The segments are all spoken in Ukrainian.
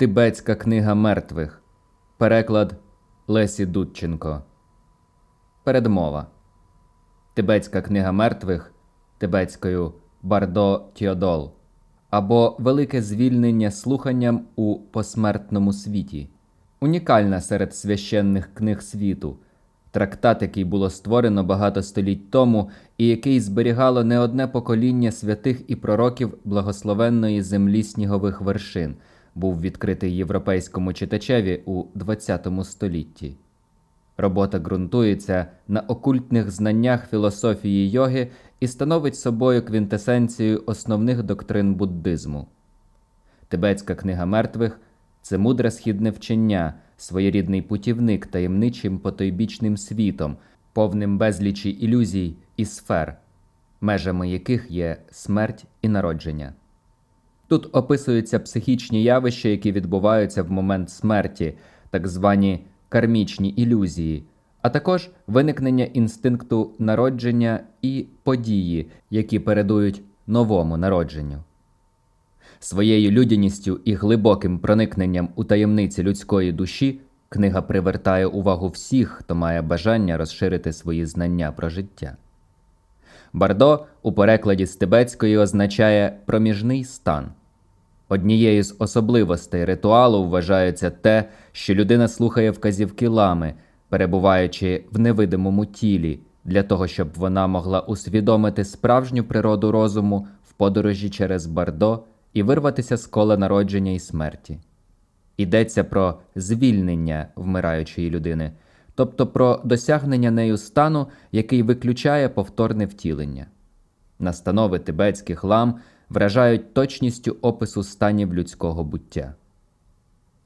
Тибетська книга мертвих. Переклад Лесі Дудченко. Передмова. Тибетська книга мертвих тибетською Бардо Тіодол або Велике звільнення слуханням у посмертному світі. Унікальна серед священних книг світу. Трактат, який було створено багато століть тому, і який зберігало не одне покоління святих і пророків благословенної землі снігових вершин був відкритий європейському читачеві у ХХ столітті. Робота ґрунтується на окультних знаннях філософії йоги і становить собою квінтесенцію основних доктрин буддизму. Тибетська книга мертвих це мудре східне вчення, своєрідний путівник таємничим потойбічним світом, повним безлічі ілюзій і сфер, межами яких є смерть і народження. Тут описуються психічні явища, які відбуваються в момент смерті, так звані кармічні ілюзії, а також виникнення інстинкту народження і події, які передують новому народженню. Своєю людяністю і глибоким проникненням у таємниці людської душі книга привертає увагу всіх, хто має бажання розширити свої знання про життя. Бардо у перекладі з тибетської означає проміжний стан. Однією з особливостей ритуалу вважається те, що людина слухає вказівки лами, перебуваючи в невидимому тілі, для того, щоб вона могла усвідомити справжню природу розуму в подорожі через бардо і вирватися з кола народження і смерті. Йдеться про звільнення вмираючої людини, тобто про досягнення нею стану, який виключає повторне втілення. Настанови тибетських лам вражають точністю опису станів людського буття.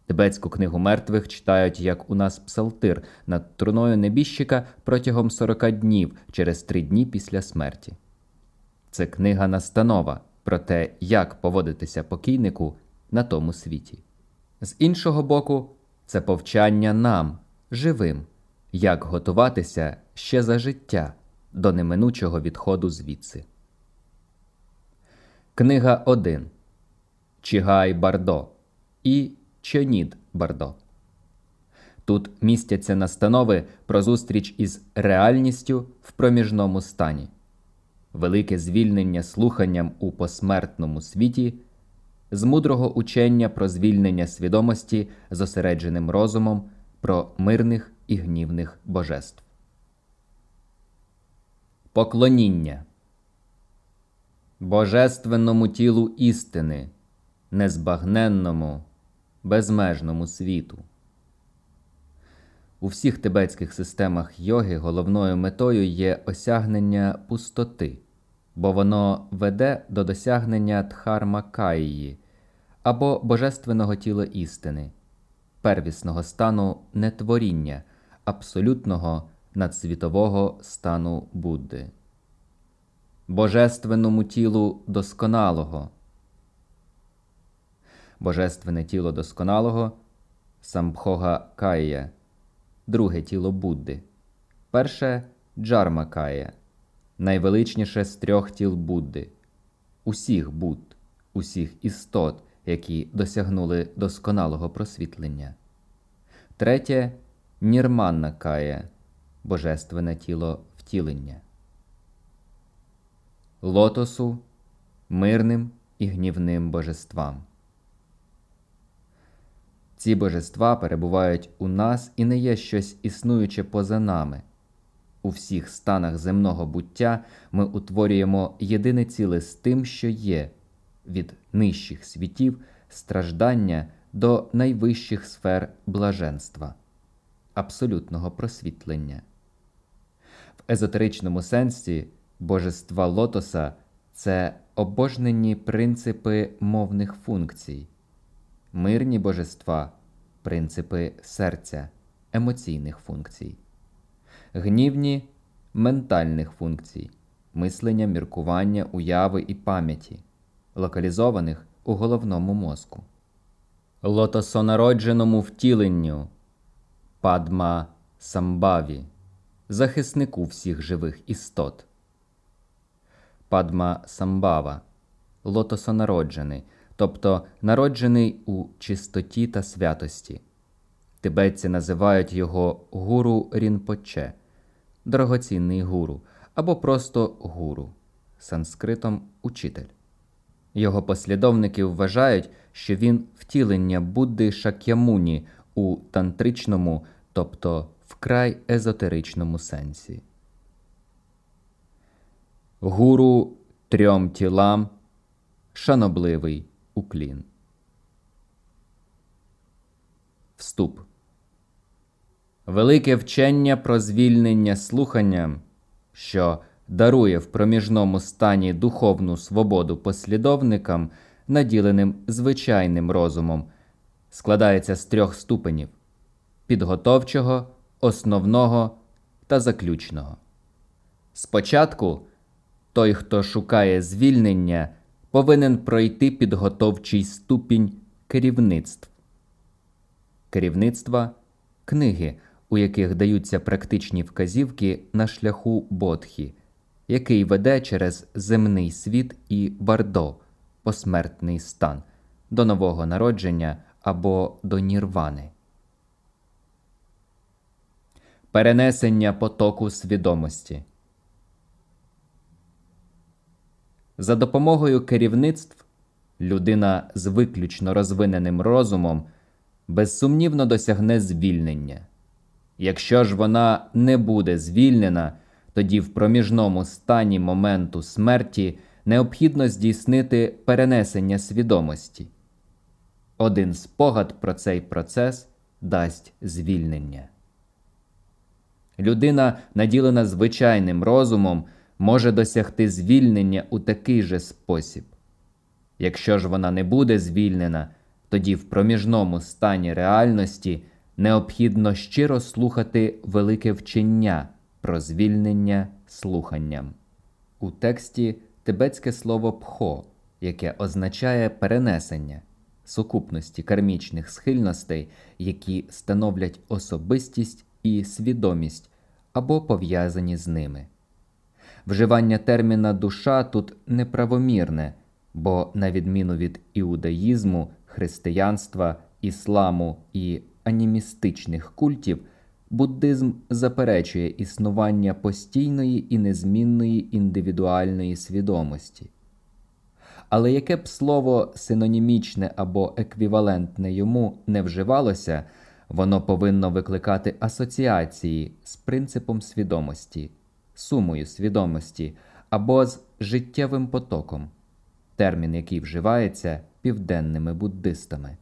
Тибетську книгу мертвих читають, як у нас псалтир над труною небіжчика протягом 40 днів через три дні після смерті. Це книга настанова про те, як поводитися покійнику на тому світі. З іншого боку, це повчання нам, живим, як готуватися ще за життя до неминучого відходу звідси. Книга 1 Чігай Бардо і Чонід Бардо. Тут містяться настанови про зустріч із реальністю в проміжному стані, велике звільнення слуханням у посмертному світі, з мудрого учення про звільнення свідомості зосередженим розумом про мирних і гнівних божеств. Поклоніння Божественному тілу істини, незбагненному, безмежному світу. У всіх тибетських системах йоги головною метою є осягнення пустоти, бо воно веде до досягнення Дхармакаїї або божественного тіла істини, первісного стану нетворіння, абсолютного надсвітового стану Будди божественному тілу досконалого. Божественне тіло досконалого Самбхога Кая, друге тіло Будди, перше Джарма Кая, найвеличніше з трьох тіл Будди, усіх Будд, усіх істот, які досягнули досконалого просвітлення. Третє Нірманна Кая, божественне тіло втілення лотосу, мирним і гнівним божествам. Ці божества перебувають у нас і не є щось існуюче поза нами. У всіх станах земного буття ми утворюємо єдине ціле з тим, що є, від нижчих світів страждання до найвищих сфер блаженства, абсолютного просвітлення. В езотеричному сенсі божества лотоса це обожнені принципи мовних функцій, мирні божества принципи серця, емоційних функцій, гнівні ментальних функцій, мислення, міркування, уяви і пам'яті, локалізованих у головному мозку, лотосонародженому втіленню, падма самбаві, захиснику всіх живих істот. Падма Самбава, лотосонароджений, тобто народжений у чистоті та святості. Тибетці називають його гуру Рінпоче, дорогоцінний гуру або просто гуру, санскритом учитель. Його послідовники вважають, що він втілення Будди Шак'ямуні у тантричному, тобто вкрай езотеричному сенсі. Гуру трьом тілам шанобливий уклін. Вступ. Велике вчення про звільнення слуханням, що дарує в проміжному стані духовну свободу послідовникам, наділеним звичайним розумом, складається з трьох ступенів підготовчого, основного та заключного. Спочатку той, хто шукає звільнення, повинен пройти підготовчий ступінь керівництв. Керівництва книги, у яких даються практичні вказівки на шляху Бодхі, який веде через земний світ і бардо, посмертний стан, до нового народження або до нірвани. Перенесення потоку свідомості. За допомогою керівництв людина з виключно розвиненим розумом безсумнівно досягне звільнення. Якщо ж вона не буде звільнена, тоді в проміжному стані моменту смерті необхідно здійснити перенесення свідомості. Один спогад про цей процес дасть звільнення. Людина, наділена звичайним розумом, може досягти звільнення у такий же спосіб. Якщо ж вона не буде звільнена, тоді в проміжному стані реальності необхідно щиро слухати велике вчення про звільнення слуханням. У тексті тибетське слово пхо, яке означає перенесення сукупності кармічних схильностей, які становлять особистість і свідомість або пов'язані з ними. Вживання терміна душа тут неправомірне, бо, на відміну від іудаїзму, християнства, ісламу і анімістичних культів, буддизм заперечує існування постійної і незмінної індивідуальної свідомості. Але яке б слово синонімічне або еквівалентне йому не вживалося, воно повинно викликати асоціації з принципом свідомості сумою свідомості або з життєвим потоком, термін, який вживається південними буддистами.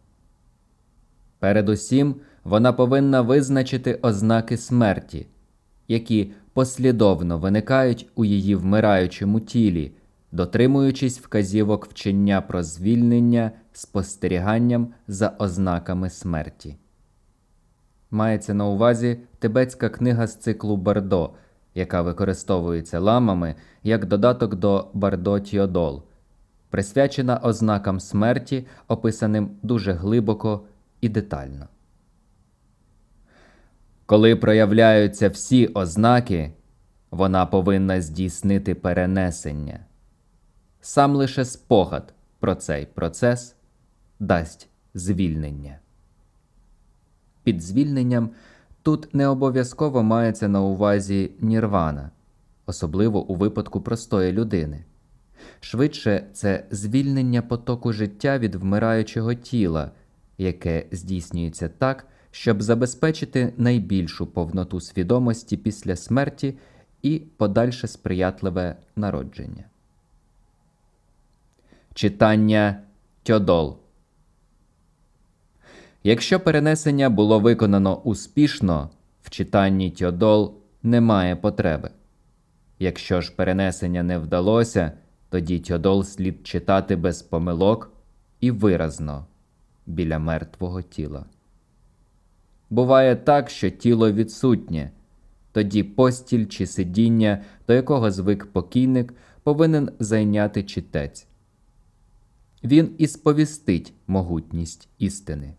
Передусім, вона повинна визначити ознаки смерті, які послідовно виникають у її вмираючому тілі, дотримуючись вказівок вчення про звільнення спостеріганням за ознаками смерті. Мається на увазі тибетська книга з циклу Бардо яка використовується ламами як додаток до Бардо Тіодол, присвячена ознакам смерті, описаним дуже глибоко і детально. Коли проявляються всі ознаки, вона повинна здійснити перенесення. Сам лише спогад про цей процес дасть звільнення. Під звільненням Тут не обов'язково мається на увазі нірвана, особливо у випадку простої людини. Швидше це звільнення потоку життя від вмираючого тіла, яке здійснюється так, щоб забезпечити найбільшу повноту свідомості після смерті і подальше сприятливе народження. Читання Тьодол Якщо перенесення було виконано успішно, в читанні тьодол немає потреби. Якщо ж перенесення не вдалося, тоді тьодол слід читати без помилок і виразно біля мертвого тіла. Буває так, що тіло відсутнє, тоді постіль чи сидіння, до якого звик покійник, повинен зайняти читець. Він і сповістить могутність істини.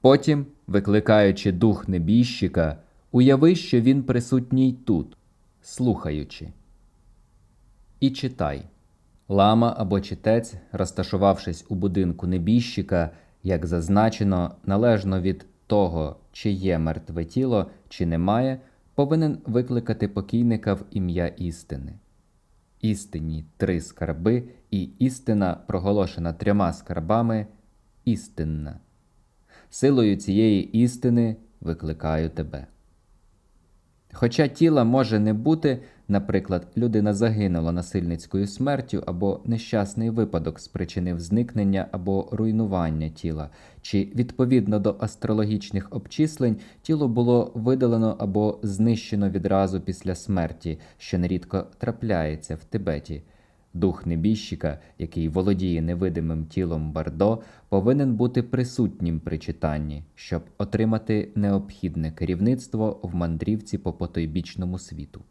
Потім, викликаючи дух небіжчика, уяви, що він присутній тут, слухаючи. І читай Лама або читець, розташувавшись у будинку небіжчика, як зазначено, належно від того, чи є мертве тіло, чи немає, повинен викликати покійника в ім'я істини. Істинні три скарби, і істина, проголошена трьома скарбами, істинна. Силою цієї істини викликаю тебе. Хоча тіла може не бути, наприклад, людина загинула насильницькою смертю або нещасний випадок спричинив зникнення або руйнування тіла, чи відповідно до астрологічних обчислень тіло було видалено або знищено відразу після смерті, що нерідко трапляється в Тибеті. Дух небіжчика, який володіє невидимим тілом Бардо, повинен бути присутнім при читанні, щоб отримати необхідне керівництво в мандрівці по потойбічному світу.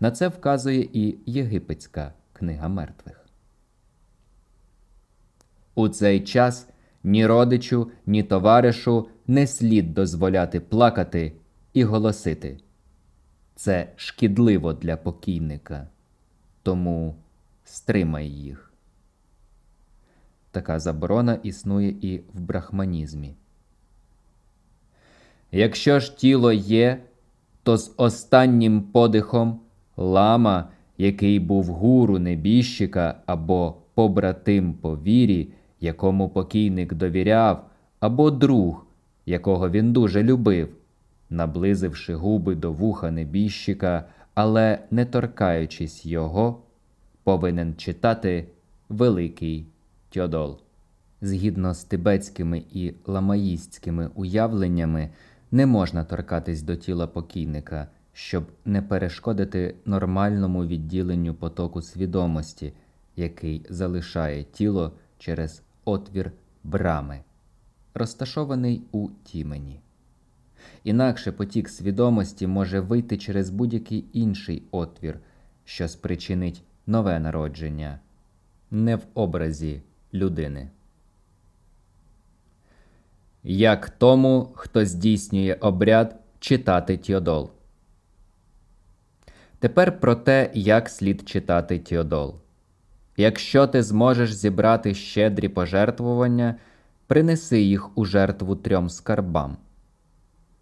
На це вказує і Єгипетська книга мертвих. У цей час ні родичу, ні товаришу не слід дозволяти плакати і голосити. Це шкідливо для покійника. Тому стримай їх. Така заборона існує і в брахманізмі. Якщо ж тіло є, то з останнім подихом лама, який був гуру небіжчика або побратим по вірі, якому покійник довіряв, або друг, якого він дуже любив, наблизивши губи до вуха небіжчика, але не торкаючись його, повинен читати Великий Тьодол. Згідно з тибетськими і ламаїстськими уявленнями, не можна торкатись до тіла покійника, щоб не перешкодити нормальному відділенню потоку свідомості, який залишає тіло через отвір брами, розташований у тімені. Інакше потік свідомості може вийти через будь-який інший отвір, що спричинить нове народження, не в образі людини. Як тому, хто здійснює обряд читати Тіодол. Тепер про те, як слід читати Тіодол. Якщо ти зможеш зібрати щедрі пожертвування, принеси їх у жертву трьом скарбам.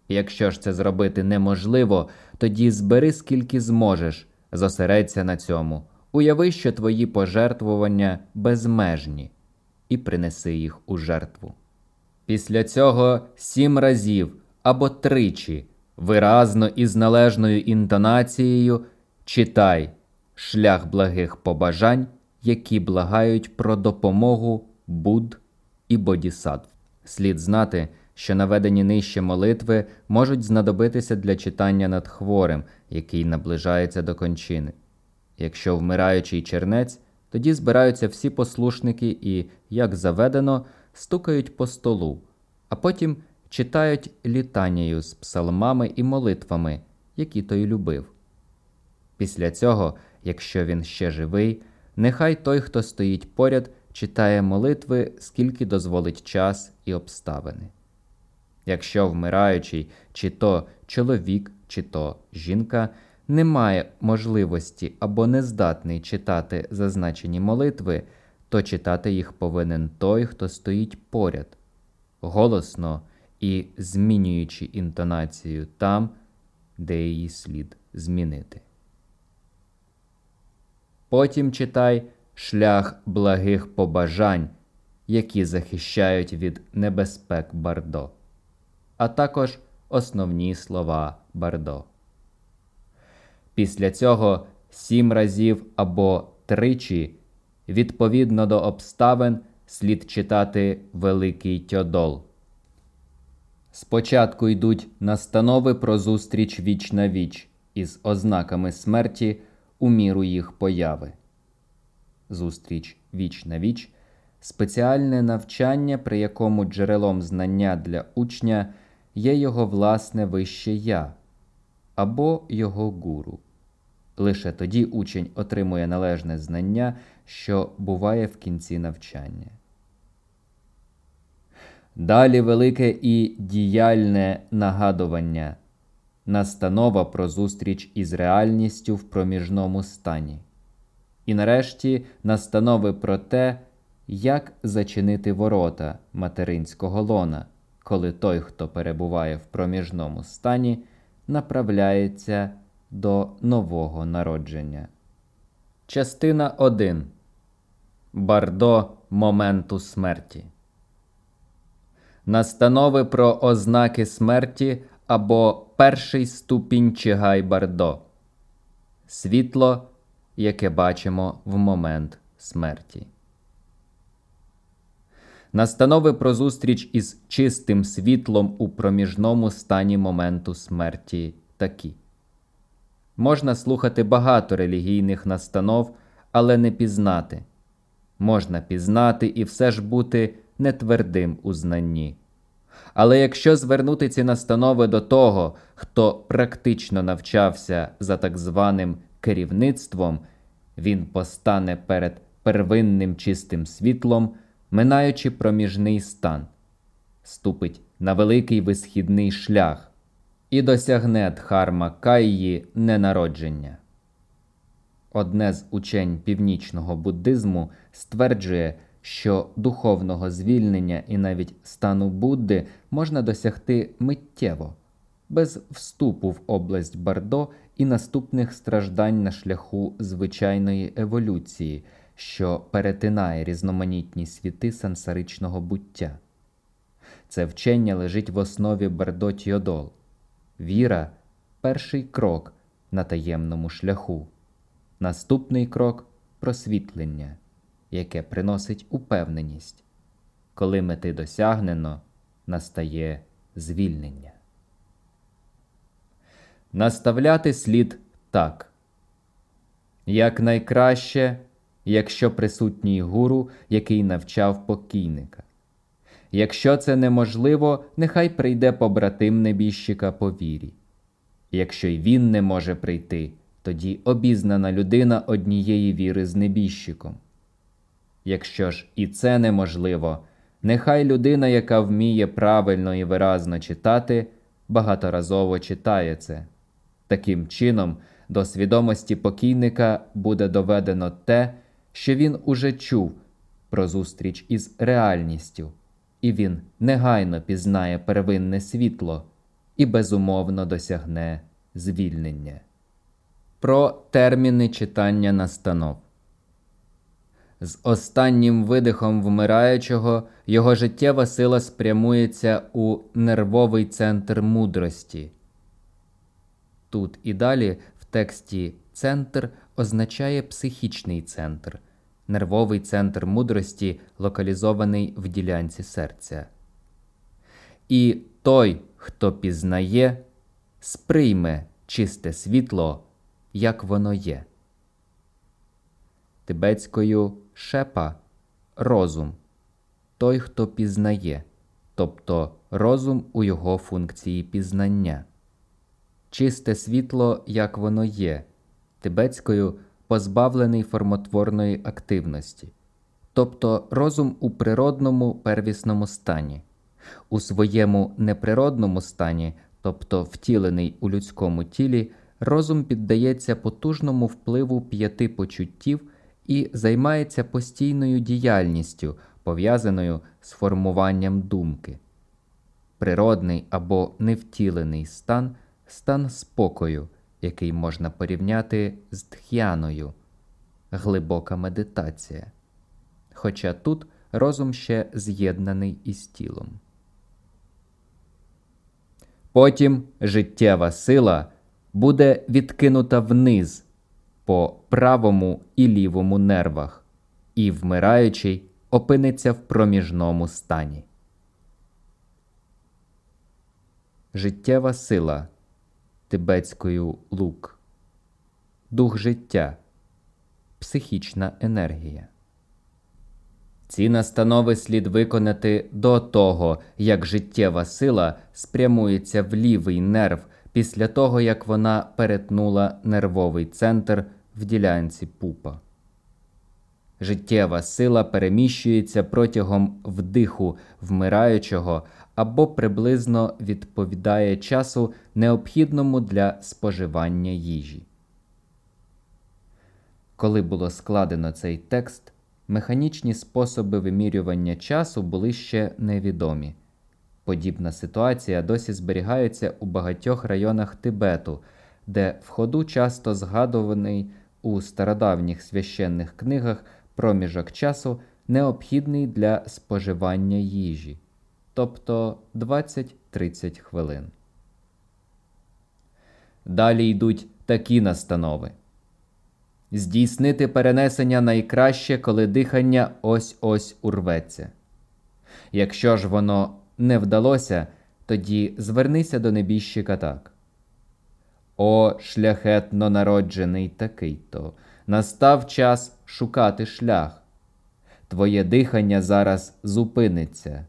Якщо ж це зробити неможливо, тоді збери скільки зможеш, зосередься на цьому, уяви, що твої пожертвування безмежні, і принеси їх у жертву. Після цього сім разів або тричі, виразно і з належною інтонацією читай шлях благих побажань, які благають про допомогу Буд і Бодісатв. Слід знати, що наведені нижче молитви можуть знадобитися для читання над хворим, який наближається до кончини. Якщо вмираючий чернець, тоді збираються всі послушники і, як заведено, стукають по столу, а потім читають літанію з псалмами і молитвами, які той любив. Після цього, якщо він ще живий, нехай той, хто стоїть поряд, читає молитви, скільки дозволить час і обставини. Якщо вмираючий, чи то чоловік, чи то жінка не має можливості або не здатний читати зазначені молитви, то читати їх повинен той, хто стоїть поряд, голосно і змінюючи інтонацію там, де її слід змінити. Потім читай шлях благих побажань, які захищають від небезпек Бардо, а також основні слова Бардо. Після цього сім разів або тричі, відповідно до обставин, слід читати Великий Тьодол. Спочатку йдуть настанови про зустріч віч на віч із ознаками смерті у міру їх появи. Зустріч віч на віч спеціальне навчання, при якому джерелом знання для учня є його власне вище я або його гуру. Лише тоді учень отримує належне знання, що буває в кінці навчання. Далі велике і діяльне нагадування, настанова про зустріч із реальністю в проміжному стані. І нарешті настанови про те, як зачинити ворота материнського лона, коли той, хто перебуває в проміжному стані, направляється до нового народження. Частина 1. Бардо моменту смерті. Настанови про ознаки смерті або перший ступінь Чигай Бардо. Світло, яке бачимо в момент смерті. Настанови про зустріч із чистим світлом у проміжному стані моменту смерті такі. Можна слухати багато релігійних настанов, але не пізнати. Можна пізнати і все ж бути нетвердим у знанні. Але якщо звернути ці настанови до того, хто практично навчався за так званим керівництвом, він постане перед первинним чистим світлом, минаючи проміжний стан, ступить на великий висхідний шлях і досягне дхарма Каї ненародження. Одне з учень північного буддизму стверджує, що духовного звільнення і навіть стану Будди можна досягти миттєво, без вступу в область Бардо і наступних страждань на шляху звичайної еволюції, що перетинає різноманітні світи сансаричного буття. Це вчення лежить в основі Бардо Тьодол. Віра перший крок на таємному шляху, наступний крок просвітлення яке приносить упевненість. Коли мети досягнено, настає звільнення. Наставляти слід так. Як найкраще, якщо присутній гуру, який навчав покійника. Якщо це неможливо, нехай прийде побратим небіжчика по вірі. Якщо й він не може прийти, тоді обізнана людина однієї віри з небіжчиком. Якщо ж і це неможливо, нехай людина, яка вміє правильно і виразно читати, багаторазово читає це. Таким чином, до свідомості покійника буде доведено те, що він уже чув про зустріч із реальністю, і він негайно пізнає первинне світло і безумовно досягне звільнення. Про терміни читання настанов. З останнім видихом вмираючого його життєва сила спрямується у нервовий центр мудрості. Тут і далі в тексті центр означає психічний центр, нервовий центр мудрості, локалізований в ділянці серця. І той, хто пізнає, сприйме чисте світло, як воно є. Тибетською шепа розум, той, хто пізнає, тобто розум у його функції пізнання. Чисте світло, як воно є, тибетською позбавлений формотворної активності, тобто розум у природному первісному стані, у своєму неприродному стані, тобто втілений у людському тілі, розум піддається потужному впливу п'яти почуттів і займається постійною діяльністю, пов'язаною з формуванням думки. Природний або невтілений стан стан спокою, який можна порівняти з тх'яною, глибока медитація. Хоча тут розум ще з'єднаний із тілом. Потім життєва сила буде відкинута вниз по правому і лівому нервах, і вмираючий опиниться в проміжному стані. Життєва сила тибетською лук, дух життя, психічна енергія. Ці настанови слід виконати до того, як життєва сила спрямується в лівий нерв після того, як вона перетнула нервовий центр в ділянці пупа. Життєва сила переміщується протягом вдиху вмираючого або приблизно відповідає часу, необхідному для споживання їжі. Коли було складено цей текст, механічні способи вимірювання часу були ще невідомі. Подібна ситуація досі зберігається у багатьох районах Тибету, де в ходу часто згадуваний у стародавніх священних книгах проміжок часу необхідний для споживання їжі, тобто 20-30 хвилин. Далі йдуть такі настанови. Здійснити перенесення найкраще, коли дихання ось ось урветься. Якщо ж воно не вдалося, тоді звернися до небіжчика так. О, шляхетно народжений такий то, настав час шукати шлях. Твоє дихання зараз зупиниться.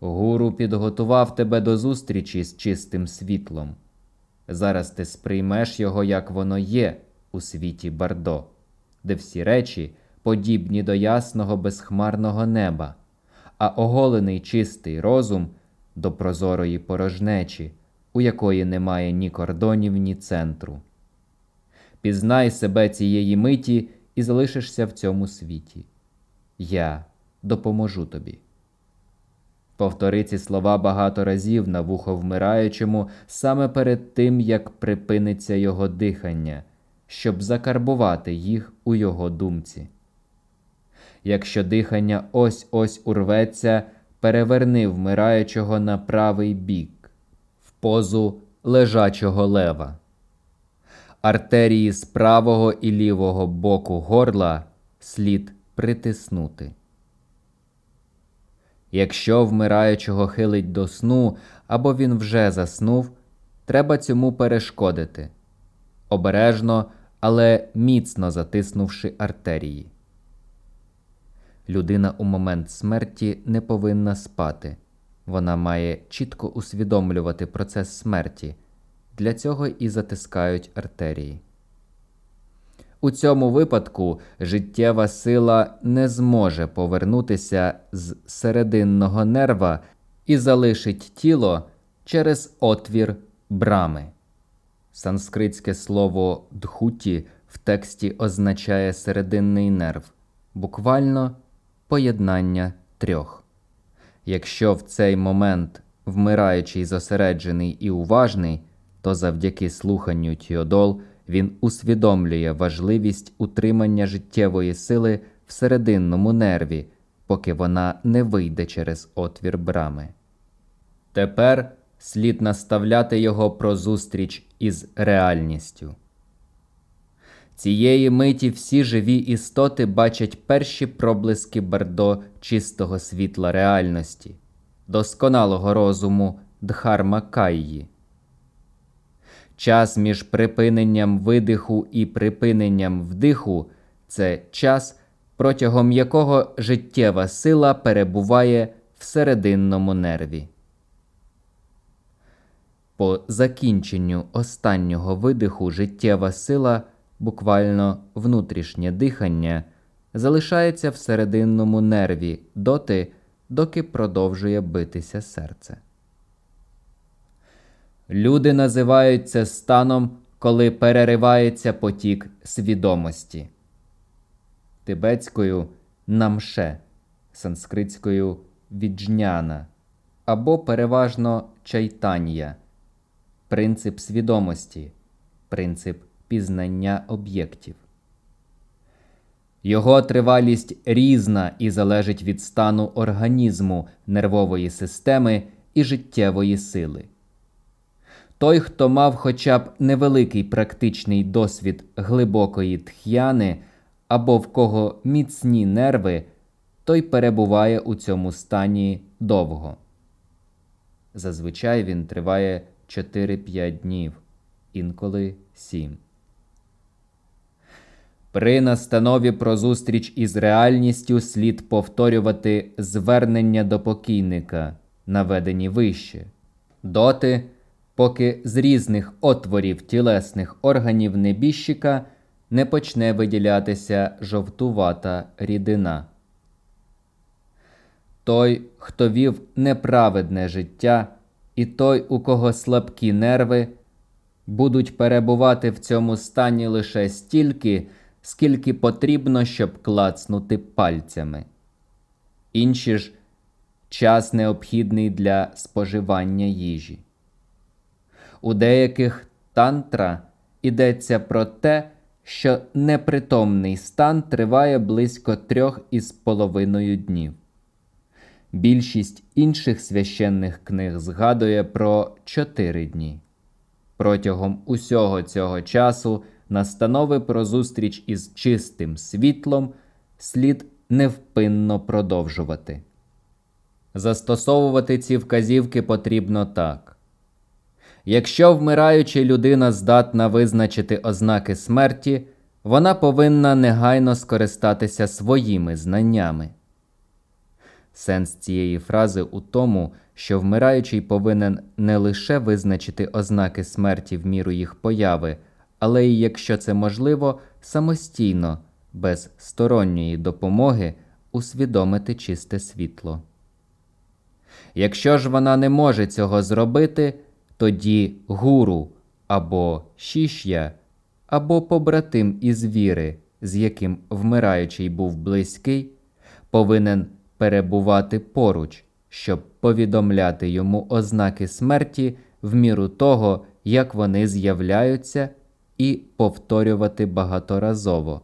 Гуру підготував тебе до зустрічі з чистим світлом. Зараз ти сприймеш його, як воно є у світі Бардо, де всі речі подібні до ясного безхмарного неба, а оголений чистий розум до прозорої порожнечі, у якої немає ні кордонів, ні центру. Пізнай себе цієї миті і залишишся в цьому світі. Я допоможу тобі. Повтори ці слова багато разів на вухо вмираючому саме перед тим, як припиниться його дихання, щоб закарбувати їх у його думці. Якщо дихання ось ось урветься, переверни вмираючого на правий бік, в позу лежачого лева. Артерії з правого і лівого боку горла слід притиснути. Якщо вмираючого хилить до сну або він вже заснув, треба цьому перешкодити обережно, але міцно затиснувши артерії. Людина у момент смерті не повинна спати. Вона має чітко усвідомлювати процес смерті. Для цього і затискають артерії. У цьому випадку життєва сила не зможе повернутися з серединного нерва і залишить тіло через отвір брами. Санскритське слово дхуті в тексті означає серединний нерв, буквально поєднання трьох. Якщо в цей момент вмираючий зосереджений і уважний, то завдяки слуханню Тіодол він усвідомлює важливість утримання життєвої сили в серединному нерві, поки вона не вийде через отвір брами. Тепер слід наставляти його про зустріч із реальністю. Цієї миті всі живі істоти бачать перші проблиски бардо чистого світла реальності, досконалого розуму Дхарма Кайї. Час між припиненням видиху і припиненням вдиху це час, протягом якого життєва сила перебуває в серединному нерві. По закінченню останнього видиху життєва сила, буквально внутрішнє дихання, залишається в серединному нерві доти, доки продовжує битися серце. Люди називають це станом, коли переривається потік свідомості. Тибетською намше, санскритською віджняна або переважно чайтанія, принцип свідомості, принцип пізнання об'єктів. Його тривалість різна і залежить від стану організму, нервової системи і життєвої сили. Той, хто мав хоча б невеликий практичний досвід глибокої тх'яни або в кого міцні нерви, той перебуває у цьому стані довго. Зазвичай він триває 4-5 днів, інколи 7. При настанові про зустріч із реальністю слід повторювати звернення до покійника, наведені вище, доти поки з різних отворів тілесних органів небіжчика не почне виділятися жовтувата рідина. Той, хто вів неправедне життя, і той, у кого слабкі нерви, будуть перебувати в цьому стані лише стільки, скільки потрібно, щоб клацнути пальцями. Інші ж час необхідний для споживання їжі. У деяких тантра йдеться про те, що непритомний стан триває близько трьох із половиною днів. Більшість інших священних книг згадує про чотири дні. Протягом усього цього часу настанови про зустріч із чистим світлом слід невпинно продовжувати. Застосовувати ці вказівки потрібно так. Якщо вмираюча людина здатна визначити ознаки смерті, вона повинна негайно скористатися своїми знаннями. Сенс цієї фрази у тому, що вмираючий повинен не лише визначити ознаки смерті в міру їх появи, але й, якщо це можливо, самостійно, без сторонньої допомоги усвідомити чисте світло. Якщо ж вона не може цього зробити, тоді гуру або шіш'я, або побратим із віри, з яким вмираючий був близький, повинен перебувати поруч, щоб повідомляти йому ознаки смерті в міру того, як вони з'являються, і повторювати багаторазово.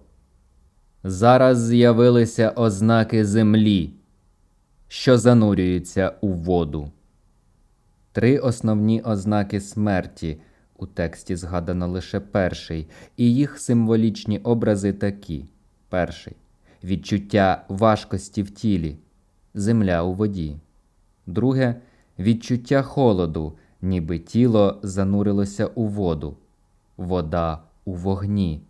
Зараз з'явилися ознаки землі, що занурюються у воду. Три основні ознаки смерті. У тексті згадано лише перший, і їх символічні образи такі: перший відчуття важкості в тілі, земля у воді. Друге відчуття холоду, ніби тіло занурилося у воду, вода у вогні.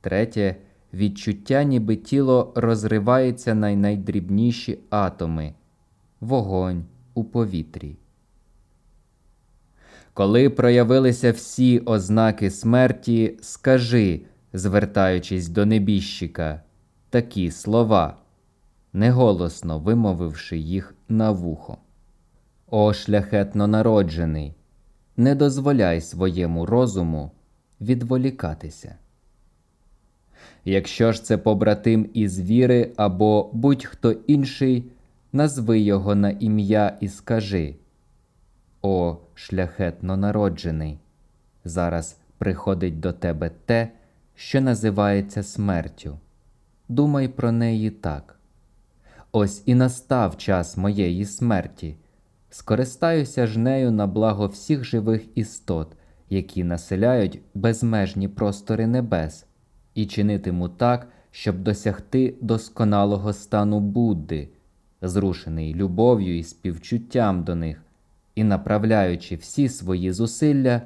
Третє відчуття, ніби тіло розривається на найдрібніші атоми, вогонь у повітрі. Коли проявилися всі ознаки смерті, скажи, звертаючись до небіжчика, такі слова, неголосно вимовивши їх на вухо. О шляхетно народжений, не дозволяй своєму розуму відволікатися. Якщо ж це побратим із віри або будь-хто інший, назви його на ім'я і скажи О шляхетно народжений, зараз приходить до тебе те, що називається смертю. Думай про неї так. Ось і настав час моєї смерті. Скористаюся ж нею на благо всіх живих істот, які населяють безмежні простори небес, і чинитиму так, щоб досягти досконалого стану Будди, зрушений любов'ю і співчуттям до них, і направляючи всі свої зусилля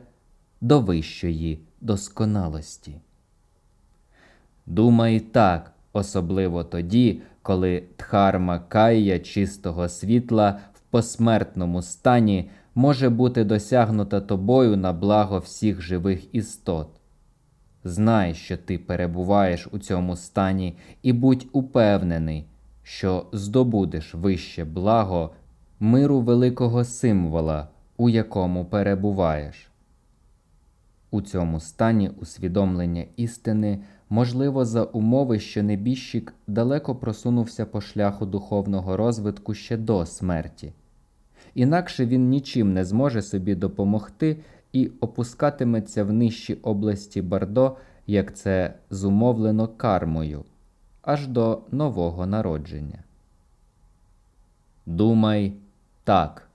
до вищої досконалості. Думай так, особливо тоді, коли дхарма кая чистого світла в посмертному стані може бути досягнута тобою на благо всіх живих істот. Знай, що ти перебуваєш у цьому стані, і будь упевнений, що здобудеш вище благо миру великого символа, у якому перебуваєш. У цьому стані усвідомлення істини можливо за умови, що небіжчик далеко просунувся по шляху духовного розвитку ще до смерті, інакше він нічим не зможе собі допомогти і опускатиметься в нижчі області Бардо, як це зумовлено кармою, аж до нового народження. Думай так.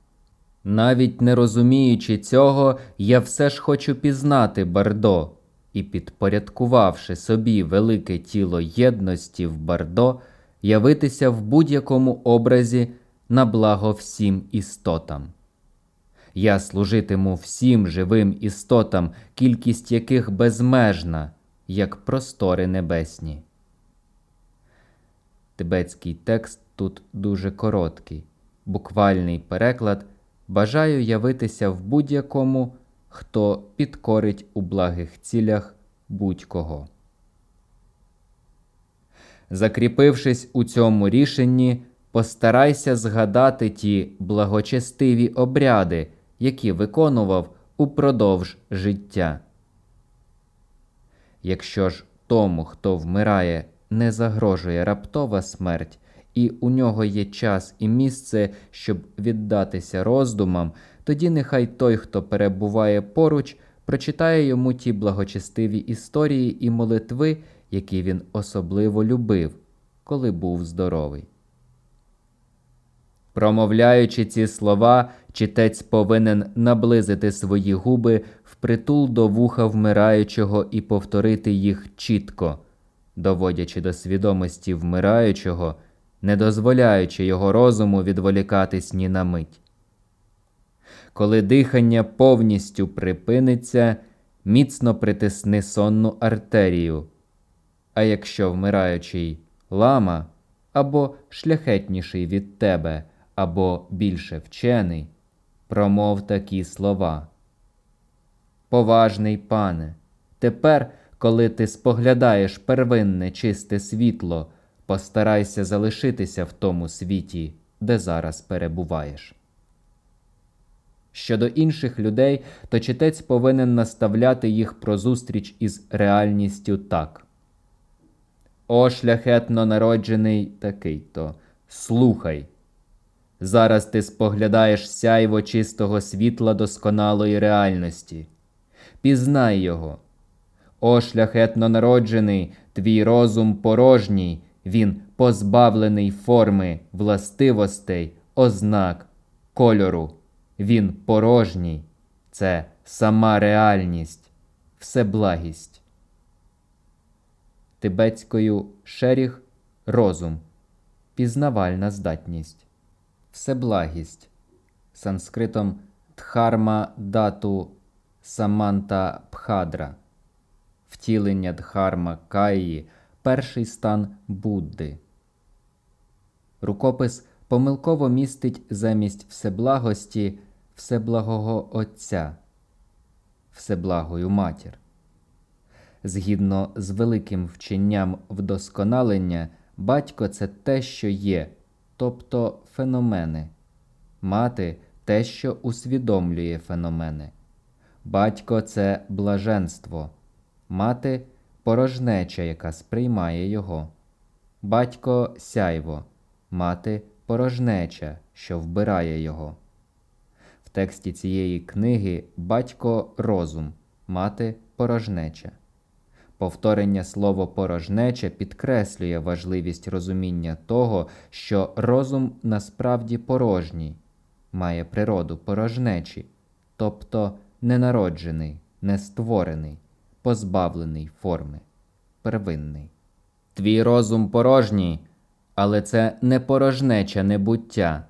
Навіть не розуміючи цього, я все ж хочу пізнати Бардо і, підпорядкувавши собі велике тіло єдності в Бардо, явитися в будь-якому образі на благо всім істотам. Я служитиму всім живим істотам, кількість яких безмежна, як простори небесні. Тибетський текст тут дуже короткий, буквальний переклад. Бажаю явитися в будь-якому, хто підкорить у благих цілях будь-кого. Закріпившись у цьому рішенні, постарайся згадати ті благочестиві обряди, які виконував упродовж життя. Якщо ж тому, хто вмирає, не загрожує раптова смерть, і у нього є час і місце, щоб віддатися роздумам, тоді нехай той, хто перебуває поруч, прочитає йому ті благочестиві історії і молитви, які він особливо любив, коли був здоровий. Промовляючи ці слова, читець повинен наблизити свої губи впритул до вуха вмираючого і повторити їх чітко, доводячи до свідомості вмираючого, не дозволяючи його розуму відволікатись ні на мить. Коли дихання повністю припиниться, міцно притисни сонну артерію. А якщо вмираючий лама або шляхетніший від тебе, або більше вчений, промов такі слова. Поважний пане, тепер, коли ти споглядаєш первинне чисте світло, постарайся залишитися в тому світі, де зараз перебуваєш. Щодо інших людей, то читець повинен наставляти їх про зустріч із реальністю так. О, шляхетно народжений такий то, слухай. Зараз ти споглядаєш сяйво чистого світла досконалої реальності. Пізнай його. О, шляхетно народжений, твій розум порожній, він позбавлений форми, властивостей, ознак, кольору. Він порожній, це сама реальність, всеблагість. Тибетською шеріг розум, пізнавальна здатність, всеблагість, санскритом Дхарма дату Саманта Пхадра, втілення Дхарма Каї, перший стан Будди. Рукопис помилково містить замість всеблагості Всеблагого Отця, Всеблагою Матір. Згідно з великим вченням вдосконалення, батько це те, що є, тобто феномени, мати те, що усвідомлює феномени. Батько це блаженство, мати порожнеча, яка сприймає його. Батько сяйво, мати порожнеча, що вбирає його. В тексті цієї книги батько розум, мати порожнеча. Повторення слово порожнеча підкреслює важливість розуміння того, що розум насправді порожній, має природу порожнечі, тобто ненароджений, нестворений, позбавлений форми, первинний. Твій розум порожній, але це не порожнеча небуття,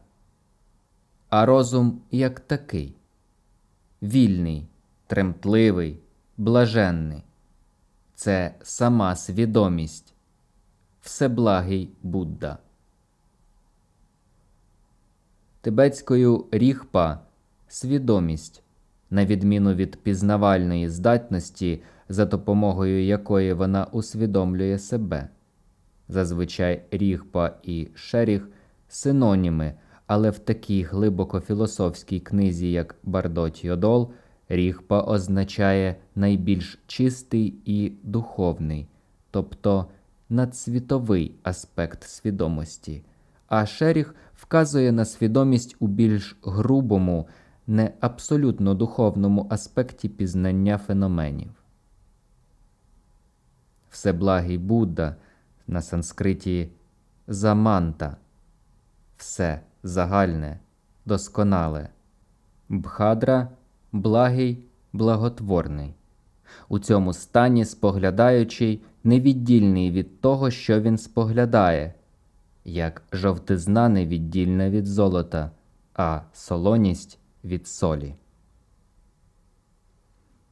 а розум як такий вільний, тремтливий, блаженний. Це сама свідомість, всеблагий Будда. Тибетською ріхпа свідомість, на відміну від пізнавальної здатності, за допомогою якої вона усвідомлює себе. Зазвичай рігпа і шеріг синоніми, але в такій глибоко філософській книзі, як Бардот Йодол, рігпа означає найбільш чистий і духовний, тобто надсвітовий аспект свідомості, а шеріг вказує на свідомість у більш грубому, не абсолютно духовному аспекті пізнання феноменів. Всеблагий Будда на санскриті заманта, все загальне, досконале, бхадра благий, благотворний. У цьому стані споглядаючий невіддільний від того, що він споглядає, як жовтизна невіддільна від золота, а солоність від солі.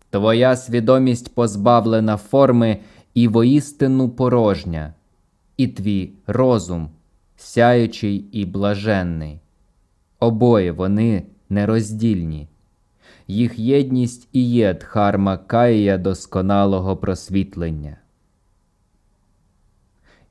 Твоя свідомість позбавлена форми і воістину порожня, і твій розум сяючий і блаженний. Обоє вони нероздільні. Їх єдність і є дхарма каїя досконалого просвітлення.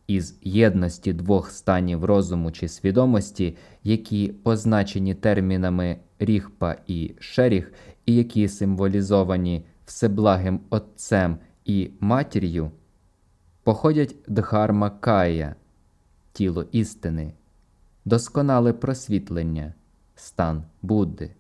Із єдності двох станів розуму чи свідомості, які позначені термінами ріхпа і шеріх, і які символізовані всеблагим Отцем і матір'ю, походять дхарма кая, тіло істини, досконале просвітлення, стан Будди.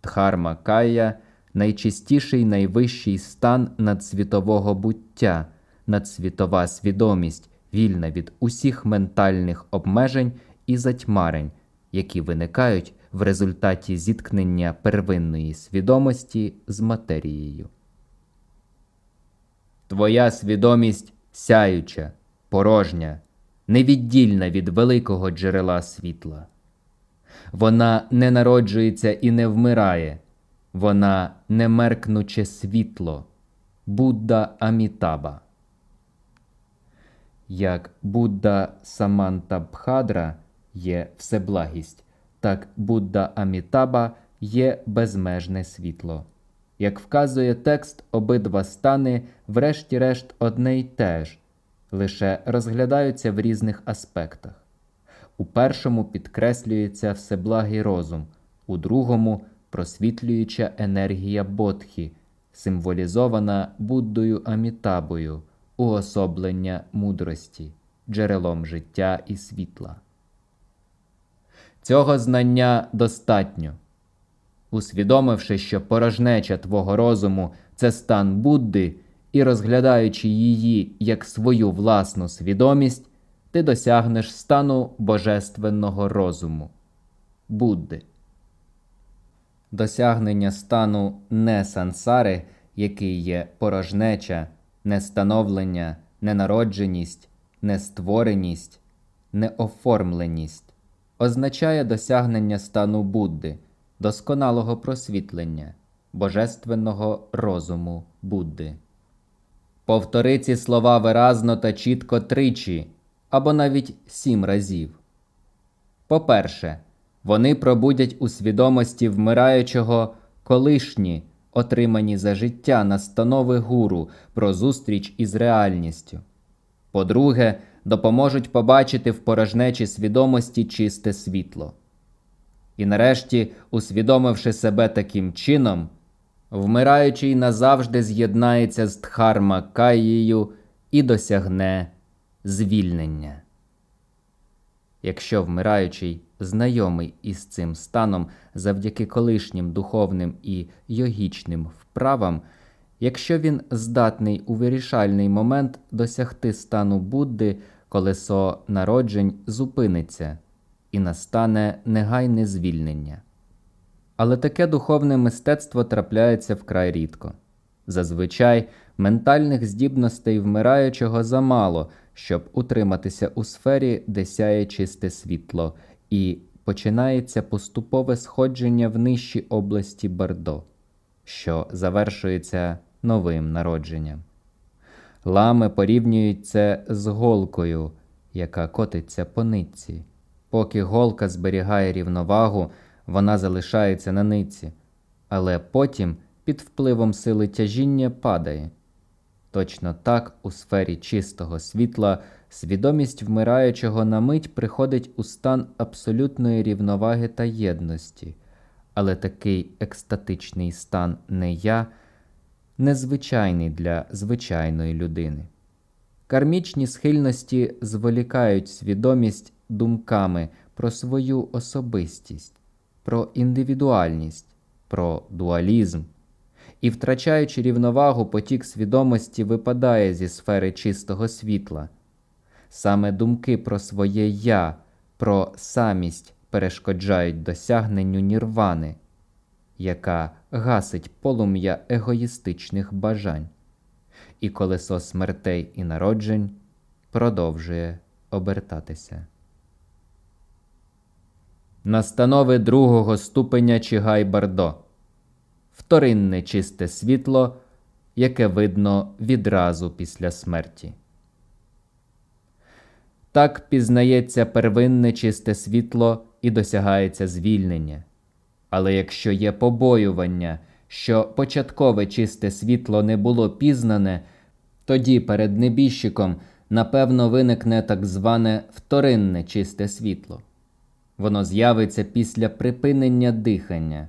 Дхарма кая найчистіший найвищий стан надсвітового буття, надсвітова свідомість, вільна від усіх ментальних обмежень і затьмарень, які виникають в результаті зіткнення первинної свідомості з матерією. Твоя свідомість сяюча, порожня, невіддільна від великого джерела світла. Вона не народжується і не вмирає, вона немеркнуче світло, Будда Амітаба. Як Будда Самантабхадра є всеблагість, так Будда Амітаба є безмежне світло. Як вказує текст, обидва стани, врешті-решт, одне й те ж, лише розглядаються в різних аспектах. У першому підкреслюється всеблагий розум, у другому просвітлююча енергія Бодхі, символізована Буддою Амітабою, уособлення мудрості, джерелом життя і світла. Цього знання достатньо. Усвідомивши, що порожнеча твого розуму це стан Будди, і розглядаючи її як свою власну свідомість, ти досягнеш стану божественного розуму. Будди. Досягнення стану не сансари, який є порожнеча, нестановлення, ненародженість, нествореність, неоформленість, означає досягнення стану Будди, досконалого просвітлення, божественного розуму Будди. Повтори ці слова виразно та чітко тричі або навіть сім разів. По-перше, вони пробудять у свідомості вмираючого колишні, отримані за життя настанови гуру про зустріч із реальністю. По-друге, допоможуть побачити в порожнечі свідомості чисте світло. І нарешті, усвідомивши себе таким чином, вмираючий назавжди з'єднається з Дхарма Каєю і досягне звільнення. Якщо вмираючий знайомий із цим станом завдяки колишнім духовним і йогічним вправам, якщо він здатний у вирішальний момент досягти стану Будди, колесо народжень зупиниться і настане негайне звільнення. Але таке духовне мистецтво трапляється вкрай рідко. Зазвичай ментальних здібностей вмираючого замало, щоб утриматися у сфері, де сяє чисте світло, і починається поступове сходження в нижчі області Бардо, що завершується новим народженням. Лами порівнюють це з голкою, яка котиться по нитці. Поки голка зберігає рівновагу, вона залишається на нитці, але потім під впливом сили тяжіння падає. Точно так у сфері чистого світла свідомість вмираючого на мить приходить у стан абсолютної рівноваги та єдності, але такий екстатичний стан не я незвичайний для звичайної людини. Кармічні схильності зволікають свідомість думками про свою особистість, про індивідуальність, про дуалізм. І, втрачаючи рівновагу, потік свідомості випадає зі сфери чистого світла. Саме думки про своє я, про самість перешкоджають досягненню нірвани, яка гасить полум'я егоїстичних бажань, і колесо смертей і народжень продовжує обертатися. Настанови другого ступеня Чигай Бардо вторинне чисте світло, яке видно відразу після смерті. Так пізнається первинне чисте світло і досягається звільнення. Але якщо є побоювання, що початкове чисте світло не було пізнане, тоді перед небіжчиком напевно виникне так зване вторинне чисте світло. Воно з'явиться після припинення дихання,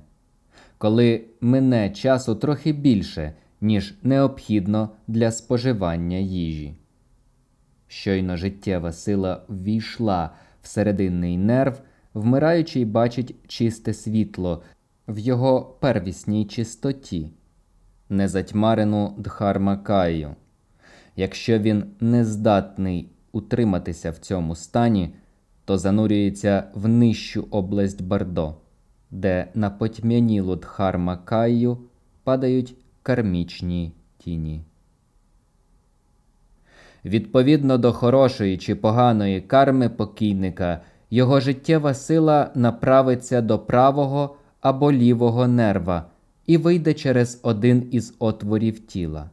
коли мине часу трохи більше, ніж необхідно для споживання їжі. Щойно життєва сила ввійшла в серединний нерв, вмираючий бачить чисте світло в його первісній чистоті, незатьмарену дхармакаю. Якщо він не здатний утриматися в цьому стані, то занурюється в нижчу область Бардо, де на потьмянілу дхармакаю падають кармічні тіні. Відповідно до хорошої чи поганої карми покійника, його життєва сила направиться до правого або лівого нерва і вийде через один із отворів тіла.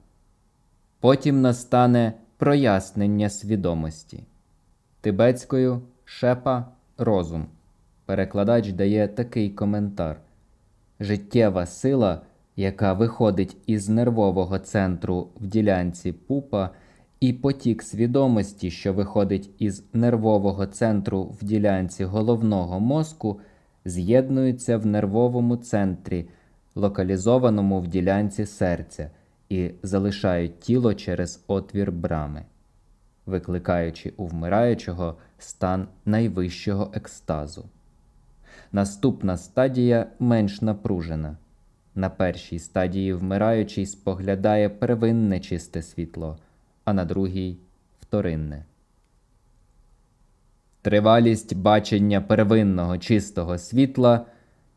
Потім настане прояснення свідомості. Тибетською шепа розум. Перекладач дає такий коментар: життєва сила, яка виходить із нервового центру в ділянці пупа і потік свідомості, що виходить із нервового центру в ділянці головного мозку, з'єднуються в нервовому центрі, локалізованому в ділянці серця, і залишають тіло через отвір брами, викликаючи у вмираючого стан найвищого екстазу. Наступна стадія менш напружена. На першій стадії вмираючий споглядає первинне чисте світло а на другій вторинне. Тривалість бачення первинного чистого світла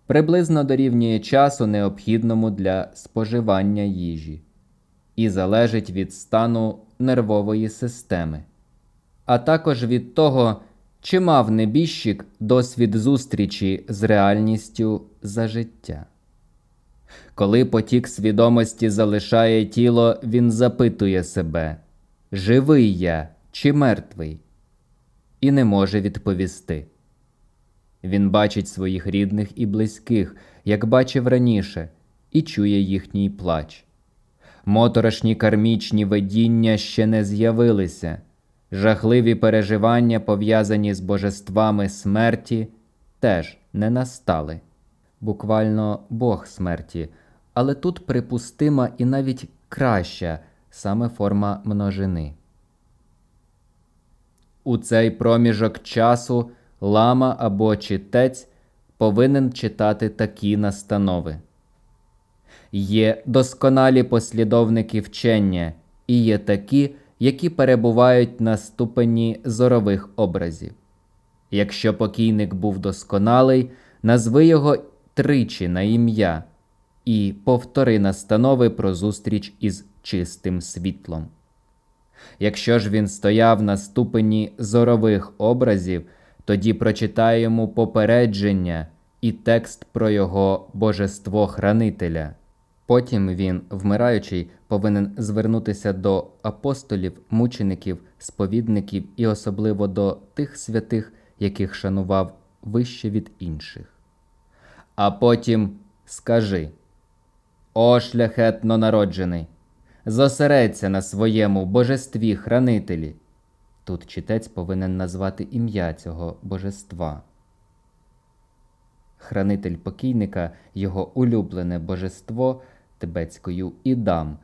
приблизно дорівнює часу, необхідному для споживання їжі, і залежить від стану нервової системи, а також від того, чи мав небіжчик досвід зустрічі з реальністю за життя. Коли потік свідомості залишає тіло, він запитує себе живий я чи мертвий, і не може відповісти. Він бачить своїх рідних і близьких, як бачив раніше, і чує їхній плач. Моторошні кармічні видіння ще не з'явилися, жахливі переживання, пов'язані з божествами смерті, теж не настали. Буквально Бог смерті, але тут припустима і навіть краща саме форма множини. У цей проміжок часу лама або читець повинен читати такі настанови. Є досконалі послідовники вчення і є такі, які перебувають на ступені зорових образів. Якщо покійник був досконалий, назви його тричі на ім'я і повтори настанови про зустріч із чистим світлом. Якщо ж він стояв на ступені зорових образів, тоді прочитай йому попередження і текст про його божество хранителя. Потім він, вмираючий, повинен звернутися до апостолів, мучеників, сповідників і особливо до тих святих, яких шанував вище від інших. А потім скажи О шляхетно народжений! зосередься на своєму божестві хранителі. Тут читець повинен назвати ім'я цього божества. Хранитель покійника, його улюблене божество тибетською ідам.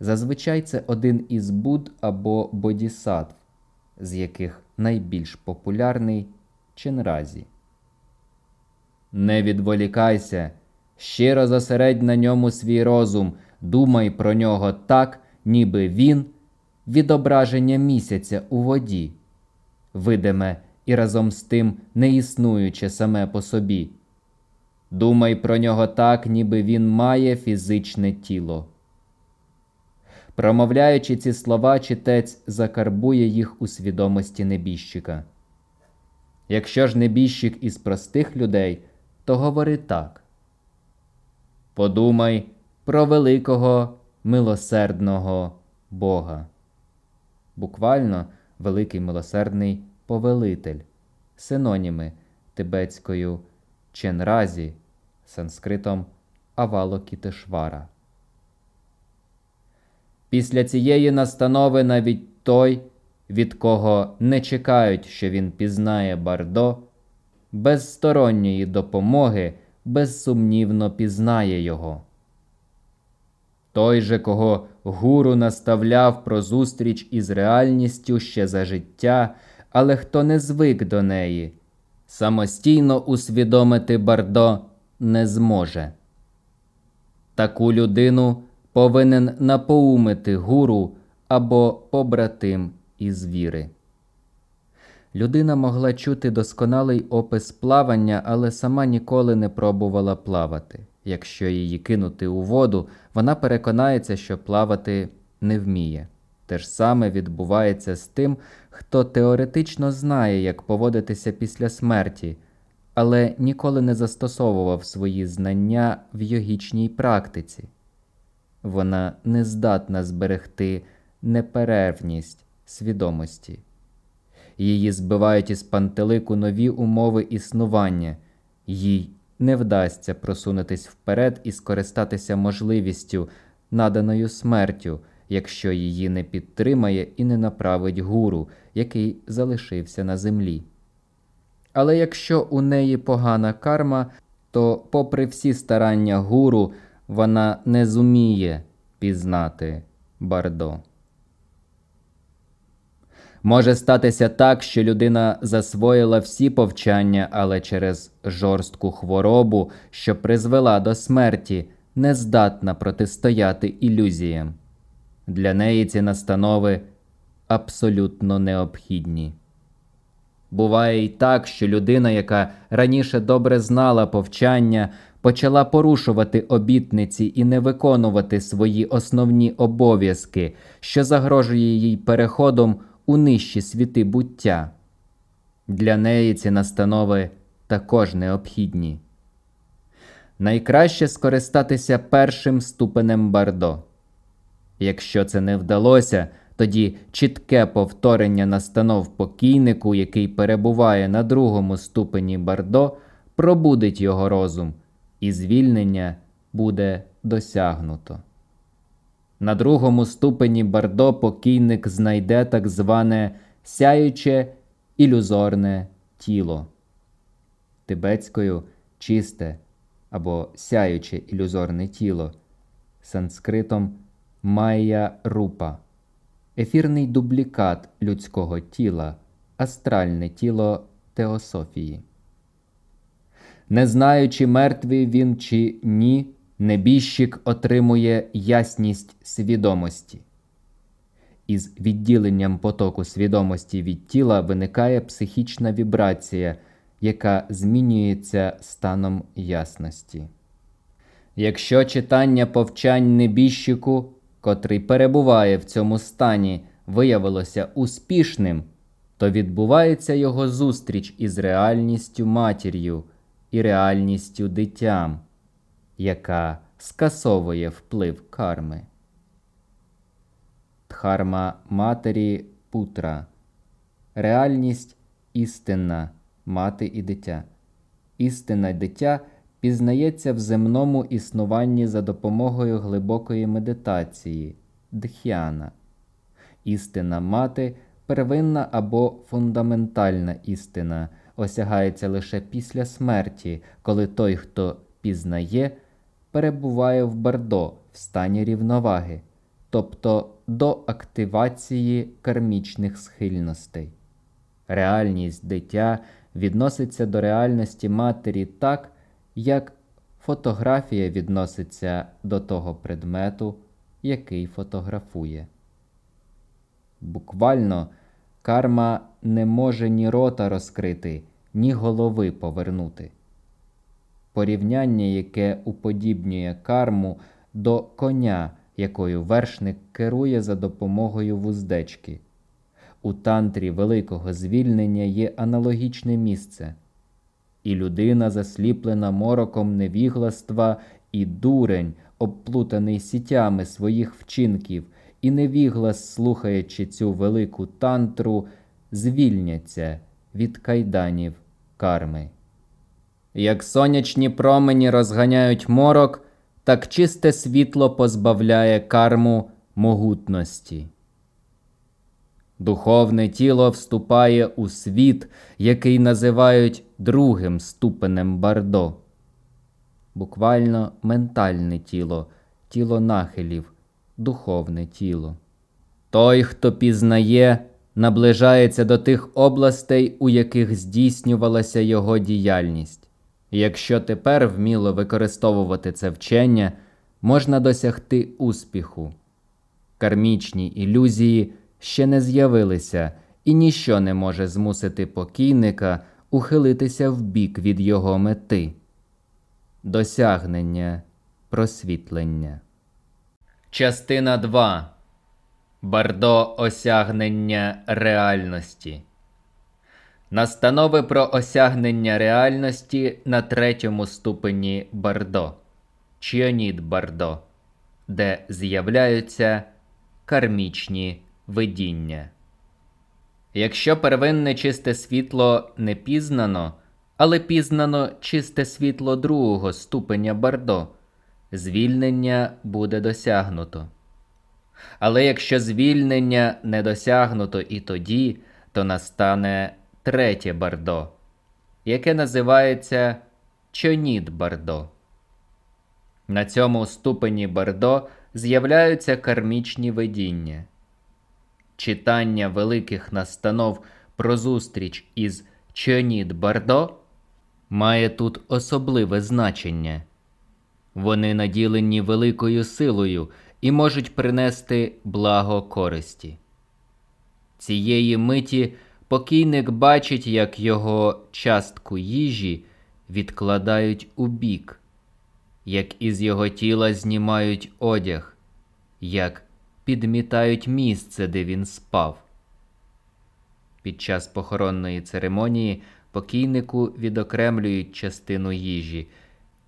Зазвичай це один із буд або бодісатв, з яких найбільш популярний Ченразі. Не відволікайся, щиро зосередь на ньому свій розум, Думай про нього так, ніби він відображення місяця у воді, видиме і разом з тим не існуюче саме по собі. Думай про нього так, ніби він має фізичне тіло. Промовляючи ці слова, читець закарбує їх у свідомості небіжчика. Якщо ж небіжчик із простих людей, то говори так. Подумай про великого милосердного Бога. Буквально великий милосердний повелитель, синоніми тибетською ченразі, санскритом Авалокітешвара. Після цієї настанови навіть той, від кого не чекають, що він пізнає бардо, без сторонньої допомоги безсумнівно пізнає його. той же, кого гуру наставляв про зустріч із реальністю ще за життя, але хто не звик до неї, самостійно усвідомити бардо не зможе. Таку людину повинен напоумити гуру або побратим із віри. Людина могла чути досконалий опис плавання, але сама ніколи не пробувала плавати. Якщо її кинути у воду, вона переконається, що плавати не вміє. Те ж саме відбувається з тим, хто теоретично знає, як поводитися після смерті, але ніколи не застосовував свої знання в йогічній практиці. Вона не здатна зберегти неперервність свідомості. Її збивають із пантелику нові умови існування, їй не вдасться просунутись вперед і скористатися можливістю, наданою смертю, якщо її не підтримає і не направить гуру, який залишився на землі. Але якщо у неї погана карма, то, попри всі старання гуру, вона не зуміє пізнати бардо. Може статися так, що людина засвоїла всі повчання, але через жорстку хворобу, що призвела до смерті, не здатна протистояти ілюзіям. Для неї ці настанови абсолютно необхідні. Буває й так, що людина, яка раніше добре знала повчання, почала порушувати обітниці і не виконувати свої основні обов'язки, що загрожує їй переходом у нижчі світи буття. Для неї ці настанови також необхідні. Найкраще скористатися першим ступенем бардо. Якщо це не вдалося, тоді чітке повторення настанов покійнику, який перебуває на другому ступені бардо, пробудить його розум, і звільнення буде досягнуто. На другому ступені бардо покійник знайде так зване сяюче ілюзорне тіло, тибетською чисте або сяюче ілюзорне тіло, санскритом майя рупа, ефірний дублікат людського тіла, астральне тіло теософії. Не знаючи, мертвий він чи ні небіжчик отримує ясність свідомості. Із відділенням потоку свідомості від тіла виникає психічна вібрація, яка змінюється станом ясності. Якщо читання повчань небіжчику, котрий перебуває в цьому стані, виявилося успішним, то відбувається його зустріч із реальністю матір'ю і реальністю дитям яка скасовує вплив карми. Дхарма матері путра, реальність істинна мати і дитя. Істинне дитя пізнається в земному існуванні за допомогою глибокої медитації дхяна. Істина мати первинна або фундаментальна істина осягається лише після смерті, коли той, хто пізнає, перебуває в бардо в стані рівноваги, тобто до активації кармічних схильностей. Реальність дитя відноситься до реальності матері так, як фотографія відноситься до того предмету, який фотографує. Буквально карма не може ні рота розкрити, ні голови повернути порівняння, яке уподібнює карму до коня, якою вершник керує за допомогою вуздечки. У тантрі великого звільнення є аналогічне місце, і людина, засліплена мороком невігластва, і дурень, обплутаний сітями своїх вчинків, і невіглас, слухаючи цю велику тантру, звільняться від кайданів карми. Як сонячні промені розганяють морок, так чисте світло позбавляє карму могутності. Духовне тіло вступає у світ, який називають другим ступенем бардо, буквально ментальне тіло, тіло нахилів, духовне тіло. Той, хто пізнає, наближається до тих областей, у яких здійснювалася його діяльність. Якщо тепер вміло використовувати це вчення, можна досягти успіху. Кармічні ілюзії ще не з'явилися, і ніщо не може змусити покійника ухилитися в бік від його мети, досягнення просвітлення. Частина 2. Бардо осягнення реальності. Настанови про осягнення реальності на третьому ступені Бардо. Чіонід Бардо, де з'являються кармічні видіння. Якщо первинне чисте світло не пізнано, але пізнано чисте світло другого ступеня Бардо, звільнення буде досягнуто. Але якщо звільнення не досягнуто і тоді, то настане третє бардо, яке називається чонід бардо. На цьому ступені бардо з'являються кармічні видіння. Читання великих настанов про зустріч із чонід бардо має тут особливе значення. Вони наділені великою силою і можуть принести благо користі. Цієї миті покійник бачить, як його частку їжі відкладають у бік, як із його тіла знімають одяг, як підмітають місце, де він спав. Під час похоронної церемонії покійнику відокремлюють частину їжі,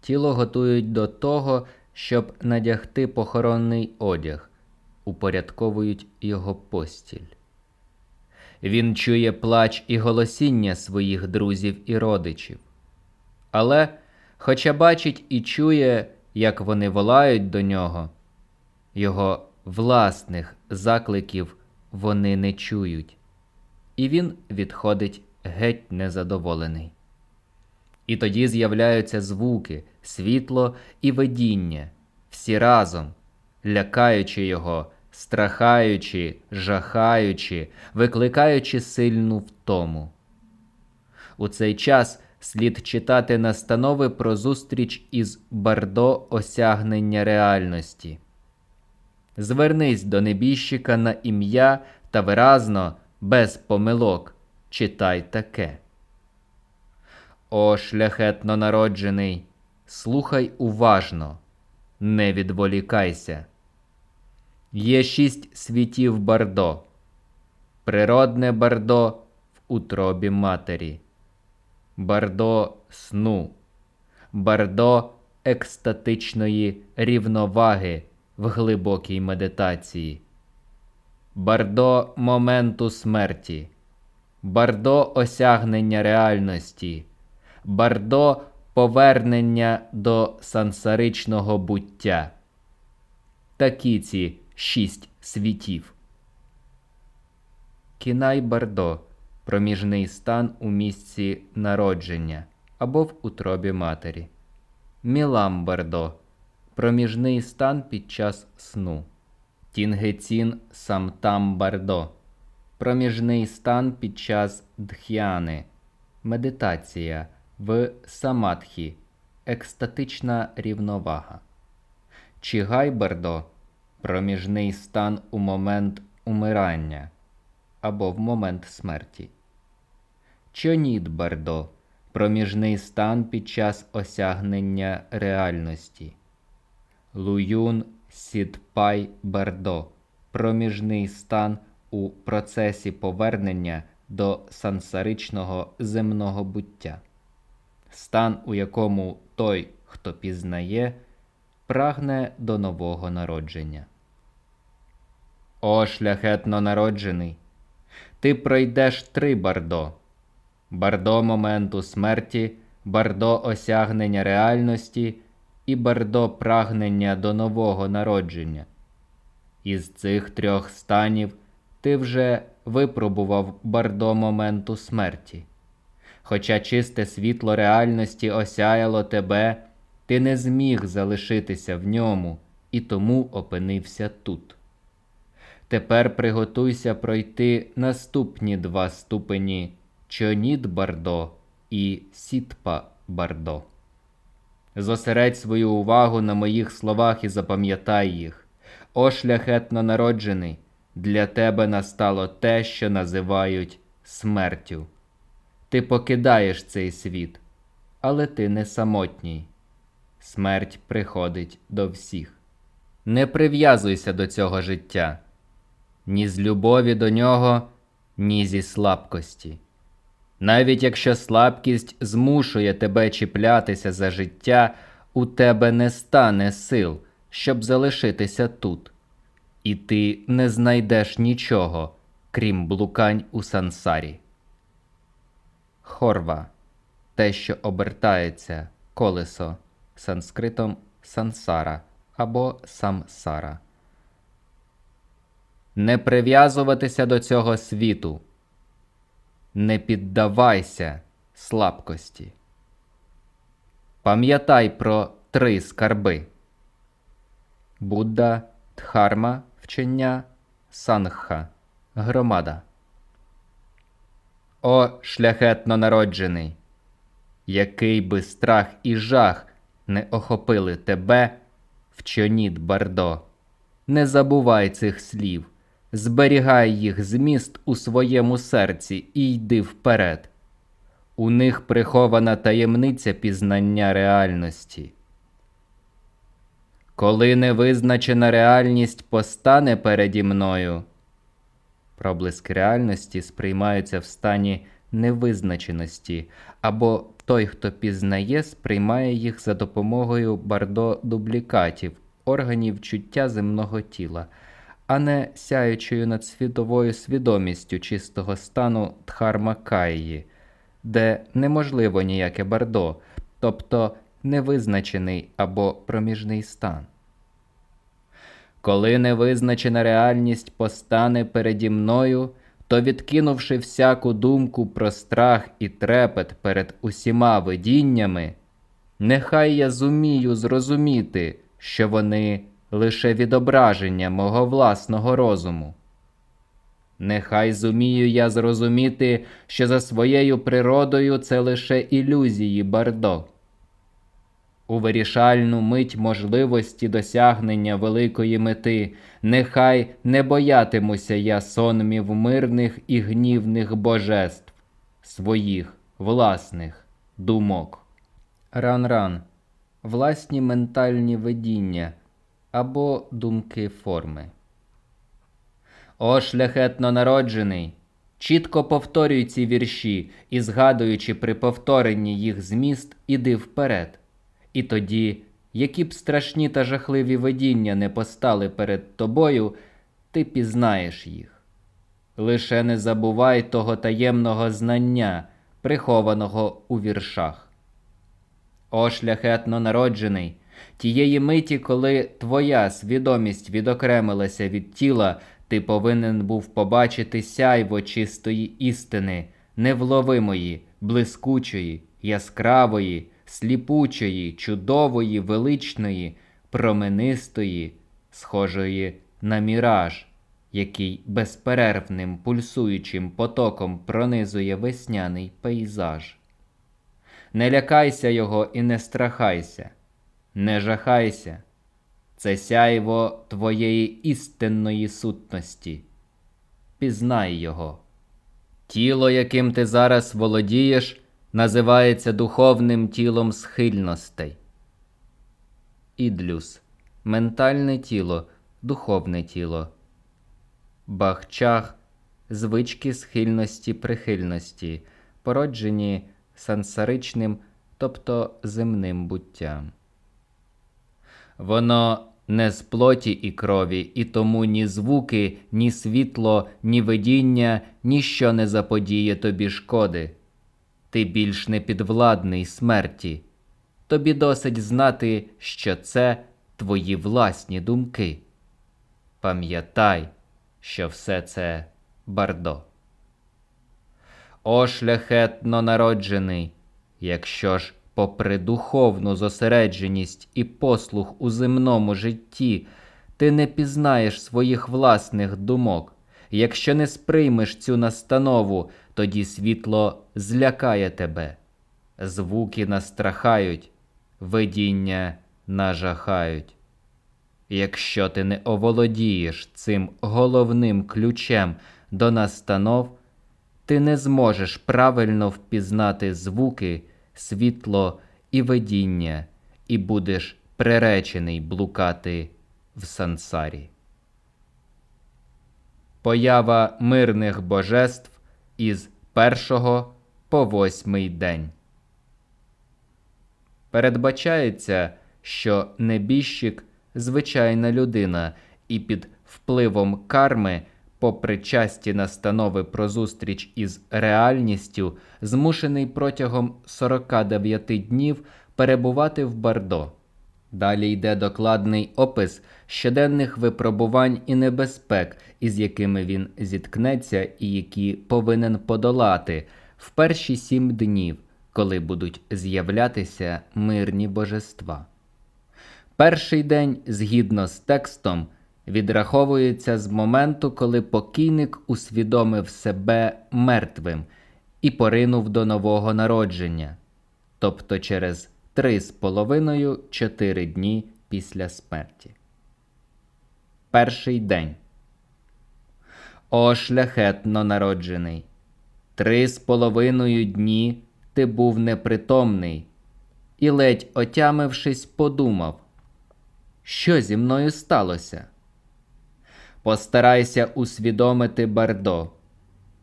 тіло готують до того, щоб надягти похоронний одяг, упорядковують його постіль. Він чує плач і голосіння своїх друзів і родичів. Але, хоча бачить і чує, як вони волають до нього, його власних закликів вони не чують, і він відходить геть незадоволений. І тоді з'являються звуки, світло і видіння, всі разом, лякаючи його, страхаючи, жахаючи, викликаючи сильну втому. У цей час слід читати настанови про зустріч із бардо осягнення реальності. Звернись до небіжчика на ім'я та виразно, без помилок, читай таке. О, шляхетно народжений, слухай уважно, не відволікайся. Є шість світів бардо, природне бардо в утробі матері, бардо сну, бардо екстатичної рівноваги в глибокій медитації, бардо моменту смерті, бардо осягнення реальності, бардо повернення до сансаричного буття. Такі ці шість світів. Кінай Бардо проміжний стан у місці народження або в утробі матері. Мілам Бардо проміжний стан під час сну. Тінгецін Самтам Бардо проміжний стан під час дх'яни, медитація в самадхі, екстатична рівновага. Чігай Бардо проміжний стан у момент умирання або в момент смерті. Чонід Бардо проміжний стан під час осягнення реальності. Луюн Сідпай Бардо проміжний стан у процесі повернення до сансаричного земного буття, стан, у якому той, хто пізнає, прагне до нового народження. О, шляхетно народжений, ти пройдеш три бардо, бардо моменту смерті, бардо осягнення реальності і бардо прагнення до нового народження. Із цих трьох станів ти вже випробував бардо моменту смерті. Хоча чисте світло реальності осяяло тебе, ти не зміг залишитися в ньому і тому опинився тут. Тепер приготуйся пройти наступні два ступені Чоніт Бардо і Сітпа Бардо. Зосередь свою увагу на моїх словах і запам'ятай їх. О шляхетно народжений, для тебе настало те, що називають смертю. Ти покидаєш цей світ, але ти не самотній. Смерть приходить до всіх. Не прив'язуйся до цього життя, ні з любові до нього, ні зі слабкості. Навіть якщо слабкість змушує тебе чіплятися за життя, у тебе не стане сил, щоб залишитися тут, і ти не знайдеш нічого, крім блукань у сансарі. Хорва те, що обертається колесо санскритом сансара або самсара. Не прив'язуватися до цього світу. Не піддавайся слабкості. Пам'ятай про три скарби Будда, Дхарма, вчення, Сангха, громада. О, шляхетно народжений, який би страх і жах не охопили тебе, вчоніт Бардо. Не забувай цих слів, зберігай їх зміст у своєму серці і йди вперед. У них прихована таємниця пізнання реальності. Коли невизначена реальність постане переді мною, проблиск реальності сприймаються в стані невизначеності, або той, хто пізнає, сприймає їх за допомогою бардо-дублікатів, органів чуття земного тіла, а не сяючою над світовою свідомістю чистого стану Дхармакаї, де неможливо ніяке бардо, тобто невизначений або проміжний стан. Коли невизначена реальність постане переді мною, то, відкинувши всяку думку про страх і трепет перед усіма видіннями, нехай я зумію зрозуміти, що вони лише відображення мого власного розуму. Нехай зумію я зрозуміти, що за своєю природою це лише ілюзії бардо. У вирішальну мить можливості досягнення великої мети, нехай не боятимуся я сонмів мирних і гнівних божеств, своїх власних думок. Ран-ран власні ментальні видіння або думки форми. О, шляхетно народжений! Чітко повторюй ці вірші і, згадуючи при повторенні їх зміст, іди вперед. І тоді, які б страшні та жахливі видіння не постали перед тобою, ти пізнаєш їх. Лише не забувай того таємного знання, прихованого у віршах. О, шляхетно народжений, тієї миті, коли твоя свідомість відокремилася від тіла, ти повинен був побачити сяйво чистої істини, невловимої, блискучої, яскравої сліпучої, чудової, величної, променистої, схожої на міраж, який безперервним пульсуючим потоком пронизує весняний пейзаж. Не лякайся його і не страхайся, не жахайся, це сяйво твоєї істинної сутності. Пізнай його. Тіло, яким ти зараз володієш, називається духовним тілом схильностей. Ідлюс ментальне тіло, духовне тіло, бахчах звички схильності прихильності, породжені сансаричним, тобто земним буттям. Воно не з плоті і крові, і тому ні звуки, ні світло, ні видіння, ніщо не заподіє тобі шкоди ти більш не підвладний смерті. Тобі досить знати, що це твої власні думки. Пам'ятай, що все це бардо. О, шляхетно народжений, якщо ж попри духовну зосередженість і послух у земному житті, ти не пізнаєш своїх власних думок. Якщо не сприймеш цю настанову, тоді світло злякає тебе, звуки настрахають, видіння нажахають. Якщо ти не оволодієш цим головним ключем до настанов, ти не зможеш правильно впізнати звуки, світло і видіння, і будеш приречений блукати в сансарі. Поява мирних божеств із першого по восьмий день. Передбачається, що небіжчик звичайна людина, і під впливом карми, попри часті настанови про зустріч із реальністю, змушений протягом 49 днів перебувати в Бардо. Далі йде докладний опис щоденних випробувань і небезпек, із якими він зіткнеться, і які повинен подолати в перші сім днів, коли будуть з'являтися мирні божества. Перший день, згідно з текстом, відраховується з моменту, коли покійник усвідомив себе мертвим і поринув до нового народження, тобто через три з половиною чотири дні після смерті. Перший день. О шляхетно народжений. Три з половиною дні ти був непритомний, і, ледь отямившись, подумав, що зі мною сталося. Постарайся усвідомити Бардо.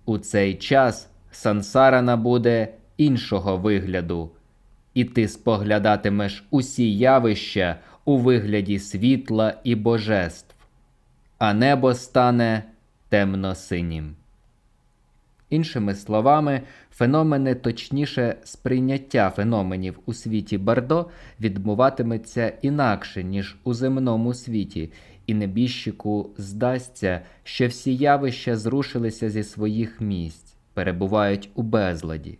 У цей час сансара набуде іншого вигляду, і ти споглядатимеш усі явища у вигляді світла і божеств, а небо стане темно-синім. Іншими словами, феномени, точніше, сприйняття феноменів у світі Бардо відбуватиметься інакше, ніж у земному світі, і небіжчику здасться, що всі явища зрушилися зі своїх місць, перебувають у безладі.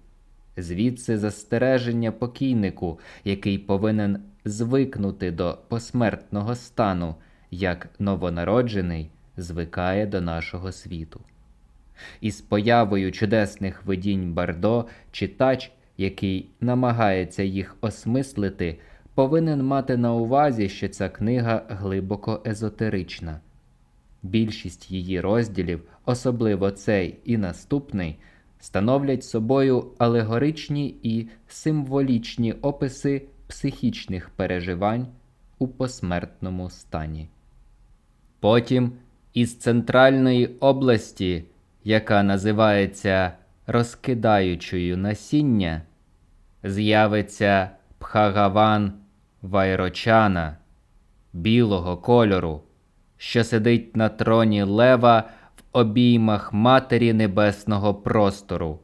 Звідси застереження покійнику, який повинен звикнути до посмертного стану, як новонароджений звикає до нашого світу. Із появою чудесних видінь Бардо, читач, який намагається їх осмислити, повинен мати на увазі, що ця книга глибоко езотерична. Більшість її розділів, особливо цей і наступний, становлять собою алегоричні і символічні описи психічних переживань у посмертному стані. Потім із центральної області, яка називається розкидаючою насіння, з'явиться Пхагаван Вайрочана білого кольору, що сидить на троні лева обіймах матері небесного простору,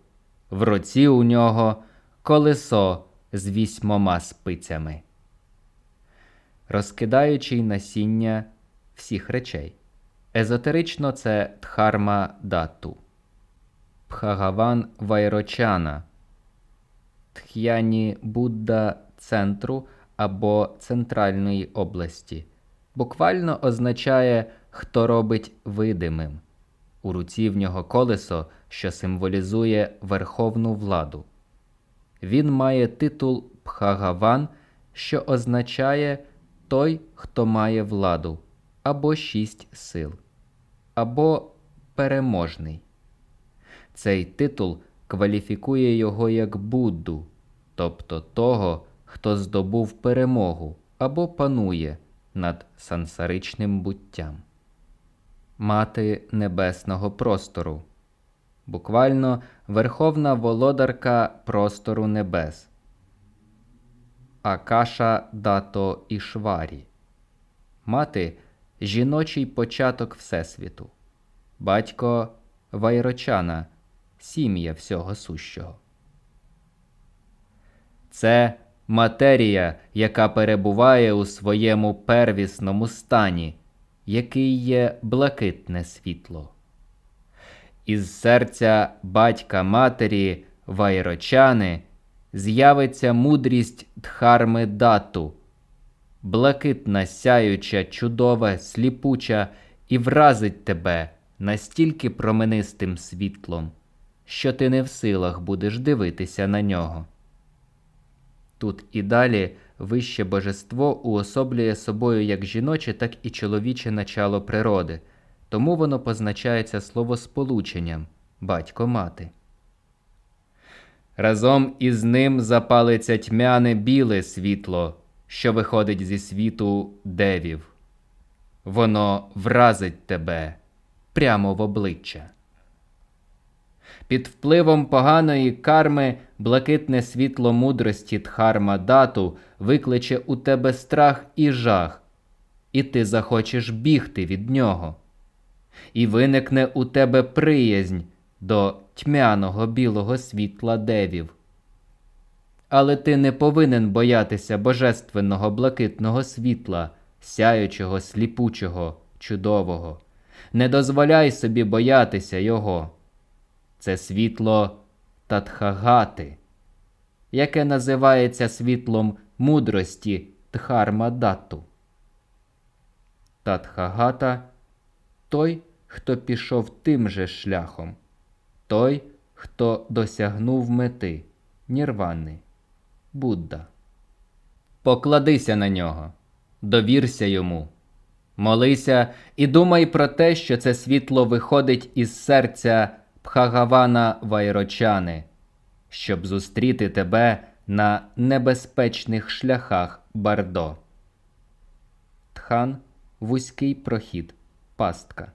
в руці у нього колесо з вісьмома спицями, розкидаючи насіння всіх речей. Езотерично це Дхарма Дату, Пхагаван Вайрочана, Тх'яні Будда центру або центральної області, буквально означає, хто робить видимим. У руці в нього колесо, що символізує верховну владу. Він має титул Пхагаван, що означає той, хто має владу, або шість сил, або переможний. Цей титул кваліфікує його як Будду, тобто того, хто здобув перемогу або панує над сансаричним буттям. Мати небесного простору, буквально верховна володарка простору небес, Акаша Дато Ішварі, мати жіночий початок Всесвіту, батько Вайрочана, сім'я всього сущого. Це матерія, яка перебуває у своєму первісному стані, який є блакитне світло. Із серця батька матері Вайрочани з'явиться мудрість Дхарми дату, блакитна, сяюча, чудова, сліпуча, і вразить тебе настільки променистим світлом, що ти не в силах будеш дивитися на нього. Тут і далі вище божество уособлює собою як жіноче, так і чоловіче начало природи, тому воно позначається словосполученням батько мати. Разом із ним запалиться тьмяне біле світло, що виходить зі світу девів. Воно вразить тебе прямо в обличчя. Під впливом поганої карми блакитне світло мудрості Дхарма дату викличе у тебе страх і жах, і ти захочеш бігти від нього. І виникне у тебе приязнь до тьмяного білого світла девів. Але ти не повинен боятися божественного блакитного світла, сяючого, сліпучого, чудового. Не дозволяй собі боятися його. Це світло Татхагати, яке називається світлом мудрості Дхармадату. Татхагата той, хто пішов тим же шляхом, той, хто досягнув мети, нірвани, Будда. Покладися на нього, довірся йому, молися і думай про те, що це світло виходить із серця Пхагавана Вайрочани, щоб зустріти тебе на небезпечних шляхах Бардо. Тхан вузький прохід, пастка.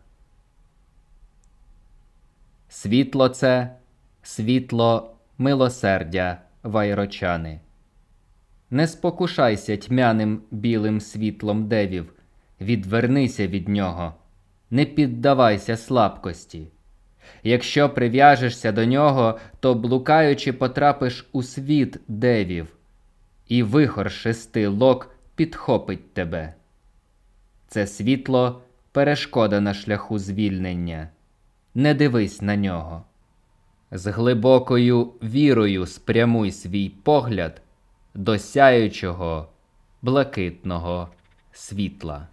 Світло це світло милосердя вайрочани. Не спокушайся тьмяним білим світлом девів, відвернися від нього, не піддавайся слабкості. Якщо прив'яжешся до нього, то блукаючи потрапиш у світ девів, і вихор шести лок підхопить тебе. Це світло перешкода на шляху звільнення. Не дивись на нього. З глибокою вірою спрямуй свій погляд до сяючого блакитного світла.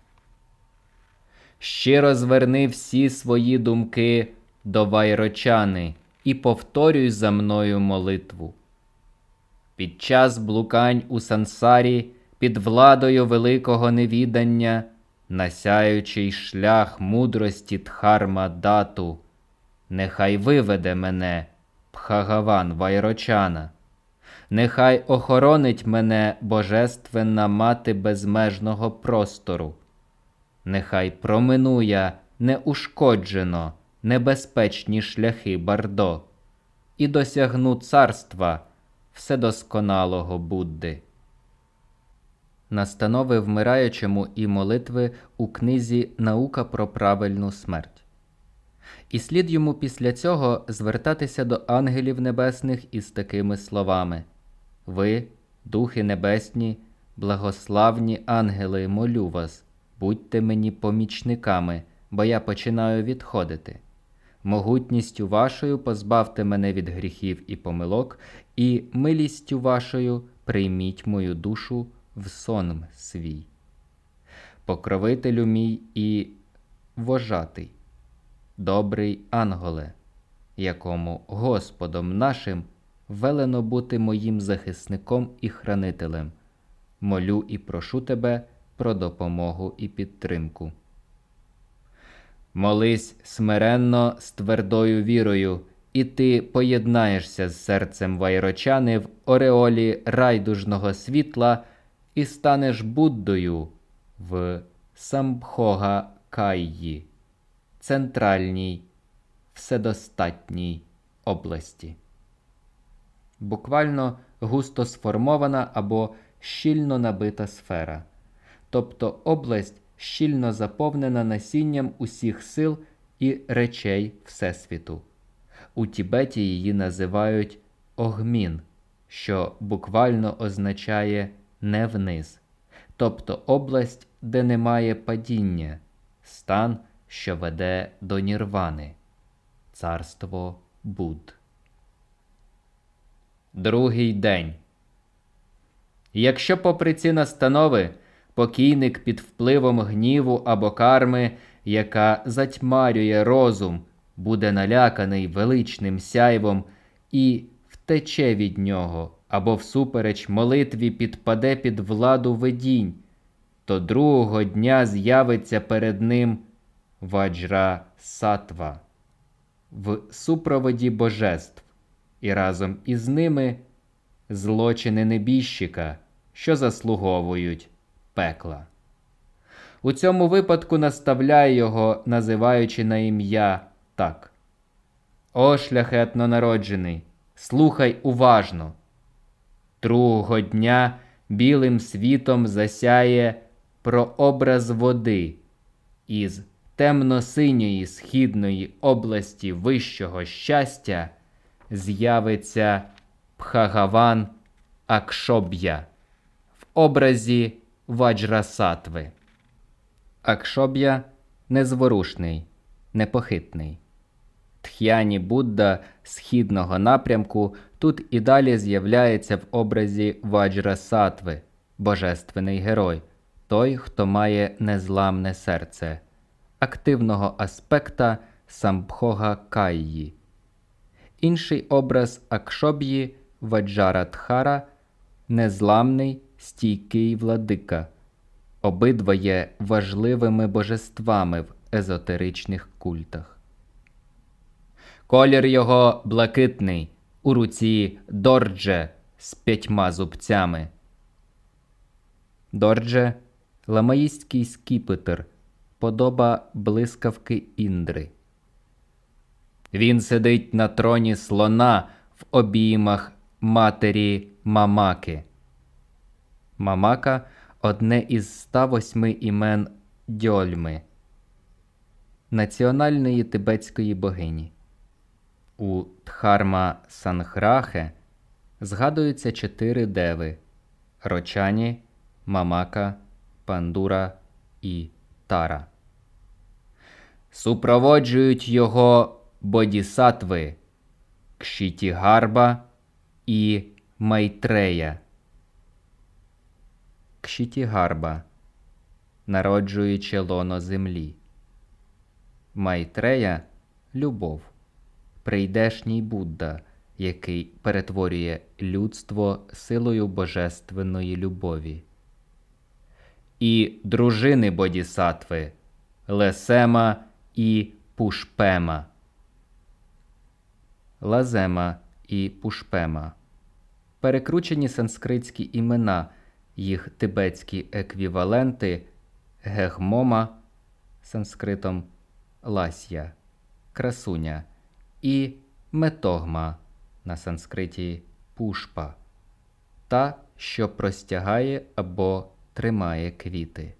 Щиро зверни всі свої думки до вайрочани і повторюй за мною молитву. Під час блукань у сансарі під владою великого невідання, насяючий шлях мудрості Дхарма дату, нехай виведе мене, Пхагаван Вайрочана, нехай охоронить мене Божественна мати безмежного простору, нехай проминує неушкоджено небезпечні шляхи Бардо і досягну царства вседосконалого Будди. Настанови вмираючому і молитви у книзі Наука про правильну смерть. І слід йому після цього звертатися до ангелів небесних із такими словами Ви, духи небесні, благославні ангели, молю вас, будьте мені помічниками, бо я починаю відходити могутністю вашою позбавте мене від гріхів і помилок, і милістю вашою прийміть мою душу в сон свій. Покровителю мій і вожатий, добрий анголе, якому Господом нашим велено бути моїм захисником і хранителем, молю і прошу тебе про допомогу і підтримку. Молись смиренно з твердою вірою, і ти поєднаєшся з серцем вайрочани в ореолі райдужного світла і станеш Буддою в Самбхога Кайї, центральній, вседостатній області. Буквально густо сформована або щільно набита сфера, тобто область щільно заповнена насінням усіх сил і речей Всесвіту. У Тібеті її називають огмін, що буквально означає не вниз, тобто область, де немає падіння, стан, що веде до нірвани, царство Буд. Другий день. Якщо, попри ці настанови, покійник під впливом гніву або карми, яка затьмарює розум, буде наляканий величним сяйвом і втече від нього, або всупереч молитві підпаде під владу видінь, то другого дня з'явиться перед ним ваджра сатва. В супроводі божеств, і разом із ними злочини небіжчика, що заслуговують пекла. У цьому випадку наставляє його, називаючи на ім'я так. О, шляхетно народжений, слухай уважно. Другого дня білим світом засяє прообраз води із темно-синьої східної області вищого щастя з'явиться Пхагаван Акшоб'я в образі Ваджрасатви. Акшоб'я незворушний, непохитний. Тх'яні Будда східного напрямку тут і далі з'являється в образі Ваджрасатви, божественний герой, той, хто має незламне серце, активного аспекта Самбхога Кайї. Інший образ Акшоб'ї Ваджаратхара незламний стійкий владика. Обидва є важливими божествами в езотеричних культах. Колір його блакитний, у руці дордже з п'ятьма зубцями. Дордже ламаїстський скіпетр, подоба блискавки індри. Він сидить на троні слона в обіймах матері Мамаки. Мамака одне із 108 імен Дьольми, національної тибетської богині. У Дхарма Санхрахе згадуються чотири деви Рочані, Мамака, Пандура і Тара. Супроводжують його бодісатви Кшітігарба і Майтрея. Кшітігарба, народжуючи лоно землі. Майтрея любов, прийдешній Будда, який перетворює людство силою божественної любові. І дружини Бодісатви Лесема і Пушпема. Лазема і Пушпема. Перекручені санскритські імена їх тибетські еквіваленти гегмома санскритом ласya, красуня і метогма на санскриті пушпа, та, що простягає або тримає квіти.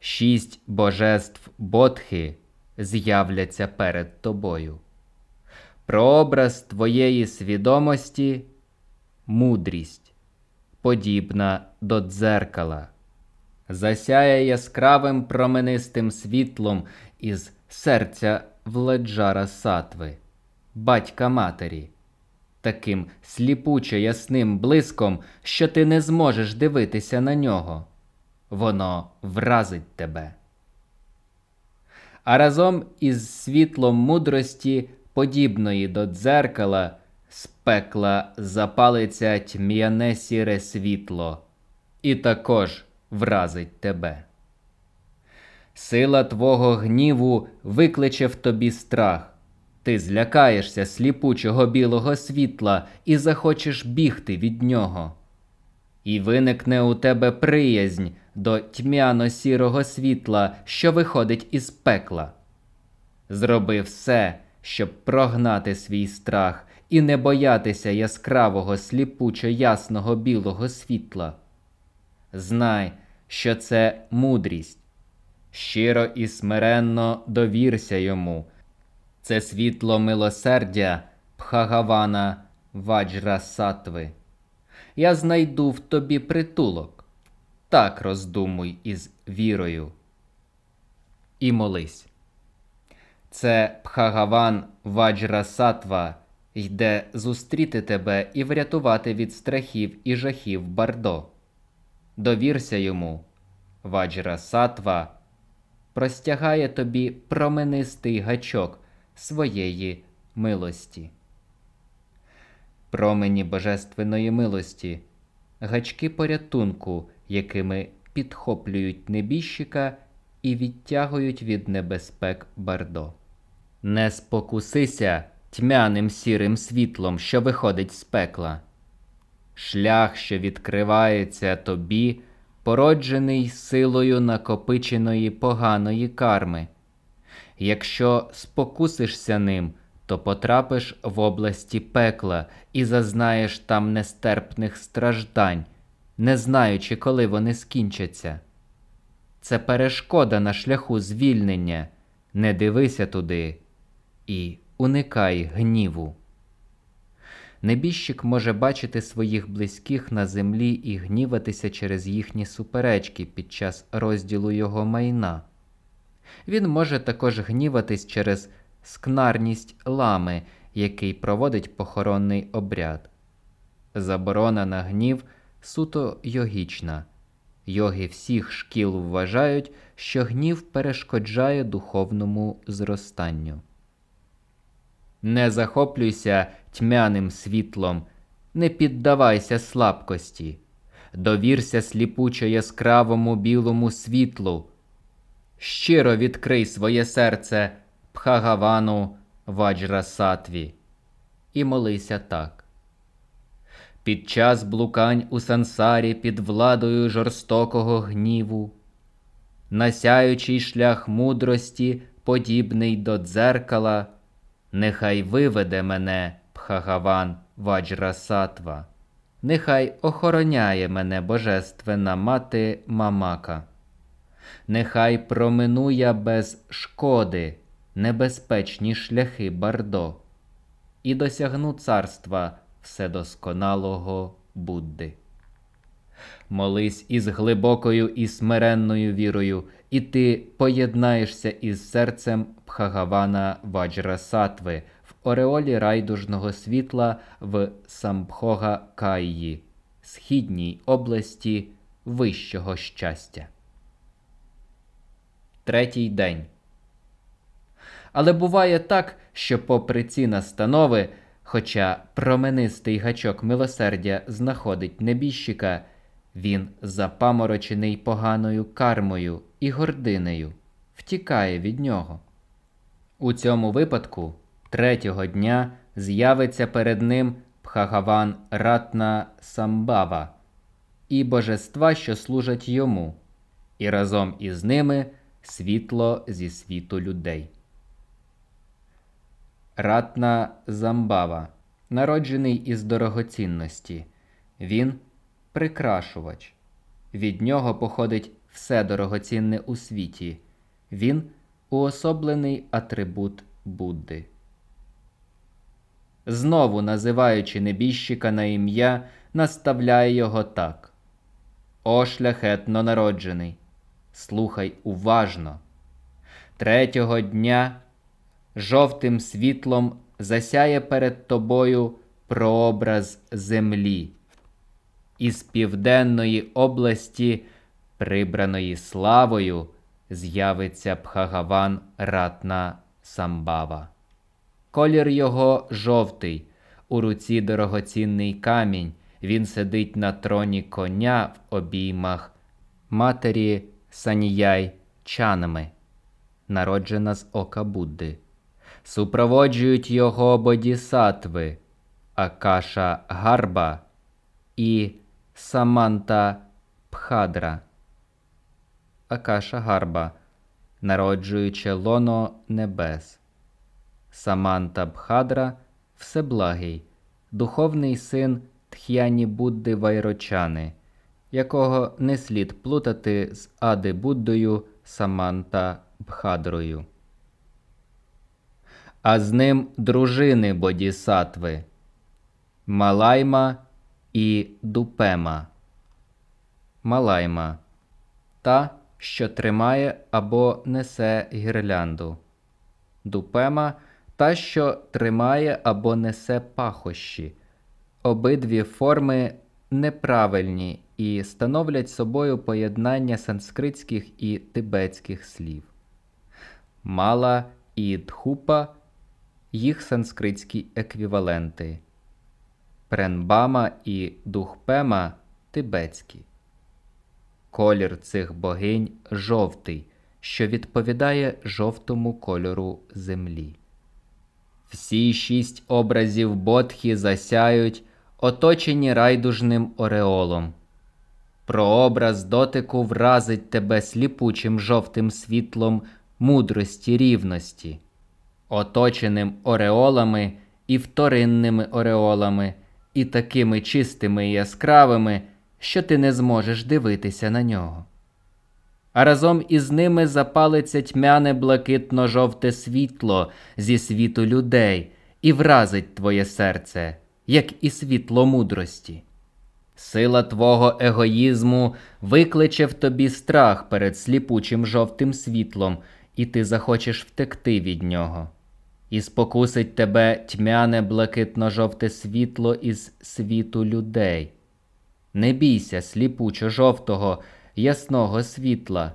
Шість божеств Бодхи з'являться перед тобою. Прообраз твоєї свідомості мудрість подібна до дзеркала, засяє яскравим променистим світлом із серця Владжара Сатви, батька матері, таким сліпуче ясним блиском, що ти не зможеш дивитися на нього. Воно вразить тебе. А разом із світлом мудрості, подібної до дзеркала, пекла запалиться тьмяне сіре світло, і також вразить тебе. Сила твого гніву викличе в тобі страх. Ти злякаєшся сліпучого білого світла і захочеш бігти від нього. І виникне у тебе приязнь до тьмяно сірого світла, що виходить із пекла. Зроби все, щоб прогнати свій страх і не боятися яскравого, сліпучо ясного білого світла. Знай, що це мудрість. Щиро і смиренно довірся йому. Це світло милосердя Пхагавана Ваджра Сатви. Я знайду в тобі притулок. Так роздумуй із вірою. І молись. Це Пхагаван Ваджра Сатва йде зустріти тебе і врятувати від страхів і жахів Бардо. Довірся йому, ваджра сатва, простягає тобі променистий гачок своєї милості. Промені божественної милості, гачки порятунку, якими підхоплюють небіжчика і відтягують від небезпек Бардо. Не спокусися тьмяним сірим світлом, що виходить з пекла. Шлях, що відкривається тобі, породжений силою накопиченої поганої карми. Якщо спокусишся ним, то потрапиш в області пекла і зазнаєш там нестерпних страждань, не знаючи, коли вони скінчаться. Це перешкода на шляху звільнення, не дивися туди і уникай гніву. Небіжчик може бачити своїх близьких на землі і гніватися через їхні суперечки під час розділу його майна. Він може також гніватись через скнарність лами, який проводить похоронний обряд. Заборона на гнів суто йогічна. Йоги всіх шкіл вважають, що гнів перешкоджає духовному зростанню. Не захоплюйся тьмяним світлом, не піддавайся слабкості, довірся сліпучо яскравому білому світлу, щиро відкрий своє серце Пхагавану Ваджрасатві. І молися так. Під час блукань у сансарі під владою жорстокого гніву, насяючий шлях мудрості, подібний до дзеркала, нехай виведе мене Пхагаван Ваджрасатва, нехай охороняє мене Божественна мати Мамака, нехай проминує без шкоди небезпечні шляхи Бардо і досягну царства вседосконалого Будди. Молись із глибокою і смиренною вірою, і ти поєднаєшся із серцем Пхагавана Ваджрасатви в ореолі райдужного світла в Самбхога Кайї, східній області вищого щастя. Третій день. Але буває так, що, попри ці настанови, хоча променистий гачок милосердя знаходить небіжчика, він запаморочений поганою кармою і гординею, втікає від нього. У цьому випадку третього дня з'явиться перед ним Пхагаван Ратна Самбава і божества, що служать йому, і разом із ними світло зі світу людей. Ратна Замбава, народжений із дорогоцінності. Він прикрашувач. Від нього походить все дорогоцінне у світі. Він уособлений атрибут Будди. Знову називаючи небіжчика на ім'я, наставляє його так. О шляхетно народжений. Слухай уважно. Третього дня жовтим світлом засяє перед тобою прообраз землі. Із південної області, прибраної славою, з'явиться Пхагаван Ратна Самбава. Колір його жовтий, у руці дорогоцінний камінь. Він сидить на троні коня в обіймах матері Саніяй Чанами, народжена з ока Будди супроводжують його бодісатви, Акаша Гарба і Саманта Пхадра. Акаша Гарба, народжуючи лоно небес. Саманта Бхадра Всеблагий, духовний син Тх'яні Будди Вайрочани, якого не слід плутати з Ади Буддою Саманта Бхадрою а з ним дружини Бодісатви Малайма і Дупема. Малайма та, що тримає або несе гірлянду. Дупема та, що тримає або несе пахощі. Обидві форми неправильні і становлять собою поєднання санскритських і тибетських слів. Мала і дхупа їх санскритські еквіваленти. Пренбама і Духпема тибетські. Колір цих богинь жовтий, що відповідає жовтому кольору землі. Всі шість образів Бодхі засяють, оточені райдужним ореолом. Прообраз дотику вразить тебе сліпучим жовтим світлом мудрості рівності, оточеним ореолами і вторинними ореолами, і такими чистими і яскравими, що ти не зможеш дивитися на нього. А разом із ними запалиться тьмяне блакитно жовте світло зі світу людей і вразить твоє серце, як і світло мудрості. Сила твого егоїзму викличе в тобі страх перед сліпучим жовтим світлом, і ти захочеш втекти від нього. І спокусить тебе тьмяне блакитно жовте світло із світу людей. Не бійся сліпучо жовтого, ясного світла.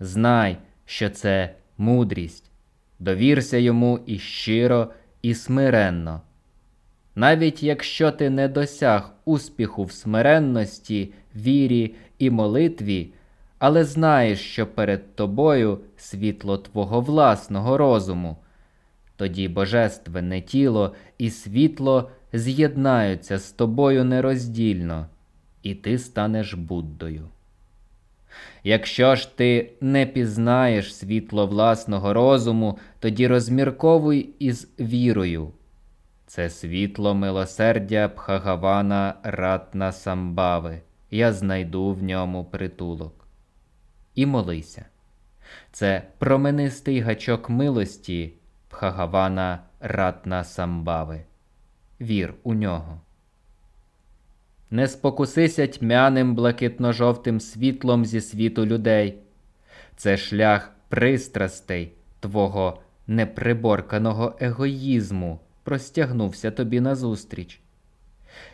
Знай, що це мудрість, довірся йому і щиро, і смиренно. Навіть якщо ти не досяг успіху в смиренності, вірі і молитві, але знаєш, що перед тобою світло твого власного розуму, тоді божественне тіло і світло з'єднаються з тобою нероздільно, і ти станеш Буддою. Якщо ж ти не пізнаєш світло власного розуму, тоді розмірковуй із вірою. Це світло милосердя Пхагавана Ратна Самбави, я знайду в ньому притулок. І молися. Це променистий гачок милості Пхагавана Ратна Самбави. Вір у нього. Не спокусися тьмяним блакитно-жовтим світлом зі світу людей. Це шлях пристрастей твого неприборканого егоїзму простягнувся тобі назустріч.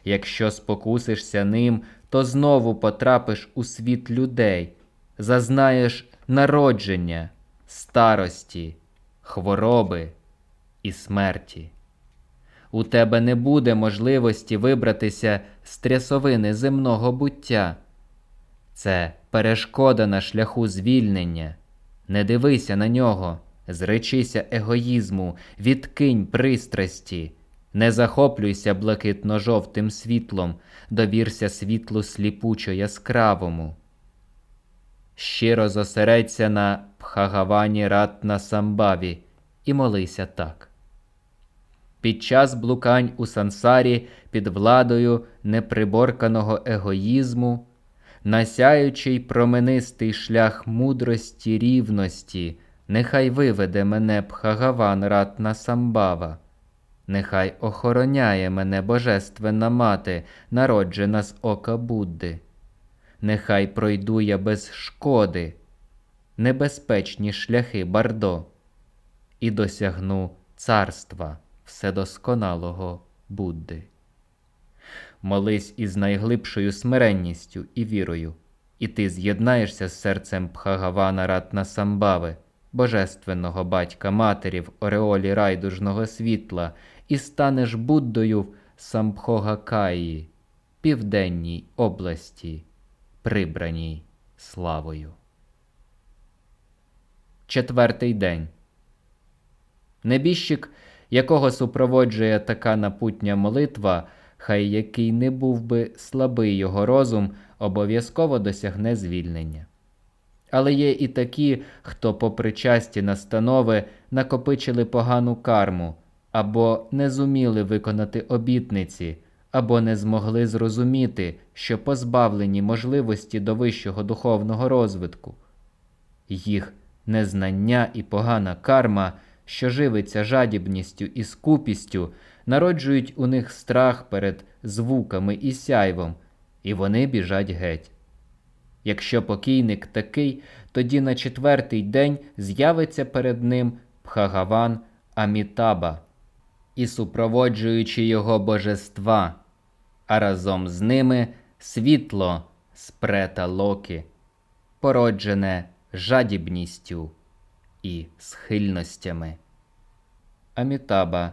Якщо спокусишся ним, то знову потрапиш у світ людей, зазнаєш народження, старості, хвороби і смерті. У тебе не буде можливості вибратися з трясовини земного буття. Це перешкода на шляху звільнення. Не дивися на нього, зречися егоїзму, відкинь пристрасті, не захоплюйся блакитно-жовтим світлом, довірся світлу сліпучо яскравому. Щиро зосередься на Пхагавані Ратна Самбаві і молися так. Під час блукань у сансарі під владою неприборканого егоїзму, насяючий променистий шлях мудрості рівності, нехай виведе мене Пхагаван Ратна Самбава, нехай охороняє мене Божественна мати, народжена з ока Будди, нехай пройду я без шкоди, небезпечні шляхи Бардо, і досягну царства вседосконалого Будди. Молись із найглибшою смиренністю і вірою, і ти з'єднаєшся з серцем Пхагавана Ратна Самбави, божественного батька матері в Ореолі райдужного світла, і станеш Буддою в Самбхогакаї, південній області, прибраній славою. Четвертий день. Небіжчик якого супроводжує така напутня молитва, хай який не був би слабий його розум, обов'язково досягне звільнення. Але є і такі, хто, попри часті настанови, накопичили погану карму, або не зуміли виконати обітниці, або не змогли зрозуміти, що позбавлені можливості до вищого духовного розвитку. Їх незнання і погана карма що живиться жадібністю і скупістю, народжують у них страх перед звуками і сяйвом, і вони біжать геть. Якщо покійник такий, тоді на четвертий день з'явиться перед ним Пхагаван Амітаба і супроводжуючи його божества, а разом з ними світло спрета локи, породжене жадібністю і схильностями. Амітаба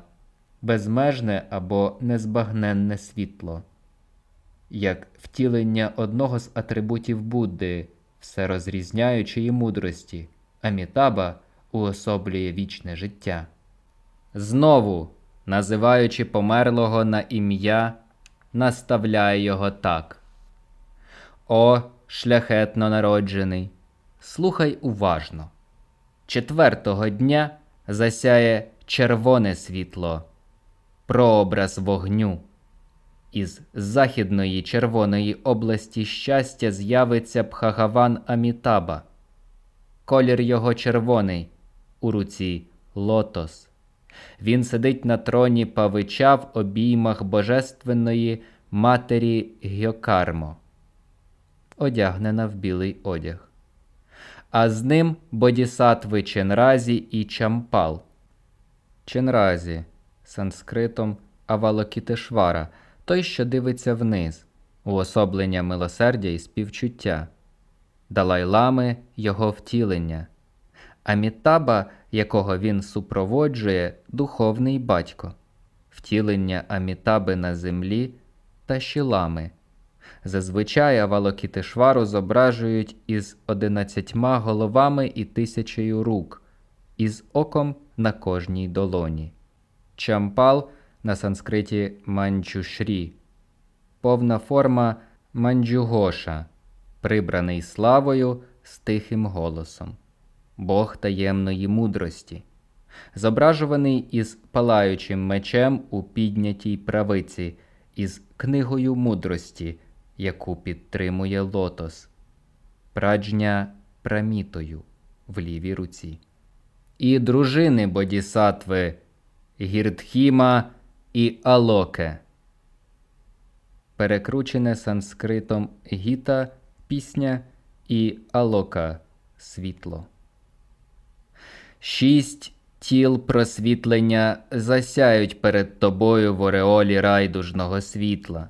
безмежне або незбагненне світло, як втілення одного з атрибутів Будди, все розрізняючої мудрості, Амітаба уособлює вічне життя. Знову, називаючи померлого на ім'я, наставляє його так. О, шляхетно народжений, слухай уважно. Четвертого дня засяє червоне світло, прообраз вогню. Із західної червоної області щастя з'явиться Пхагаван Амітаба. Колір його червоний, у руці лотос. Він сидить на троні павича в обіймах божественної матері Гьокармо, одягнена в білий одяг. А з ним бодісатви Ченразі і Чампал. Ченразі санскритом Авалокітешвара, той, що дивиться вниз, уособлення милосердя і співчуття, Далай-лами його втілення. Амітаба, якого він супроводжує, духовний батько, втілення Амітаби на землі та шілами. Зазвичай Авалокітешвару зображують із одинадцятьма головами і тисячею рук, із оком на кожній долоні. Чампал на санскриті манджушрі, повна форма манджугоша, прибраний славою з тихим голосом. Бог таємної мудрості, зображуваний із палаючим мечем у піднятій правиці, із книгою мудрості, яку підтримує лотос, праджня прамітою в лівій руці, і дружини Бодісатви Гірдхіма і Алоке. Перекручене санскритом гіта пісня і Алока світло. Шість тіл просвітлення засяють перед тобою в ореолі райдужного світла.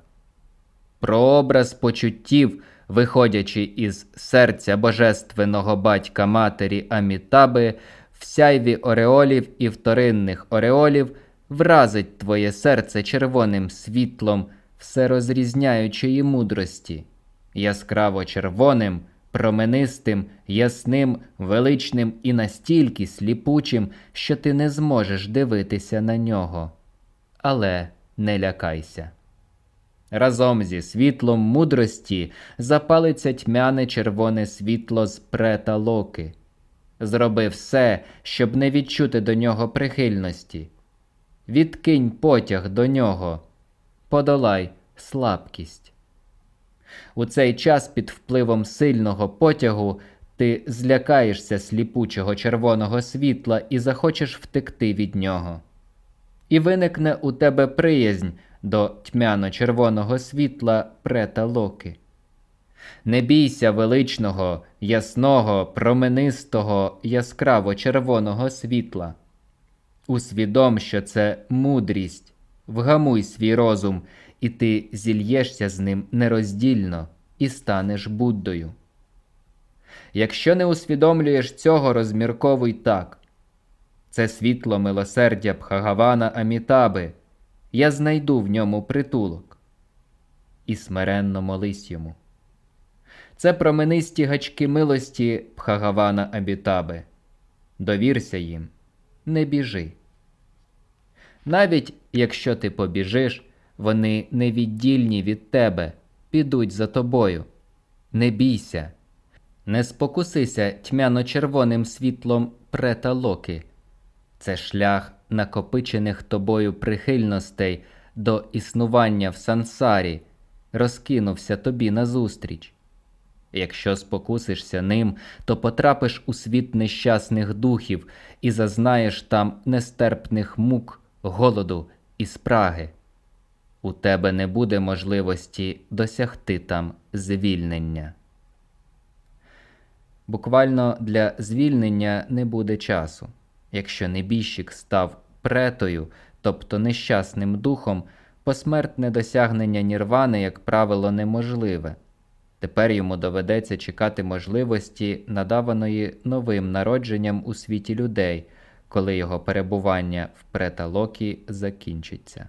Прообраз почуттів, виходячи із серця божественного батька матері Амітаби, в сяйві ореолів і вторинних ореолів, вразить твоє серце червоним світлом всерозрізняючої мудрості, яскраво червоним променистим, ясним, величним і настільки сліпучим, що ти не зможеш дивитися на нього. Але не лякайся. Разом зі світлом мудрості запалиться тьмяне червоне світло з прета локи. Зроби все, щоб не відчути до нього прихильності. Відкинь потяг до нього, подолай слабкість. У цей час під впливом сильного потягу ти злякаєшся сліпучого червоного світла і захочеш втекти від нього. І виникне у тебе приязнь до тьмяно-червоного світла прета локи. Не бійся величного, ясного, променистого, яскраво червоного світла. Усвідом, що це мудрість, вгамуй свій розум і ти зільєшся з ним нероздільно і станеш Буддою. Якщо не усвідомлюєш цього, розмірковуй так це світло милосердя Пхагавана Амітаби, я знайду в ньому притулок. І смиренно молись йому. Це променисті гачки милості Пхагавана Амітаби. Довірся їм, не біжи. Навіть якщо ти побіжиш, вони невіддільні від тебе, підуть за тобою. Не бійся, не спокусися тьмяно-червоним світлом прета локи. Це шлях накопичених тобою прихильностей до існування в сансарі, розкинувся тобі назустріч. Якщо спокусишся ним, то потрапиш у світ нещасних духів і зазнаєш там нестерпних мук, голоду і спраги у тебе не буде можливості досягти там звільнення. Буквально для звільнення не буде часу. Якщо небіжчик став претою, тобто нещасним духом, посмертне досягнення нірвани, як правило, неможливе. Тепер йому доведеться чекати можливості, надаваної новим народженням у світі людей, коли його перебування в преталокі закінчиться.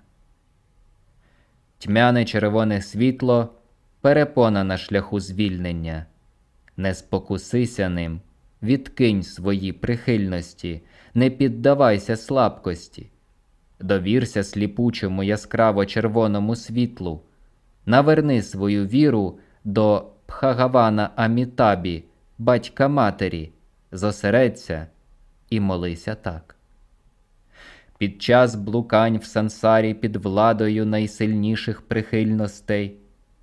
Тьмяне червоне світло перепона на шляху звільнення. Не спокусися ним, відкинь свої прихильності, не піддавайся слабкості, довірся сліпучому яскраво червоному світлу, наверни свою віру до Пхагавана Амітабі, батька матері, зосередься і молися так. Під час блукань в сансарі під владою найсильніших прихильностей,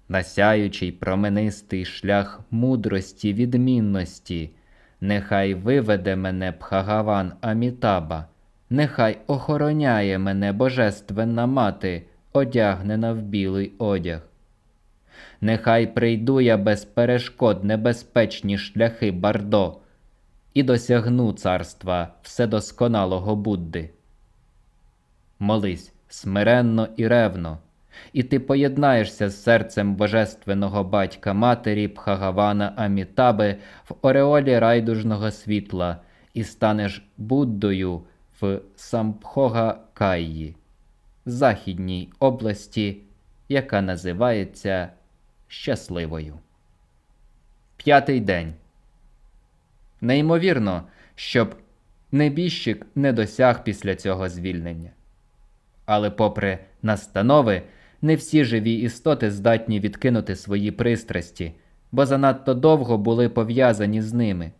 насяючий променистий шлях мудрості, відмінності, нехай виведе мене Пхагаван Амітаба, нехай охороняє мене Божественна мати, одягнена в білий одяг. Нехай прийду я без перешкод небезпечні шляхи Бардо і досягну царства вседосконалого Будди. Молись смиренно і ревно, і ти поєднаєшся з серцем божественного батька матері Пхагавана Амітаби в Ореолі райдужного світла і станеш Буддою в Сампхога Кайї, західній області, яка називається щасливою. П'ятий день. Неймовірно, щоб небіжчик не досяг після цього звільнення. Але, попри настанови, не всі живі істоти здатні відкинути свої пристрасті, бо занадто довго були пов'язані з ними.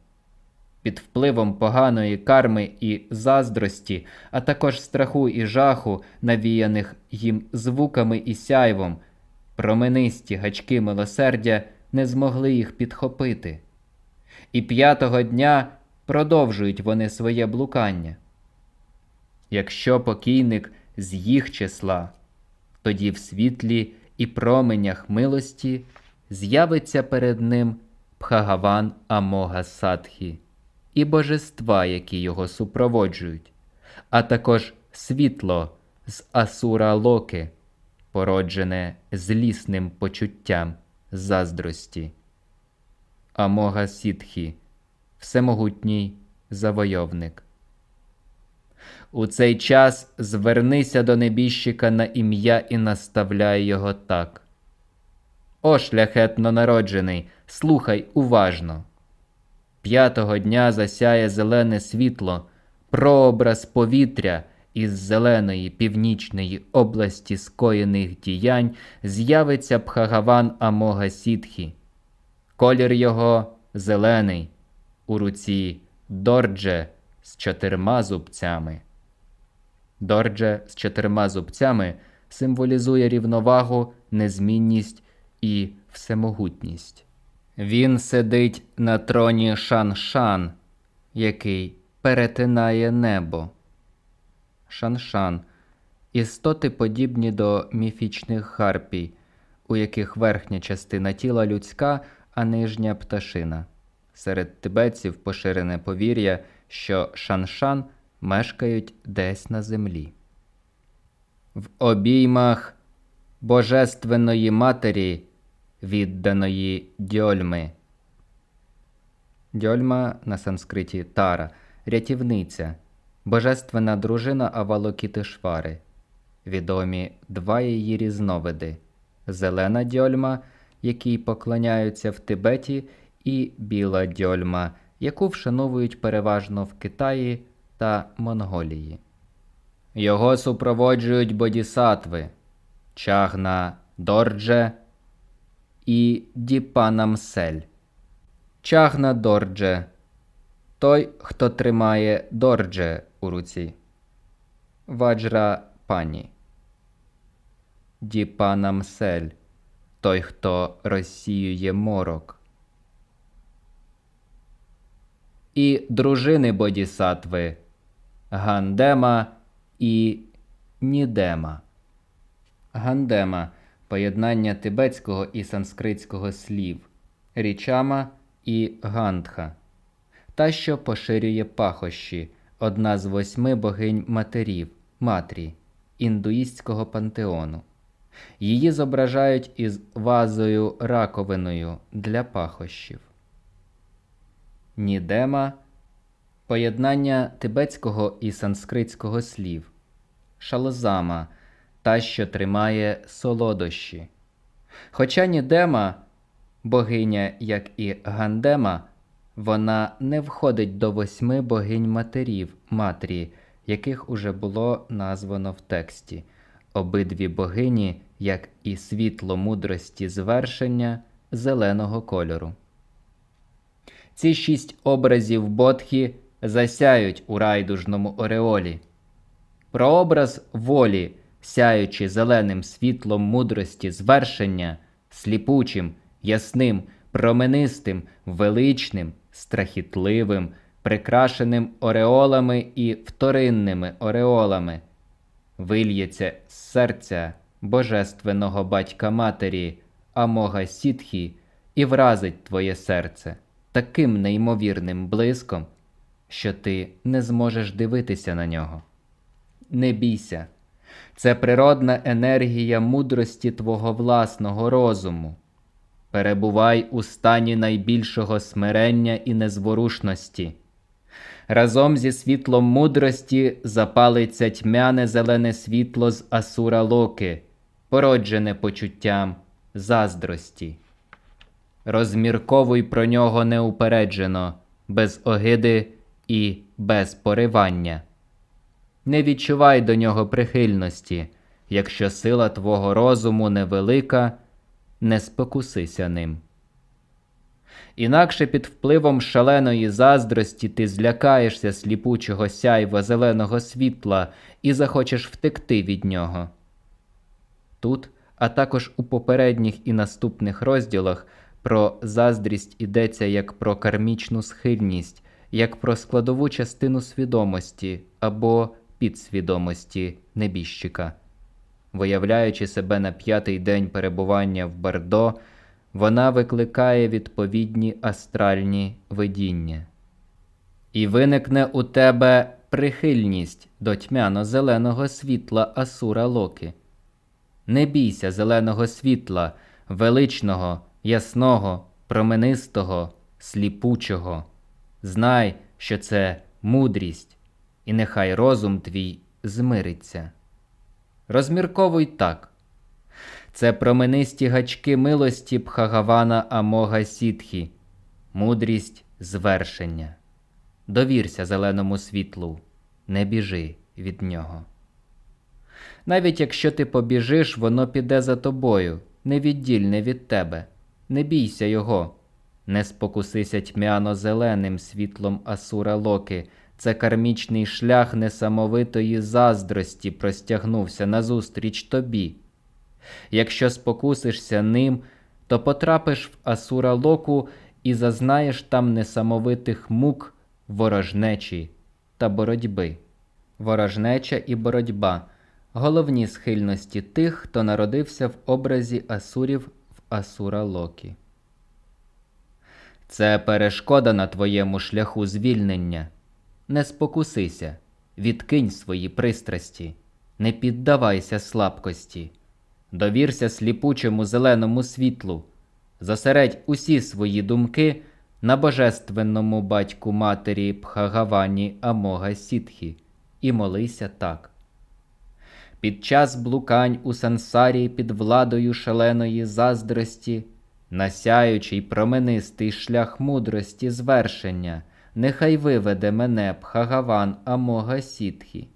Під впливом поганої карми і заздрості, а також страху і жаху, навіяних їм звуками і сяйвом, променисті гачки милосердя не змогли їх підхопити. І п'ятого дня продовжують вони своє блукання. Якщо покійник з їх числа, тоді в світлі і променях милості з'явиться перед ним Пхагаван Амога Садхі і божества, які його супроводжують, а також світло з Асура Локи, породжене злісним почуттям заздрості. Амога Сітхі, всемогутній завойовник. У цей час звернися до небіжчика на ім'я і наставляй його так. О, шляхетно народжений, слухай уважно. П'ятого дня засяє зелене світло, прообраз повітря із зеленої північної області скоєних діянь з'явиться Пхагаван Амога Сітхі. Колір його зелений, у руці дордже з чотирма зубцями. Дордже з чотирма зубцями символізує рівновагу, незмінність і всемогутність. Він сидить на троні Шан-Шан, який перетинає небо. Шан-Шан – істоти подібні до міфічних харпій, у яких верхня частина тіла людська, а нижня пташина. Серед тибетців поширене повір'я, що Шан-Шан мешкають десь на землі. В обіймах Божественної Матері відданої дьольми. Дьольма на санскриті Тара, рятівниця, божественна дружина Авалокітишвари. Відомі два її різновиди зелена дьольма, якій поклоняються в Тибеті, і біла дьольма, яку вшановують переважно в Китаї та Монголії. Його супроводжують бодісатви, чагна Дордже і Діпанамсель. Чагна Дордже той, хто тримає Дордже у руці. Ваджра пані. Діпанамсель той, хто розсіює морок. І дружини Бодісатви Гандема і Нідема. Гандема поєднання тибетського і санскритського слів, річама і гандха, та, що поширює пахощі, одна з восьми богинь матерів матрі індуїстського пантеону. Її зображають із вазою раковиною для пахощів. Нідема поєднання тибетського і санскритського слів, шалозама та, що тримає солодощі. Хоча Нідема, богиня, як і Гандема, вона не входить до восьми богинь матерів матрі, яких уже було названо в тексті. Обидві богині, як і світло мудрості звершення зеленого кольору. Ці шість образів Бодхі засяють у райдужному ореолі. Прообраз волі, сяючи зеленим світлом мудрості звершення, сліпучим, ясним, променистим, величним, страхітливим, прикрашеним ореолами і вторинними ореолами, вильється з серця Божественного батька Матері, Амога Сітхі, і вразить твоє серце таким неймовірним блиском, що ти не зможеш дивитися на нього. Не бійся, це природна енергія мудрості твого власного розуму. Перебувай у стані найбільшого смирення і незворушності. Разом зі світлом мудрості запалиться тьмяне зелене світло з Асура Локи, породжене почуттям заздрості. Розмірковуй про нього неупереджено, без огиди і без поривання. Не відчувай до нього прихильності, якщо сила твого розуму невелика, не спокусися ним. Інакше під впливом шаленої заздрості ти злякаєшся сліпучого сяйва зеленого світла і захочеш втекти від нього. Тут, а також у попередніх і наступних розділах про заздрість ідеться як про кармічну схильність, як про складову частину свідомості або підсвідомості небіжчика. Виявляючи себе на п'ятий день перебування в Бардо, вона викликає відповідні астральні видіння. І виникне у тебе прихильність до тьмяно-зеленого світла Асура Локи. Не бійся зеленого світла, величного, ясного, променистого, сліпучого. Знай, що це мудрість, і нехай розум твій змириться. Розмірковуй так. Це променисті гачки милості Пхагавана Амога Сітхі, мудрість звершення. Довірся зеленому світлу, не біжи від нього. Навіть якщо ти побіжиш, воно піде за тобою, невіддільне від тебе. Не бійся його, не спокусися тьмяно зеленим світлом Асура Локи. Це кармічний шлях несамовитої заздрості простягнувся назустріч тобі. Якщо спокусишся ним, то потрапиш в Асура Локу і зазнаєш там несамовитих мук, ворожнечі та боротьби. Ворожнеча і боротьба головні схильності тих, хто народився в образі Асурів в Асура Локі. Це перешкода на твоєму шляху звільнення. Не спокусися, відкинь свої пристрасті, не піддавайся слабкості, довірся сліпучому зеленому світлу, зосередь усі свої думки на божественному батьку матері Пхагавані Амога Сітхі і молися так. Під час блукань у сансарі під владою шаленої заздрості, насяючий променистий шлях мудрості звершення нехай виведе мене Пхагаван Амога Сітхі,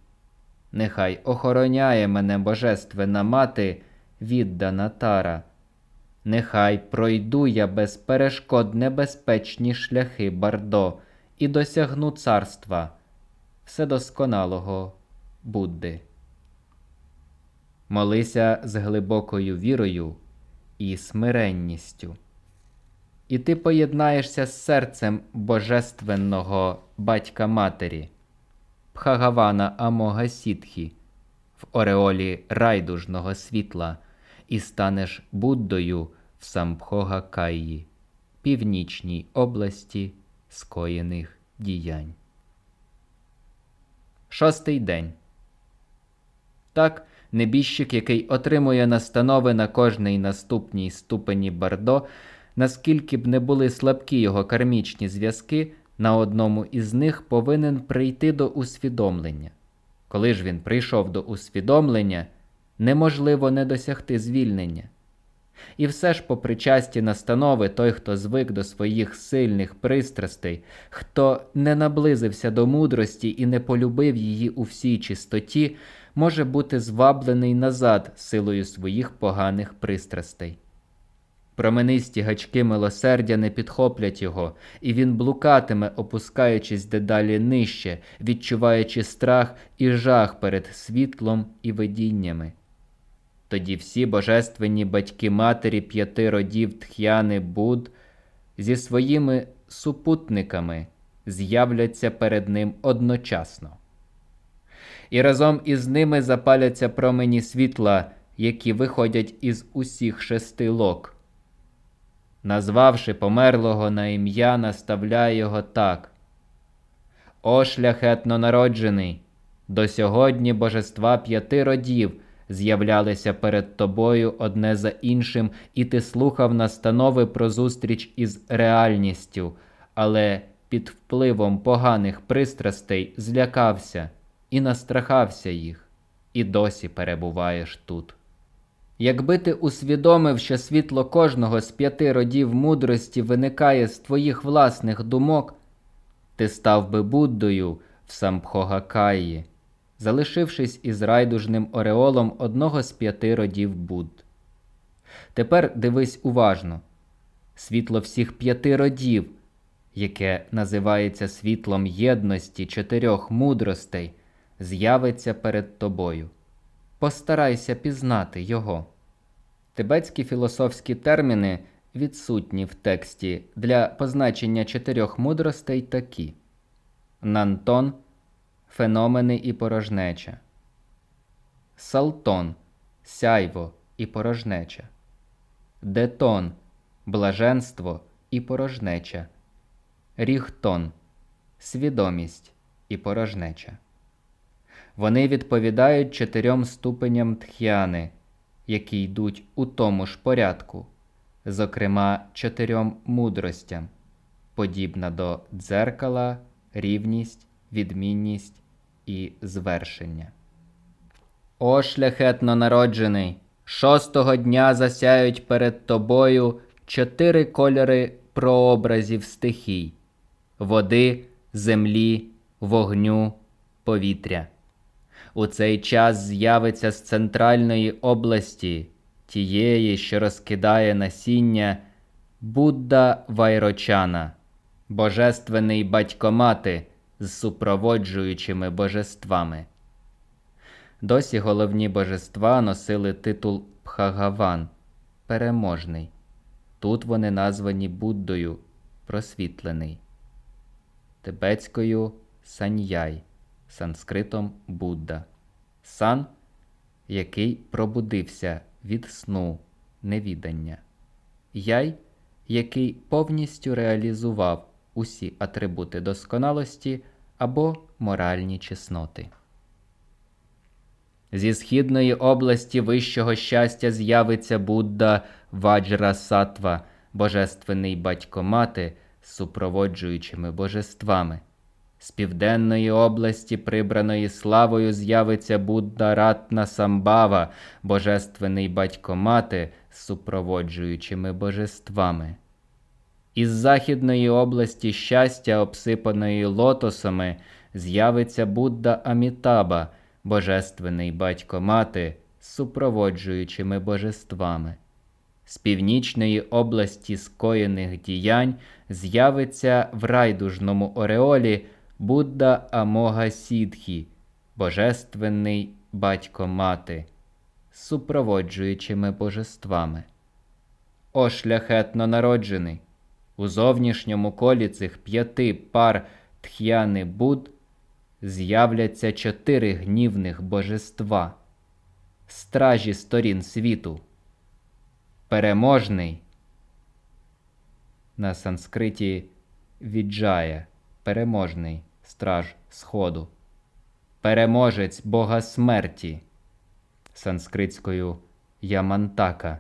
нехай охороняє мене Божественна мати, віддана тара, нехай пройду я без перешкод небезпечні шляхи Бардо і досягну царства вседосконалого Будди. Молися з глибокою вірою і смиренністю і ти поєднаєшся з серцем Божественного батька Матері, Пхагавана Амога Сітхі, в Ореолі райдужного світла, і станеш Буддою в Самбхога Каї, північній області скоєних діянь. Шостий день. Так, небіжчик, який отримує настанови на кожній наступній ступені бардо, наскільки б не були слабкі його кармічні зв'язки, на одному із них повинен прийти до усвідомлення. Коли ж він прийшов до усвідомлення, неможливо не досягти звільнення. І все ж, по причасті настанови, той, хто звик до своїх сильних пристрастей, хто не наблизився до мудрості і не полюбив її у всій чистоті, може бути зваблений назад силою своїх поганих пристрастей. Променисті гачки милосердя не підхоплять його, і він блукатиме, опускаючись дедалі нижче, відчуваючи страх і жах перед світлом і видіннями. Тоді всі божественні батьки матері п'яти родів Тх'яни Буд зі своїми супутниками з'являться перед ним одночасно. І разом із ними запаляться промені світла, які виходять із усіх шести лок. Назвавши померлого на ім'я, наставляє його так. О шляхетно народжений, до сьогодні божества п'яти родів з'являлися перед тобою одне за іншим, і ти слухав настанови про зустріч із реальністю, але під впливом поганих пристрастей злякався і настрахався їх, і досі перебуваєш тут. Якби ти усвідомив, що світло кожного з п'яти родів мудрості виникає з твоїх власних думок, ти став би Буддою в Сампхогакаї, залишившись із райдужним ореолом одного з п'яти родів Будд. Тепер дивись уважно світло всіх п'яти родів, яке називається світлом єдності чотирьох мудростей, з'явиться перед тобою. Постарайся пізнати його. Тибетські філософські терміни відсутні в тексті. Для позначення чотирьох мудростей такі: Нантон феномени і порожнеча, Салтон сяйво і порожнеча, Детон блаженство і порожнеча, Ріхтон свідомість і порожнеча. Вони відповідають чотирьом ступеням тх'яни, які йдуть у тому ж порядку, зокрема чотирьом мудростям, подібна до дзеркала, рівність, відмінність і звершення. О шляхетно народжений! Шостого дня засяють перед тобою чотири кольори прообразів стихій води, землі, вогню, повітря. У цей час з'явиться з центральної області, тієї, що розкидає насіння, Будда Вайрочана, божественний батько мати з супроводжуючими божествами. Досі головні божества носили титул Пхагаван переможний. Тут вони названі Буддою просвітлений, тибетською Саньяй, санскритом Будда, сан, який пробудився від сну невідання, яй, який повністю реалізував усі атрибути досконалості або моральні чесноти. Зі східної області вищого щастя з'явиться Будда Ваджра Сатва, божественний батько мати з супроводжуючими божествами. З південної області, прибраної славою, з'явиться Будда Ратна Самбава, божественний батько мати з супроводжуючими божествами. Із західної області щастя, обсипаної лотосами, з'явиться Будда Амітаба, божественний батько мати з супроводжуючими божествами. З північної області скоєних діянь з'явиться в райдужному ореолі Будда Амога Сідхі, божественний батько мати, супроводжуючими божествами. О шляхетно народжений! У зовнішньому колі цих п'яти пар тх'яни Буд з'являться чотири гнівних божества, стражі сторін світу, переможний на санскриті віджая, переможний страж Сходу, переможець Бога смерті, санскритською Ямантака,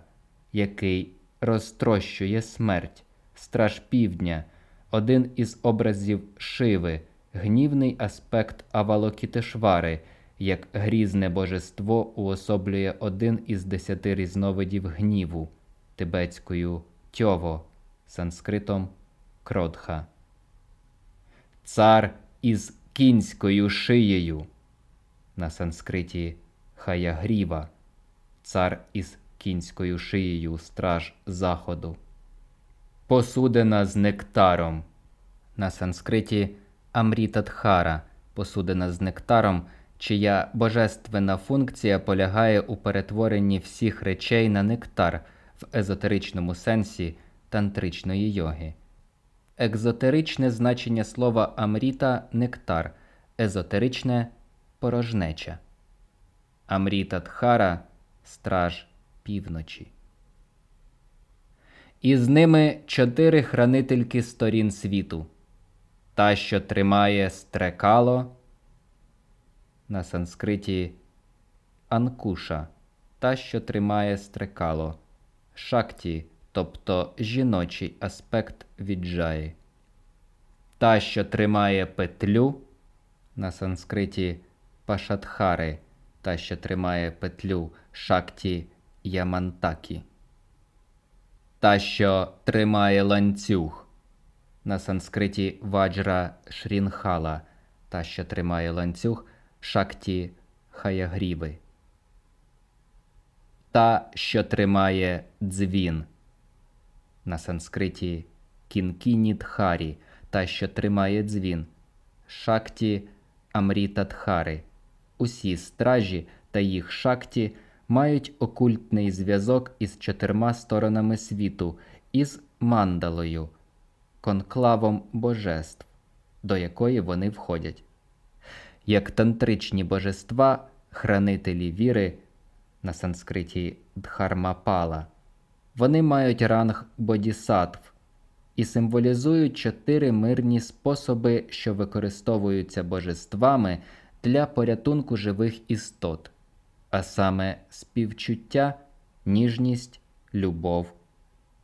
який розтрощує смерть, страж півдня, один із образів Шиви, гнівний аспект Авалокітешвари, як грізне божество уособлює один із десяти різновидів гніву. Тибетською тьово, санскритом кродха. Цар із кінською шиєю. На санскриті Хаягріва, цар із кінською шиєю страж заходу, посудина з нектаром. На санскриті Амрітадхара, посудина з нектаром, чия божественна функція полягає у перетворенні всіх речей на нектар в езотеричному сенсі тантричної йоги. Екзотеричне значення слова Амріта нектар, езотеричне порожнеча. Амріта Тхара страж півночі. І з ними чотири хранительки сторін світу. Та, що тримає стрекало на санскриті Анкуша, та, що тримає стрекало, шакті, тобто жіночий аспект віджаї. Та, що тримає петлю на санскриті Пашатхари, та, що тримає петлю шакті Ямантакі. Та, що тримає ланцюг на санскриті Ваджра Шрінхала, та, що тримає ланцюг шакті Хаягріви. Та, що тримає дзвін на санскриті Кінкінідхарі, та, що тримає дзвін, шакті Амрітадхари. Усі стражі та їх шакті мають окультний зв'язок із чотирма сторонами світу, із мандалою, конклавом божеств, до якої вони входять. Як тантричні божества, хранителі віри на санскриті Дхармапала, вони мають ранг бодісатв і символізують чотири мирні способи, що використовуються божествами для порятунку живих істот, а саме співчуття, ніжність, любов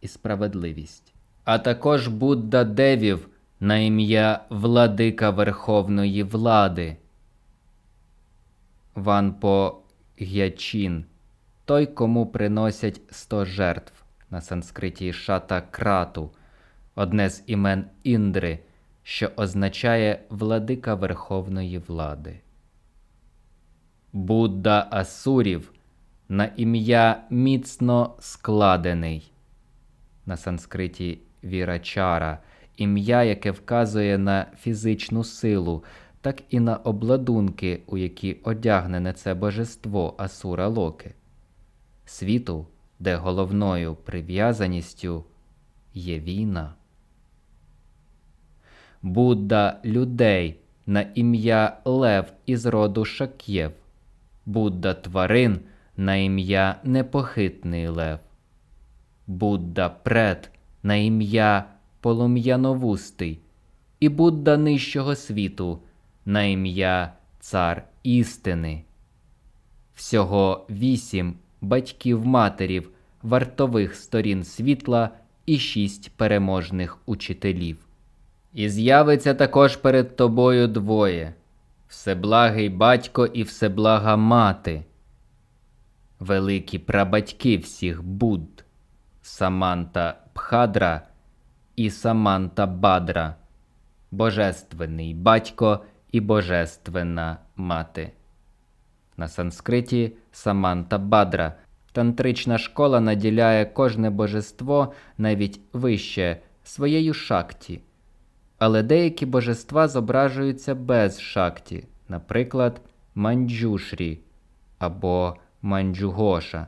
і справедливість. А також Будда Девів на ім'я Владика Верховної Влади. Ванпо Г'ячин той, кому приносять сто жертв на санскриті шата крату, одне з імен Індри, що означає владика Верховної влади. Будда Асурів на ім'я міцно складений на санскриті Вірачара, ім'я, яке вказує на фізичну силу, так і на обладунки, у які одягнене це божество Асура Локи, світу, де головною прив'язаністю є війна. Будда людей на ім'я Лев із роду Шакєв, Будда тварин на ім'я Непохитний Лев, Будда пред на ім'я Полум'яновустий і Будда нижчого світу на ім'я Цар істини. Всього вісім батьків матерів, вартових сторін світла і шість переможних учителів. І з'явиться також перед тобою двоє всеблагий батько і всеблага мати, великі прабатьки всіх Будд, Саманта Пхадра і Саманта Бадра, Божественний батько і Божественна мати. На санскриті Саманта Бадра. Тантрична школа наділяє кожне божество навіть вище своєю шакті. Але деякі божества зображуються без шакті, наприклад, манджушрі або манджугоша.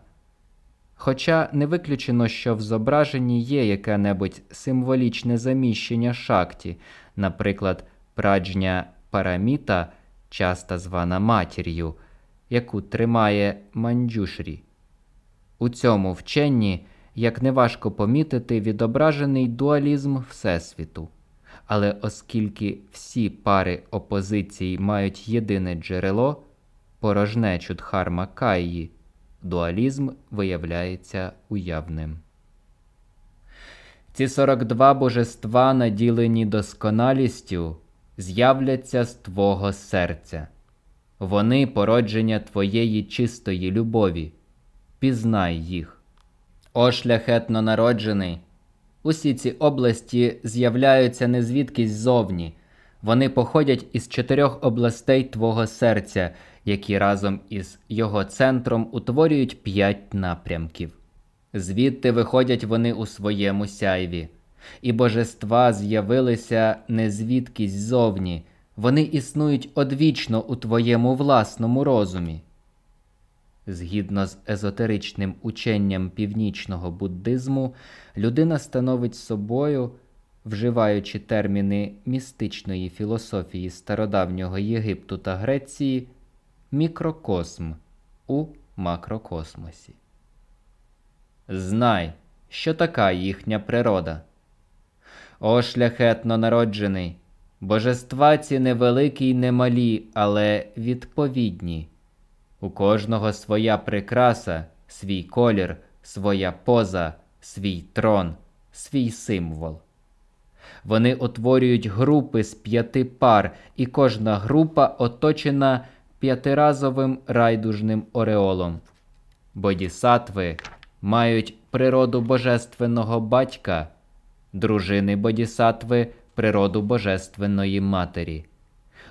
Хоча не виключено, що в зображенні є яке-небудь символічне заміщення шакті, наприклад, праджня параміта, часто звана матір'ю, яку тримає манджушрі. У цьому вченні, як неважко помітити, відображений дуалізм Всесвіту Але оскільки всі пари опозицій мають єдине джерело, порожнечу дхарма каї, дуалізм виявляється уявним. Ці 42 божества, наділені досконалістю, з'являться з Твого серця. Вони породження Твоєї чистої любові. Пізнай їх. О шляхетно народжений. Усі ці області з'являються не звідкись ззовні. Вони походять із чотирьох областей Твого серця, які разом із його центром утворюють п'ять напрямків. Звідти виходять вони у своєму сяйві, і божества з'явилися не звідкись ззовні, вони існують одвічно у твоєму власному розумі. Згідно з езотеричним ученням північного буддизму, людина становить собою, вживаючи терміни містичної філософії стародавнього Єгипту та Греції, мікрокосм у макрокосмосі. Знай, що така їхня природа. О шляхетно народжений, божества ці невеликі й немалі, але відповідні. У кожного своя прикраса, свій колір, своя поза, свій трон, свій символ. Вони утворюють групи з п'яти пар, і кожна група оточена п'ятиразовим райдужним ореолом. Бодісатви мають природу божественного батька, дружини бодісатви природу божественної матері.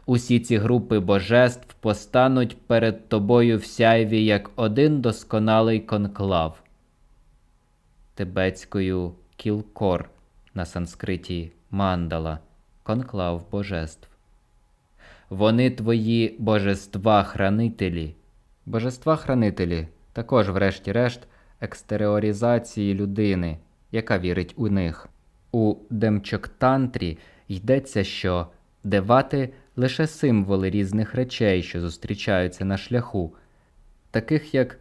Усі ці групи божеств постануть перед тобою в сяйві як один досконалий конклав. Тибетською кілкор на санскриті мандала, конклав божеств. Вони твої божества-хранителі. Божества-хранителі також, врешті-решт, екстеріоризації людини, яка вірить у них. У Демчоктантрі йдеться, що девати лише символи різних речей, що зустрічаються на шляху, таких як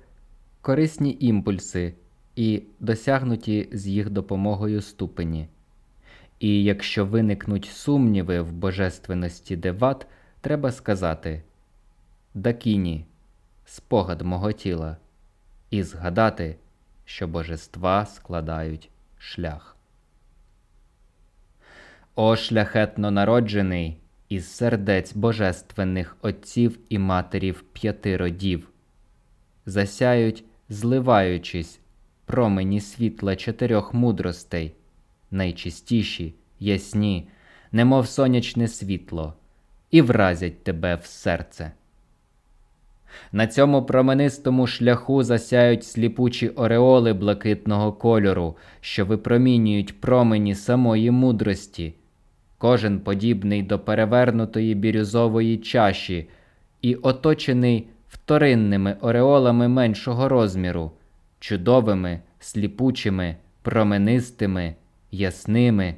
корисні імпульси і досягнуті з їх допомогою ступені. І якщо виникнуть сумніви в божественності деват, треба сказати Дакіні, спогад мого тіла, і згадати, що божества складають шлях. О шляхетно народжений із сердець божественних отців і матерів п'яти родів, засяють, зливаючись, промені світла чотирьох мудростей, найчистіші, ясні, немов сонячне світло, і вразять тебе в серце. На цьому променистому шляху засяють сліпучі ореоли блакитного кольору, що випромінюють промені самої мудрості, кожен подібний до перевернутої бірюзової чаші і оточений вторинними ореолами меншого розміру, чудовими, сліпучими, променистими, ясними.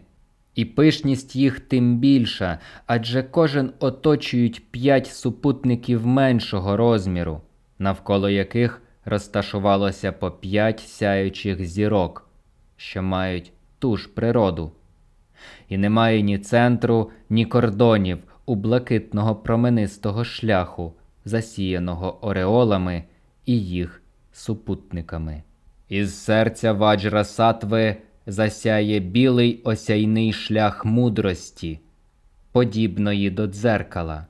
І пишність їх тим більша, адже кожен оточують п'ять супутників меншого розміру, навколо яких розташувалося по п'ять сяючих зірок, що мають ту ж природу. І немає ні центру, ні кордонів у блакитного променистого шляху, засіяного ореолами і їх супутниками. Із серця ваджра сатви засяє білий осяйний шлях мудрості, подібної до дзеркала,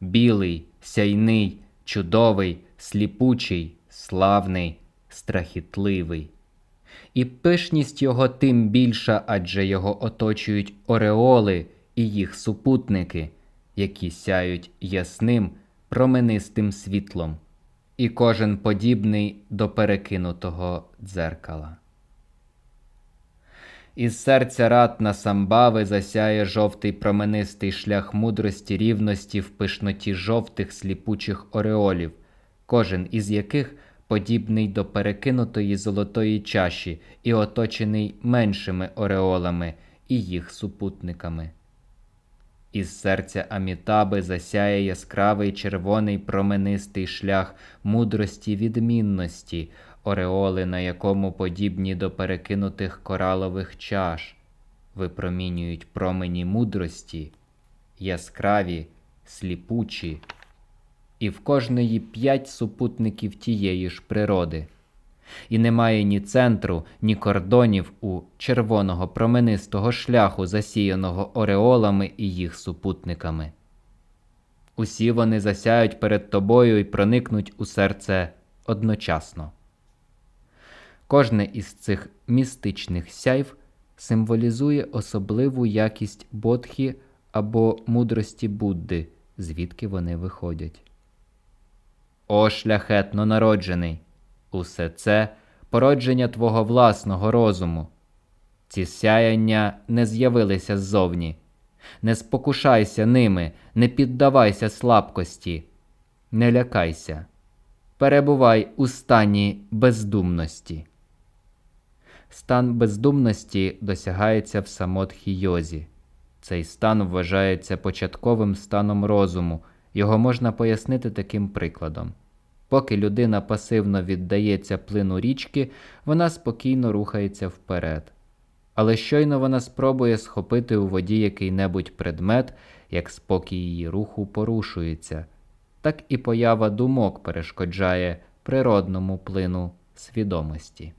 білий, сяйний, чудовий, сліпучий, славний, страхітливий. І пишність його тим більша, адже його оточують ореоли і їх супутники, які сяють ясним, променистим світлом, і кожен подібний до перекинутого дзеркала. Із серця ратна самбави засяє жовтий променистий шлях мудрості рівності в пишноті жовтих сліпучих ореолів, кожен із яких подібний до перекинутої золотої чаші і оточений меншими ореолами і їх супутниками. Із серця Амітаби засяє яскравий червоний променистий шлях мудрості відмінності, ореоли на якому подібні до перекинутих коралових чаш, випромінюють промені мудрості, яскраві, сліпучі, і в кожної п'ять супутників тієї ж природи, і немає ні центру, ні кордонів у червоного променистого шляху, засіяного ореолами і їх супутниками. Усі вони засяють перед тобою і проникнуть у серце одночасно. Кожне із цих містичних сяйв символізує особливу якість бодхі або мудрості Будди, звідки вони виходять. О шляхетно народжений! Усе це породження твого власного розуму. Ці сяяння не з'явилися ззовні. Не спокушайся ними, не піддавайся слабкості, не лякайся, перебувай у стані бездумності. Стан бездумності досягається в самотхі йозі. Цей стан вважається початковим станом розуму, його можна пояснити таким прикладом. Поки людина пасивно віддається плину річки, вона спокійно рухається вперед. Але щойно вона спробує схопити у воді який-небудь предмет, як спокій її руху порушується, так і поява думок перешкоджає природному плину свідомості.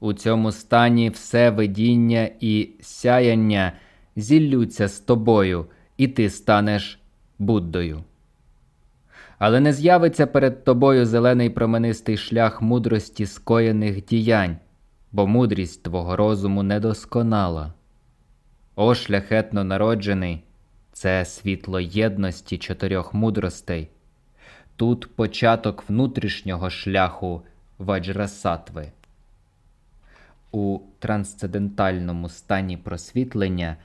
У цьому стані все видіння і сяяння зіллються з тобою, і ти станеш Буддою. Але не з'явиться перед тобою зелений променистий шлях мудрості скоєних діянь, бо мудрість твого розуму недосконала. О шляхетно народжений, це світло єдності чотирьох мудростей. Тут початок внутрішнього шляху ваджрасатви. У трансцендентальному стані просвітлення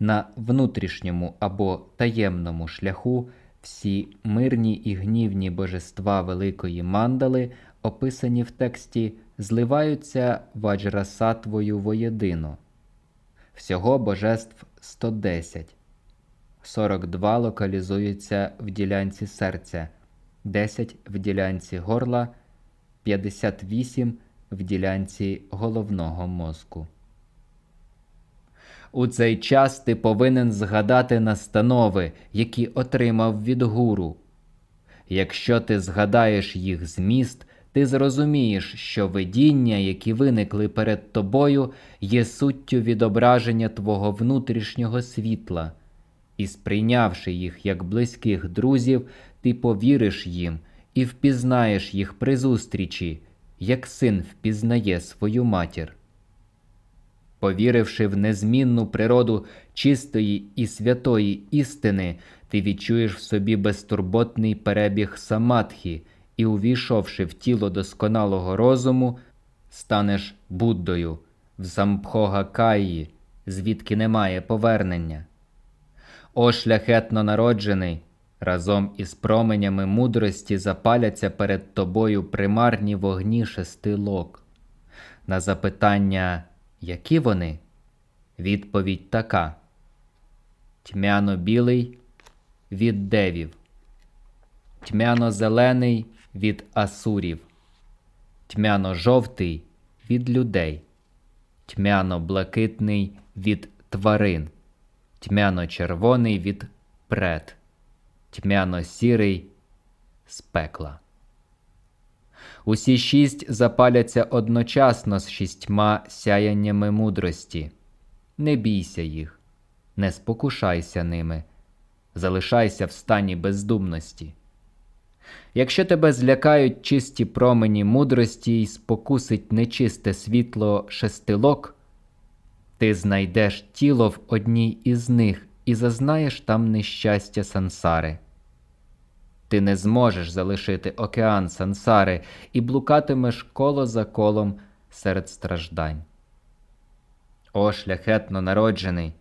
на внутрішньому або таємному шляху всі мирні і гнівні божества великої мандали, описані в тексті, зливаються ваджрасатвою воєдино. Всього божеств 110. 42 локалізуються в ділянці серця, 10 в ділянці горла, 58 в ділянці головного мозку. У цей час ти повинен згадати настанови, які отримав від гуру. Якщо ти згадаєш їх зміст, ти зрозумієш, що видіння, які виникли перед тобою, є суттю відображення твого внутрішнього світла, і, сприйнявши їх як близьких друзів, ти повіриш їм і впізнаєш їх при зустрічі, як син впізнає свою матір. Повіривши в незмінну природу чистої і святої істини, ти відчуєш в собі безтурботний перебіг самадхі і, увійшовши в тіло досконалого розуму, станеш Буддою в Сампхогакаї, звідки немає повернення. О шляхетно народжений, разом із променями мудрості запаляться перед тобою примарні вогні шести лок. На запитання які вони? Відповідь така: Тьмяно-білий від девів, тьмяно-зелений від асурів, тьмяно-жовтий від людей, тьмяно-блакитний від тварин, тьмяно-червоний від пред, тьмяно-сірий з пекла. Усі шість запаляться одночасно з шістьма сяяннями мудрості. Не бійся їх, не спокушайся ними, залишайся в стані бездумності. Якщо тебе злякають чисті промені мудрості і спокусить нечисте світло шестилок, ти знайдеш тіло в одній із них і зазнаєш там нещастя сансари. Ти не зможеш залишити океан сансари і блукатимеш коло за колом серед страждань. О, шляхетно народжений,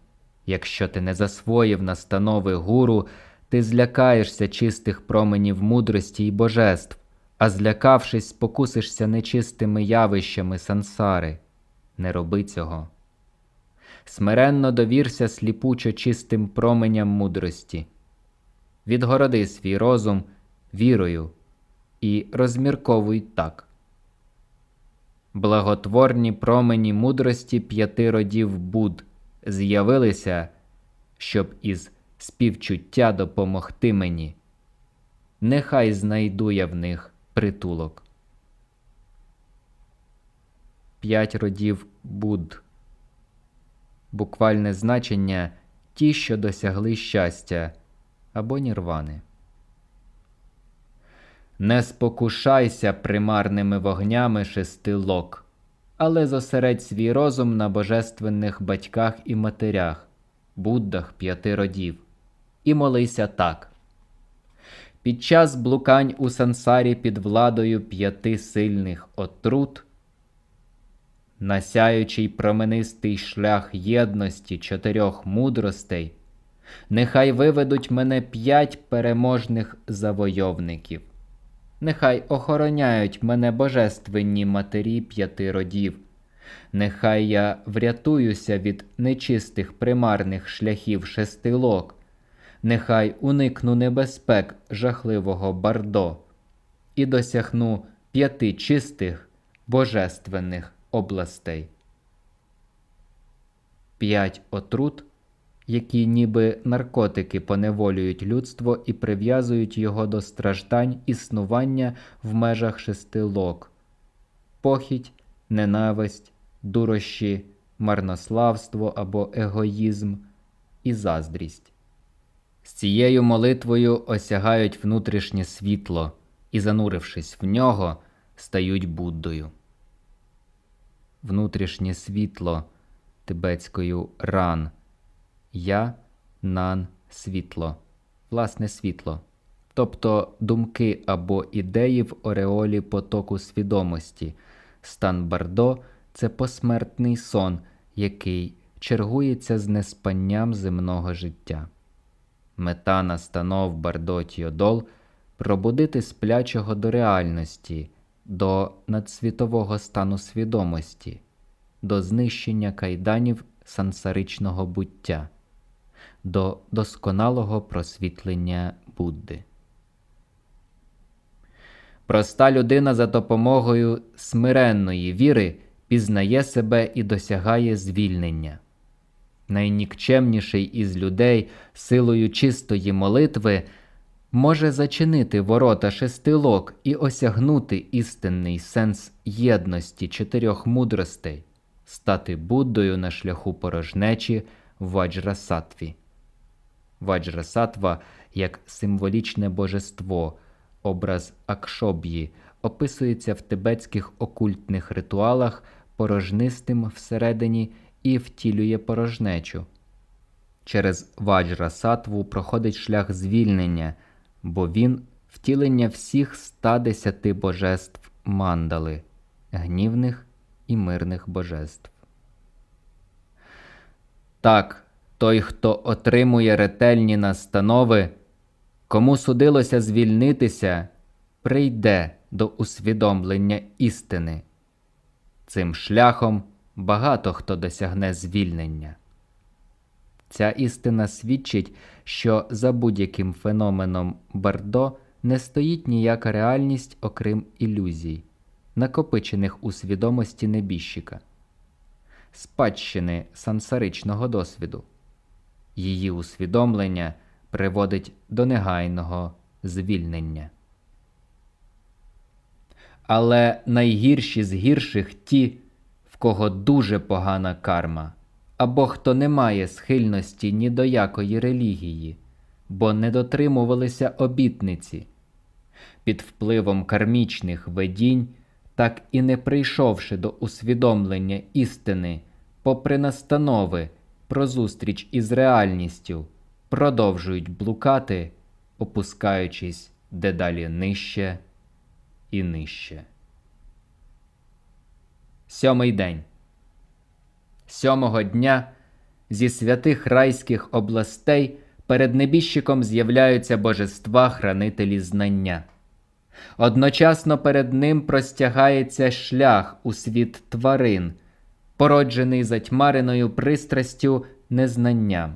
якщо ти не засвоїв настанови гуру, ти злякаєшся чистих променів мудрості й божеств, а злякавшись, спокусишся нечистими явищами сансари. Не роби цього. Смиренно довірся сліпучо чистим променям мудрості відгороди свій розум вірою і розмірковуй так. Благотворні промені мудрості п'яти родів Буд з'явилися, щоб із співчуття допомогти мені. Нехай знайду я в них притулок. П'ять родів Будд. Буквальне значення ті, що досягли щастя або нірвани. Не спокушайся примарними вогнями шести лок, але зосередь свій розум на божественних батьках і матерях, Буддах п'яти родів, і молися так. Під час блукань у сансарі під владою п'яти сильних отрут, насяючий променистий шлях єдності чотирьох мудростей, нехай виведуть мене п'ять переможних завойовників. Нехай охороняють мене божественні матері п'яти родів, нехай я врятуюся від нечистих примарних шляхів шестилок, нехай уникну небезпек жахливого бардо і досягну п'яти чистих божественних областей. П'ять отрут які ніби наркотики поневолюють людство і прив'язують його до страждань існування в межах шести лок похідь, ненависть, дурощі, марнославство або егоїзм і заздрість. З цією молитвою осягають внутрішнє світло і, занурившись в нього, стають Буддою. Внутрішнє світло тибетською ран. Я, нан, світло, власне світло, тобто думки або ідеї в ореолі потоку свідомості. Стан Бардо це посмертний сон, який чергується з неспанням земного життя. Мета настанов Бардо Тіодол пробудити сплячого до реальності, до надсвітового стану свідомості, до знищення кайданів сансаричного буття до досконалого просвітлення Будди. Проста людина за допомогою смиренної віри пізнає себе і досягає звільнення. Найнікчемніший із людей силою чистої молитви може зачинити ворота шестилок і осягнути істинний сенс єдності чотирьох мудростей, стати Буддою на шляху порожнечі в Ваджрасатві. Ваджрасатва як символічне божество, образ Акшоб'ї, описується в тибетських окультних ритуалах порожнистим всередині і втілює порожнечу. Через Ваджрасатву проходить шлях звільнення, бо він втілення всіх 110 божеств мандали, гнівних і мирних божеств. Так, той, хто отримує ретельні настанови, кому судилося звільнитися, прийде до усвідомлення істини. Цим шляхом багато хто досягне звільнення. Ця істина свідчить, що за будь-яким феноменом Бардо не стоїть ніяка реальність, окрім ілюзій, накопичених у свідомості небіжчика, спадщини сансаричного досвіду. Її усвідомлення приводить до негайного звільнення. Але найгірші з гірших ті, в кого дуже погана карма, або хто не має схильності ні до якої релігії, бо не дотримувалися обітниці, під впливом кармічних видінь, так і не прийшовши до усвідомлення істини, попри настанови про зустріч із реальністю продовжують блукати, опускаючись дедалі нижче і нижче. Сьомий день. Сьомого дня зі святих райських областей перед небіжчиком з'являються божества хранителі знання. Одночасно перед ним простягається шлях у світ тварин, породжений затьмареною пристрастю незнання.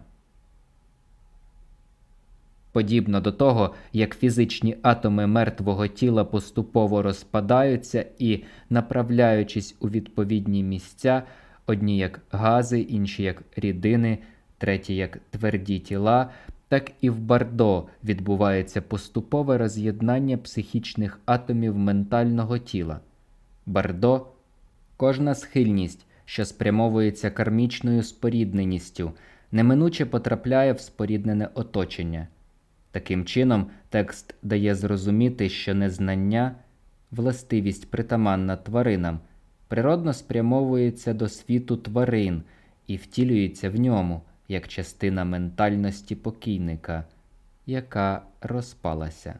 Подібно до того, як фізичні атоми мертвого тіла поступово розпадаються і, направляючись у відповідні місця, одні як гази, інші як рідини, треті як тверді тіла, так і в бардо відбувається поступове роз'єднання психічних атомів ментального тіла. Бардо кожна схильність, що спрямовується кармічною спорідненістю, неминуче потрапляє в споріднене оточення. Таким чином, текст дає зрозуміти, що незнання, властивість притаманна тваринам, природно спрямовується до світу тварин і втілюється в ньому як частина ментальності покійника, яка розпалася.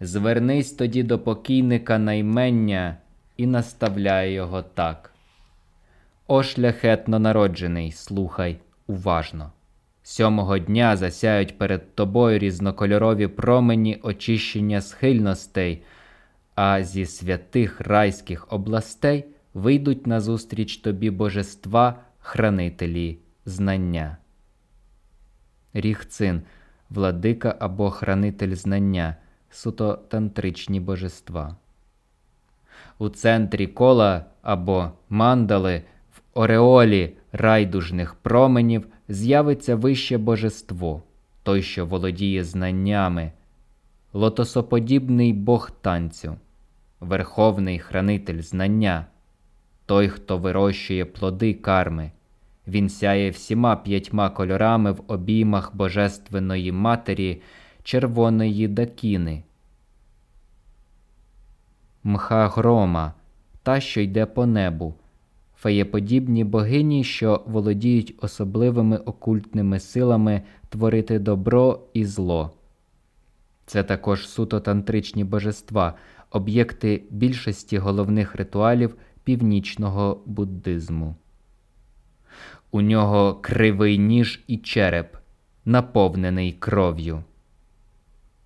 Звернись тоді до покійника наймення і наставляє його так. О шляхетно народжений, слухай уважно. Сьомого дня засяють перед тобою різнокольорові промені очищення схильностей, а зі святих райських областей вийдуть назустріч тобі божества, хранителі знання. Ріхцин, владика або хранитель знання, суто тантричні божества. У центрі кола або мандали ореолі райдужних променів з'явиться вище божество, той, що володіє знаннями, лотосоподібний Бог танцю, верховний хранитель знання, той, хто вирощує плоди карми. Він сяє всіма п'ятьма кольорами в обіймах Божественної Матері червоної дакіни, мха грома, та, що йде по небу, феєподібні богині, що володіють особливими окультними силами творити добро і зло. Це також суто тантричні божества, об'єкти більшості головних ритуалів північного буддизму. У нього кривий ніж і череп, наповнений кров'ю.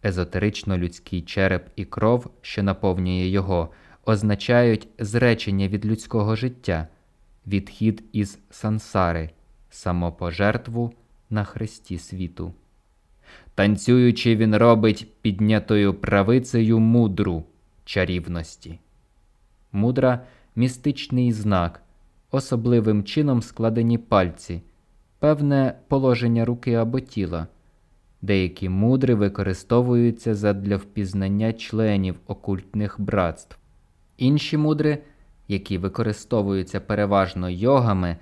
Езотерично людський череп і кров, що наповнює його, означають зречення від людського життя, відхід із сансари, самопожертву на хресті світу. Танцюючи, він робить піднятою правицею мудру чарівності. Мудра містичний знак особливим чином складені пальці, певне положення руки або тіла. Деякі мудри використовуються задля впізнання членів окультних братств. Інші мудри, які використовуються переважно йогами,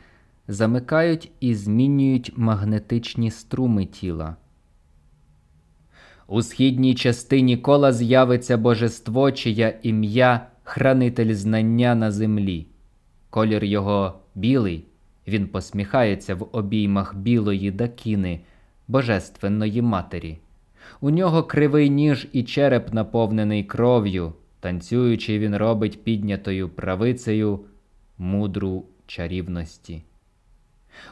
замикають і змінюють магнетичні струми тіла. У східній частині кола з'явиться божество, чия ім'я хранитель знання на землі. Колір його білий, він посміхається в обіймах білої дакіни, божественної матері. У нього кривий ніж і череп наповнений кров'ю, танцюючи, він робить піднятою правицею мудру чарівності.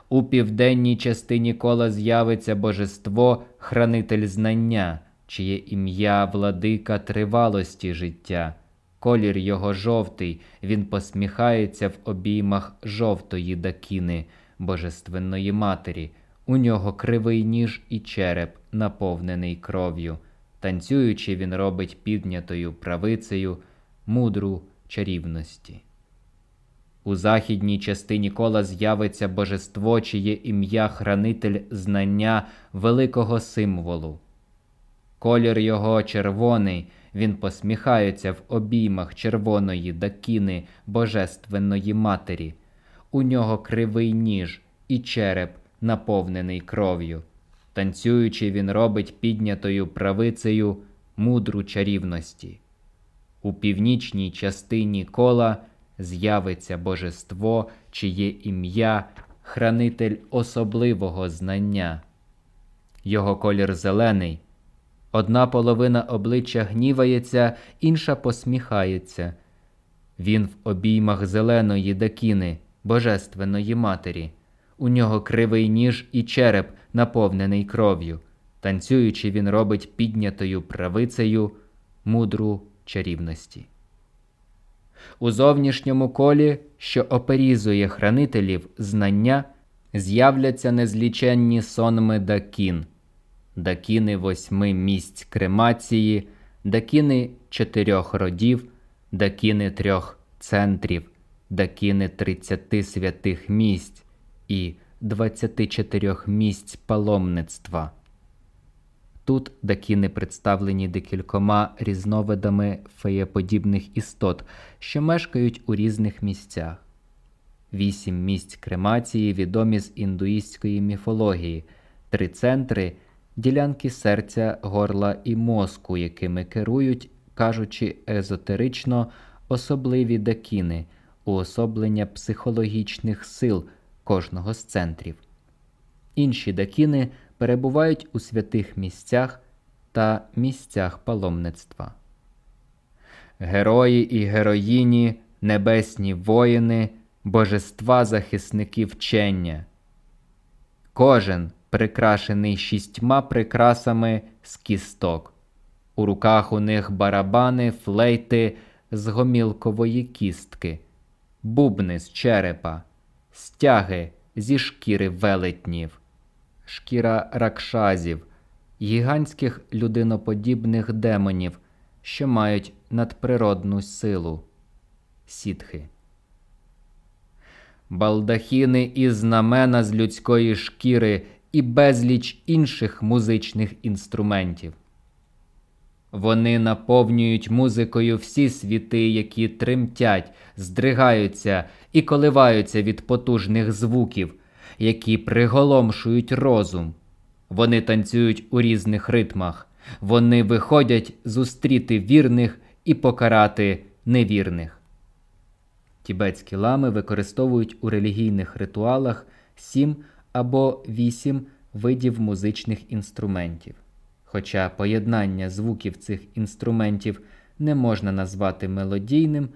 У південній частині кола з'явиться божество, хранитель знання, чиє ім'я владика тривалості життя. Колір його жовтий, він посміхається в обіймах жовтої дакіни, Божественної Матері. У нього кривий ніж і череп, наповнений кров'ю. Танцюючи, він робить піднятою правицею мудру чарівності. У західній частині кола з'явиться божество, чиє ім'я хранитель знання великого символу. Колір його червоний він посміхається в обіймах червоної дакіни Божественної Матері. У нього кривий ніж і череп, наповнений кров'ю. Танцюючи, він робить піднятою правицею мудру чарівності. У північній частині кола з'явиться божество, чиє ім'я хранитель особливого знання. Його колір зелений. Одна половина обличчя гнівається, інша посміхається. Він в обіймах зеленої дакіни, Божественної Матері. У нього кривий ніж і череп, наповнений кров'ю. Танцюючи, він робить піднятою правицею мудру чарівності. У зовнішньому колі, що оперізує хранителів знання, з'являться незліченні сонми дакін дакіни восьми місць кремації, дакіни чотирьох родів, дакіни трьох центрів, дакіни 30 святих місць і 24 місць паломництва. Тут дакіни представлені декількома різновидами феєподібних істот, що мешкають у різних місцях. Вісім місць кремації відомі з індуїстської міфології, три центри ділянки серця, горла і мозку, якими керують, кажучи езотерично, особливі дакіни, уособлення психологічних сил кожного з центрів. Інші дакіни перебувають у святих місцях та місцях паломництва. Герої і героїні, небесні воїни, божества захисники вчення. Кожен прикрашений шістьма прикрасами з кісток. У руках у них барабани, флейти з гомілкової кістки, бубни з черепа, стяги зі шкіри велетнів, шкіра ракшазів, гігантських людиноподібних демонів, що мають надприродну силу, сітхи. Балдахіни і знамена з людської шкіри і безліч інших музичних інструментів. Вони наповнюють музикою всі світи, які тремтять, здригаються і коливаються від потужних звуків, які приголомшують розум. Вони танцюють у різних ритмах, вони виходять зустріти вірних і покарати невірних. Тібетські лами використовують у релігійних ритуалах сім або вісім видів музичних інструментів. Хоча поєднання звуків цих інструментів не можна назвати мелодійним,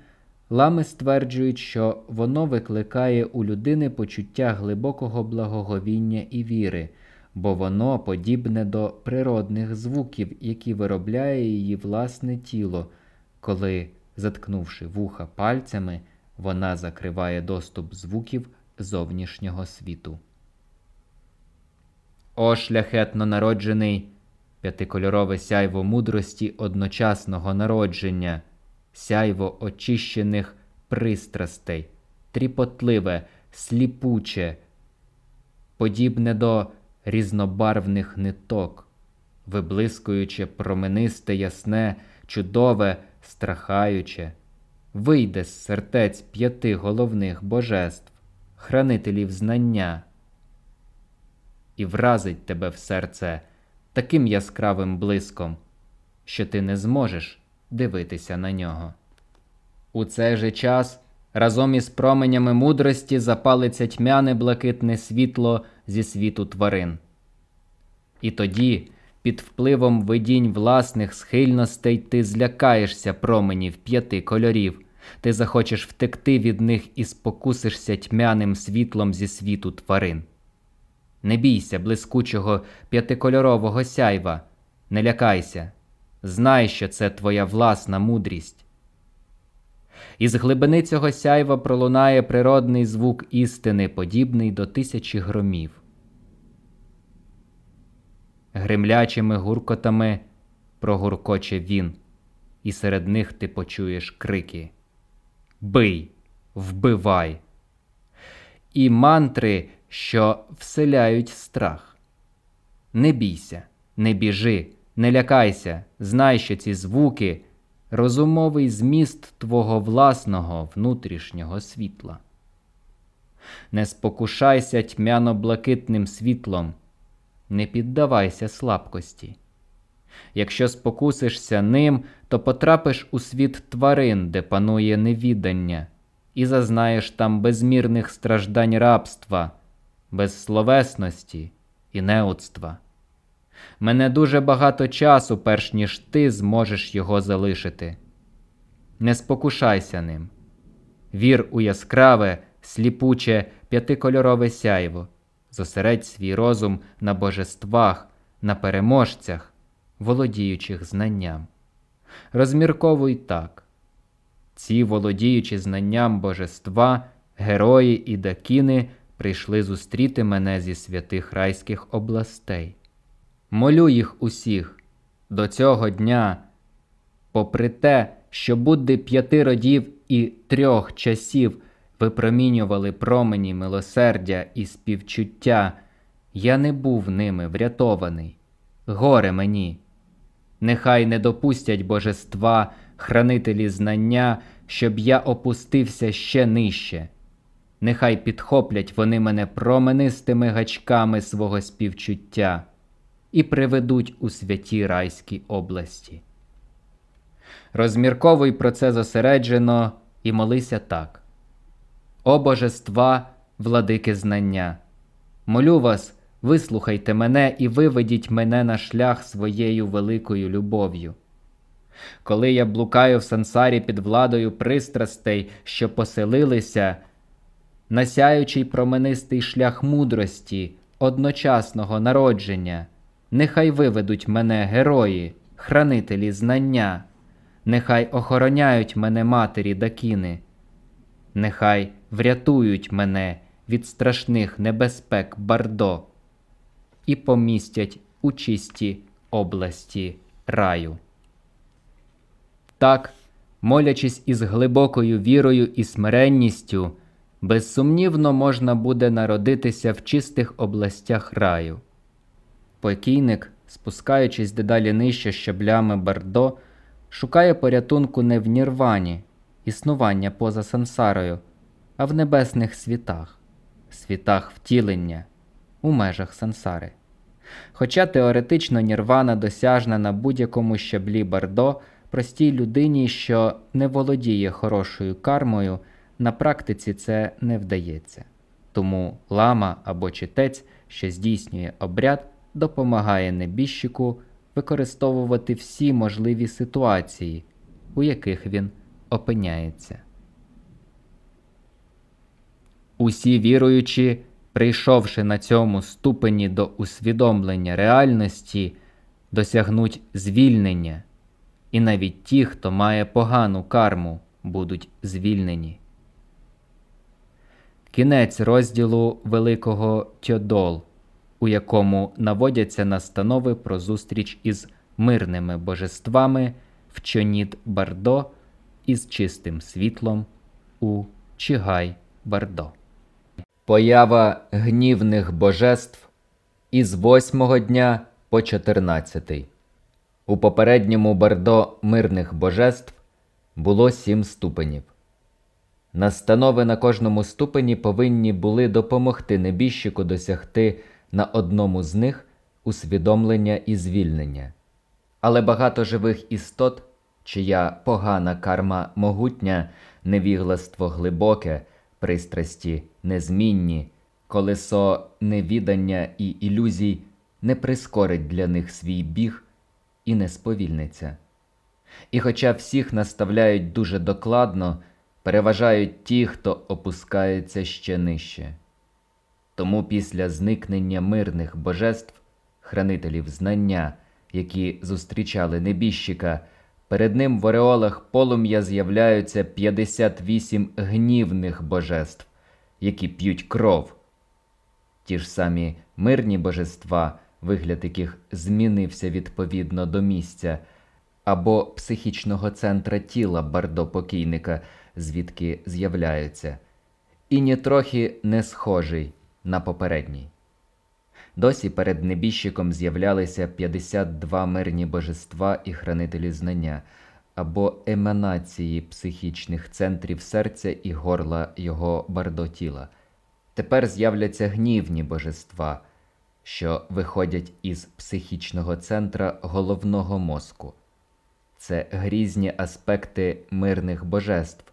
лами стверджують, що воно викликає у людини почуття глибокого благоговіння і віри, бо воно подібне до природних звуків, які виробляє її власне тіло, коли, заткнувши вуха пальцями, вона закриває доступ звуків зовнішнього світу. О шляхетно народжений, п'ятикольорове сяйво мудрості одночасного народження, сяйво очищених пристрастей, тріпотливе, сліпуче, подібне до різнобарвних ниток, виблискуюче променисте, ясне, чудове, страхаюче, вийде з сердець п'яти головних божеств, хранителів знання і вразить тебе в серце таким яскравим блиском, що ти не зможеш дивитися на нього. У цей же час разом із променями мудрості запалиться тьмяне блакитне світло зі світу тварин. І тоді, під впливом видінь власних схильностей, ти злякаєшся променів п'яти кольорів, ти захочеш втекти від них і спокусишся тьмяним світлом зі світу тварин. Не бійся блискучого п'ятикольорового сяйва, не лякайся, знай, що це твоя власна мудрість. Із глибини цього сяйва пролунає природний звук істини, подібний до тисячі громів. Гримлячими гуркотами прогуркоче він, і серед них ти почуєш крики Бий, вбивай. І мантри що вселяють страх. Не бійся, не біжи, не лякайся, знай, що ці звуки розумовий зміст твого власного внутрішнього світла. Не спокушайся тьмяно блакитним світлом, не піддавайся слабкості. Якщо спокусишся ним, то потрапиш у світ тварин, де панує невідання, і зазнаєш там безмірних страждань рабства безсловесності і неудства. Мене дуже багато часу, перш ніж ти зможеш його залишити. Не спокушайся ним. Вір у яскраве, сліпуче, п'ятикольорове сяйво, зосередь свій розум на божествах, на переможцях, володіючих знанням. Розмірковуй так. Ці володіючі знанням божества, герої і дакіни прийшли зустріти мене зі святих райських областей. Молю їх усіх до цього дня, попри те, що Будди п'яти родів і трьох часів випромінювали промені милосердя і співчуття, я не був ними врятований. Горе мені. Нехай не допустять божества, хранителі знання, щоб я опустився ще нижче. Нехай підхоплять вони мене променистими гачками свого співчуття і приведуть у святі райські області. Розмірковуй про це зосереджено і молися так. О божества, владики знання, молю вас, вислухайте мене і виведіть мене на шлях своєю великою любов'ю. Коли я блукаю в сансарі під владою пристрастей, що поселилися, насяючий променистий шлях мудрості, одночасного народження, нехай виведуть мене герої, хранителі знання, нехай охороняють мене матері Дакіни, нехай врятують мене від страшних небезпек Бардо і помістять у чисті області раю. Так, молячись із глибокою вірою і смиренністю, безсумнівно можна буде народитися в чистих областях раю. Покійник, спускаючись дедалі нижче щаблями Бардо, шукає порятунку не в нірвані, існування поза сансарою, а в небесних світах, світах втілення у межах сансари. Хоча теоретично нірвана досяжна на будь-якому щаблі Бардо, простій людині, що не володіє хорошою кармою, на практиці це не вдається. Тому лама або читець, що здійснює обряд, допомагає небіжчику використовувати всі можливі ситуації, у яких він опиняється. Усі віруючі, прийшовши на цьому ступені до усвідомлення реальності, досягнуть звільнення, і навіть ті, хто має погану карму, будуть звільнені. Кінець розділу Великого Тьодол, у якому наводяться настанови про зустріч із мирними божествами в Чоніт Бардо із чистим світлом у Чигай Бардо. Поява гнівних божеств із восьмого дня по чотирнадцятий. У попередньому Бардо мирних божеств було сім ступенів. Настанови на кожному ступені повинні були допомогти небіжчику досягти на одному з них усвідомлення і звільнення. Але багато живих істот, чия погана карма могутня, невігластво глибоке, пристрасті незмінні, колесо невідання і ілюзій не прискорить для них свій біг і не сповільниться. І хоча всіх наставляють дуже докладно, переважають ті, хто опускається ще нижче. Тому після зникнення мирних божеств, хранителів знання, які зустрічали небіжчика, перед ним в ореолах полум'я з'являються 58 гнівних божеств, які п'ють кров. Ті ж самі мирні божества, вигляд яких змінився відповідно до місця, або психічного центра тіла бардопокійника, звідки з'являються, і нітрохи не схожий на попередній. Досі перед небіжчиком з'являлися 52 мирні божества і хранителі знання або еманації психічних центрів серця і горла його бардотіла. Тепер з'являться гнівні божества, що виходять із психічного центра головного мозку. Це грізні аспекти мирних божеств,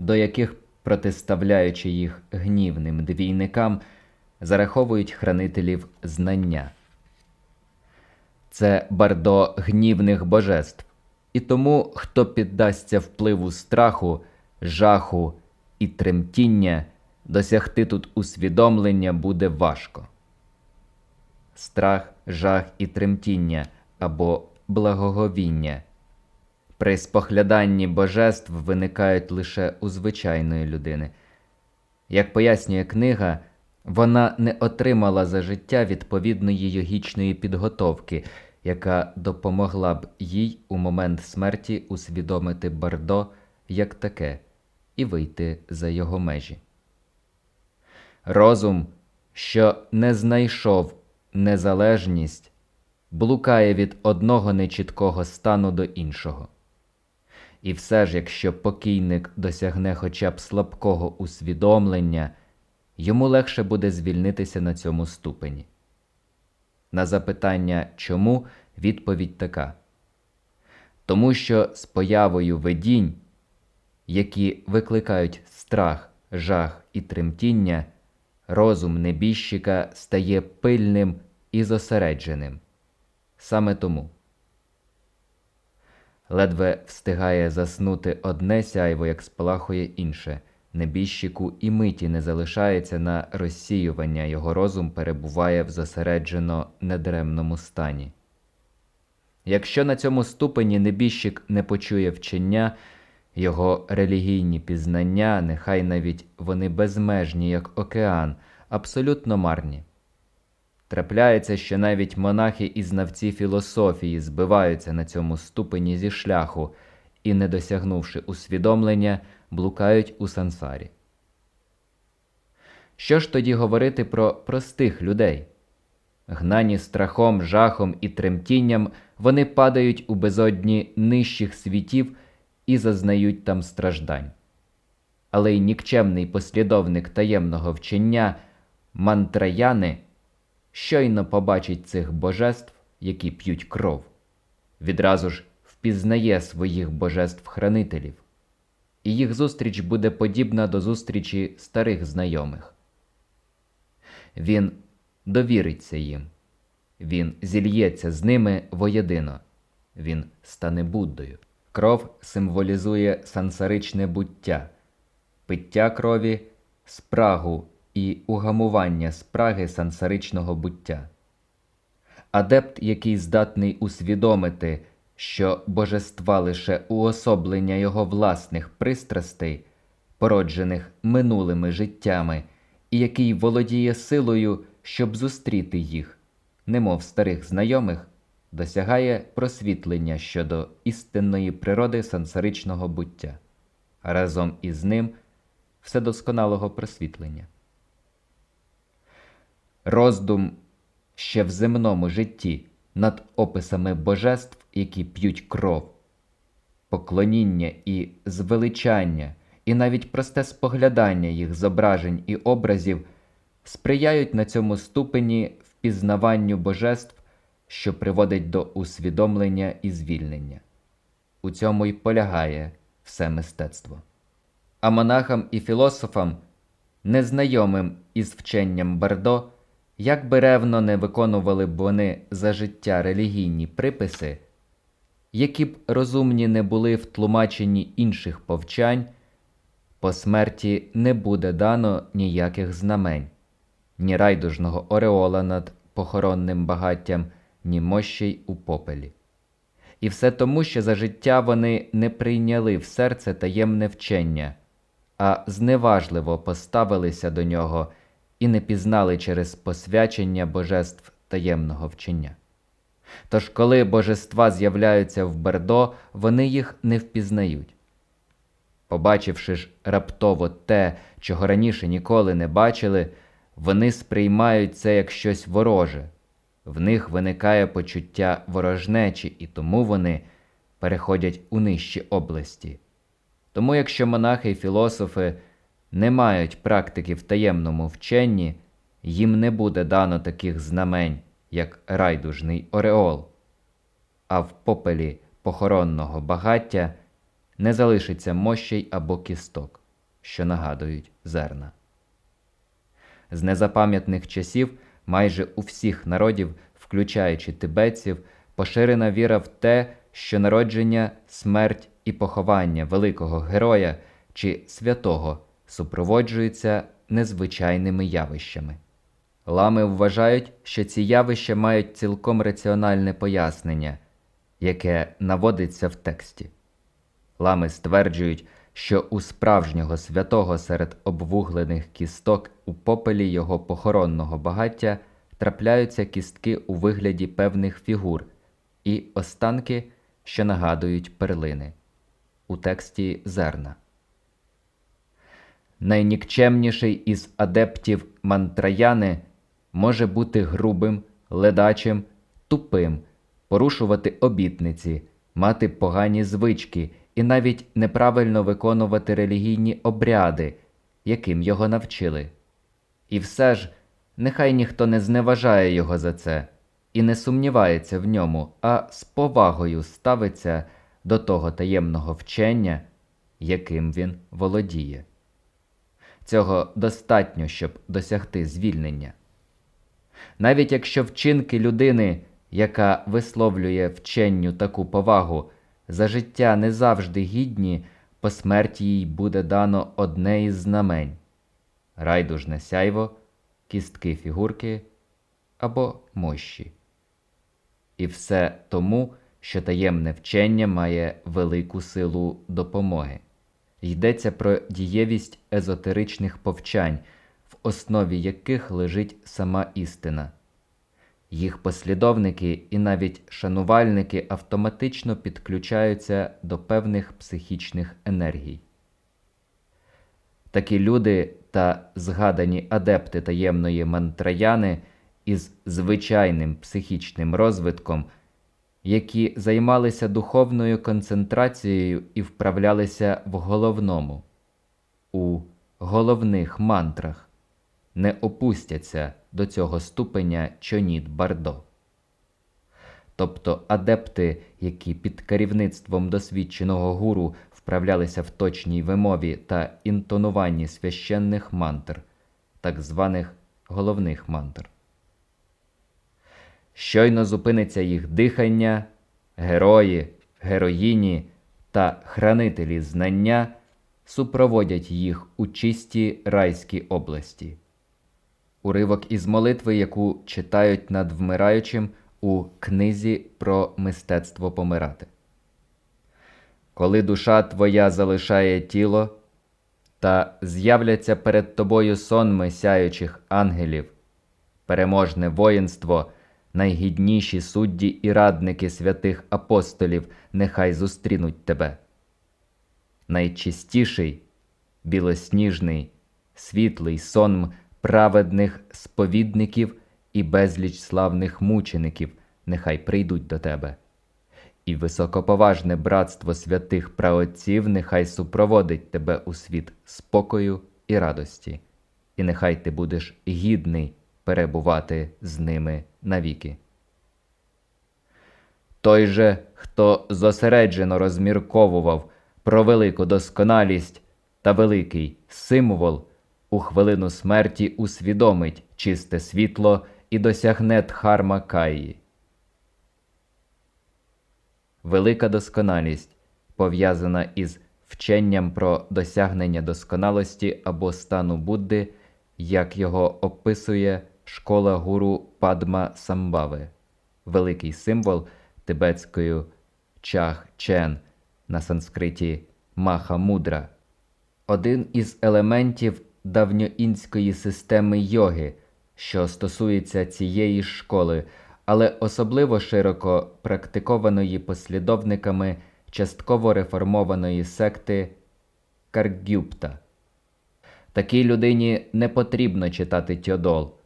до яких, протиставляючи їх гнівним двійникам, зараховують хранителів знання. Це бардо гнівних божеств, і тому, хто піддасться впливу страху, жаху і тремтіння, досягти тут усвідомлення буде важко. Страх, жах і тремтіння або благоговіння. При спогляданні божеств виникають лише у звичайної людини. Як пояснює книга, вона не отримала за життя відповідної йогічної підготовки, яка допомогла б їй у момент смерті усвідомити бардо як таке і вийти за його межі. Розум, що не знайшов незалежність, блукає від одного нечіткого стану до іншого. І все ж, якщо покійник досягне хоча б слабкого усвідомлення, йому легше буде звільнитися на цьому ступені. На запитання чому відповідь така. Тому що з появою видінь, які викликають страх, жах і тремтіння, розум небіжчика стає пильним і зосередженим. Саме тому ледве встигає заснути одне сяйво, як спалахує інше. Небіжчику і миті не залишається на розсіювання, його розум перебуває в зосереджено недремному стані. Якщо на цьому ступені небіжчик не почує вчення, його релігійні пізнання, нехай навіть вони безмежні, як океан, абсолютно марні. Трапляється, що навіть монахи і знавці філософії збиваються на цьому ступені зі шляху і, не досягнувши усвідомлення, блукають у сансарі. Що ж тоді говорити про простих людей? Гнані страхом, жахом і тремтінням, вони падають у безодні нижчих світів і зазнають там страждань. Але й нікчемний послідовник таємного вчення мантраяни щойно побачить цих божеств, які п'ють кров, відразу ж впізнає своїх божеств-хранителів, і їх зустріч буде подібна до зустрічі старих знайомих. Він довіриться їм, він зільється з ними воєдино, він стане Буддою. Кров символізує сансаричне буття, пиття крові, спрагу і угамування спраги сансаричного буття. Адепт, який здатний усвідомити, що божества лише уособлення його власних пристрастей, породжених минулими життями, і який володіє силою, щоб зустріти їх, немов старих знайомих, досягає просвітлення щодо істинної природи сансаричного буття, разом із ним вседосконалого просвітлення. Роздум ще в земному житті над описами божеств, які п'ють кров, поклоніння і звеличання, і навіть просте споглядання їх зображень і образів сприяють на цьому ступені впізнаванню божеств, що приводить до усвідомлення і звільнення. У цьому й полягає все мистецтво. А монахам і філософам, незнайомим із вченням Бардо, як би ревно не виконували б вони за життя релігійні приписи, які б розумні не були в тлумаченні інших повчань, по смерті не буде дано ніяких знамень, ні райдужного ореола над похоронним багаттям, ні мощей у попелі. І все тому, що за життя вони не прийняли в серце таємне вчення, а зневажливо поставилися до нього і не пізнали через посвячення божеств таємного вчення. Тож, коли божества з'являються в Бердо, вони їх не впізнають. Побачивши ж раптово те, чого раніше ніколи не бачили, вони сприймають це як щось вороже, в них виникає почуття ворожнечі, і тому вони переходять у нижчі області. Тому, якщо монахи і філософи не мають практики в таємному вченні, їм не буде дано таких знамень, як райдужний ореол, а в попелі похоронного багаття не залишиться мощей або кісток, що нагадують зерна. З незапам'ятних часів майже у всіх народів, включаючи тибетців, поширена віра в те, що народження, смерть і поховання великого героя чи святого супроводжуються незвичайними явищами. Лами вважають, що ці явища мають цілком раціональне пояснення, яке наводиться в тексті. Лами стверджують, що у справжнього святого серед обвуглених кісток у попелі його похоронного багаття трапляються кістки у вигляді певних фігур і останки, що нагадують перлини у тексті зерна. Найнікчемніший із адептів мантраяни може бути грубим, ледачим, тупим, порушувати обітниці, мати погані звички і навіть неправильно виконувати релігійні обряди, яким його навчили. І все ж, нехай ніхто не зневажає його за це і не сумнівається в ньому, а з повагою ставиться до того таємного вчення, яким він володіє. Цього достатньо, щоб досягти звільнення. Навіть якщо вчинки людини, яка висловлює вченню таку повагу, за життя не завжди гідні, по смерті їй буде дано одне із знамень райдужне сяйво, кістки фігурки або мощі. І все тому, що таємне вчення має велику силу допомоги. Йдеться про дієвість езотеричних повчань, в основі яких лежить сама істина. Їх послідовники і навіть шанувальники автоматично підключаються до певних психічних енергій. Такі люди та згадані адепти таємної мантраяни із звичайним психічним розвитком, які займалися духовною концентрацією і вправлялися в головному, у головних мантрах, не опустяться до цього ступеня чоніт бардо. Тобто адепти, які під керівництвом досвідченого гуру вправлялися в точній вимові та інтонуванні священних мантр, так званих головних мантр. Щойно зупиниться їх дихання, герої, героїні та хранителі знання супроводять їх у чисті райські області. Уривок із молитви, яку читають над вмираючим у книзі про мистецтво помирати. Коли душа твоя залишає тіло, та з'являться перед тобою сонми сяючих ангелів, переможне воїнство найгідніші судді і радники святих апостолів нехай зустрінуть тебе. Найчистіший, білосніжний, світлий сон праведних сповідників і безліч славних мучеників нехай прийдуть до тебе. І високоповажне братство святих праотців нехай супроводить тебе у світ спокою і радості, і нехай ти будеш гідний перебувати з ними навіки. Той же, хто зосереджено розмірковував про велику досконалість та великий символ, у хвилину смерті усвідомить чисте світло і досягне Дхарма Каї. Велика досконалість пов'язана із вченням про досягнення досконалості або стану Будди, як його описує школа гуру Падма Самбави, великий символ тибетською чах чен на санскриті Маха Мудра, один із елементів давньоінської системи йоги, що стосується цієї школи, але особливо широко практикованої послідовниками частково реформованої секти Каргюпта. Такій людині не потрібно читати Тьодол.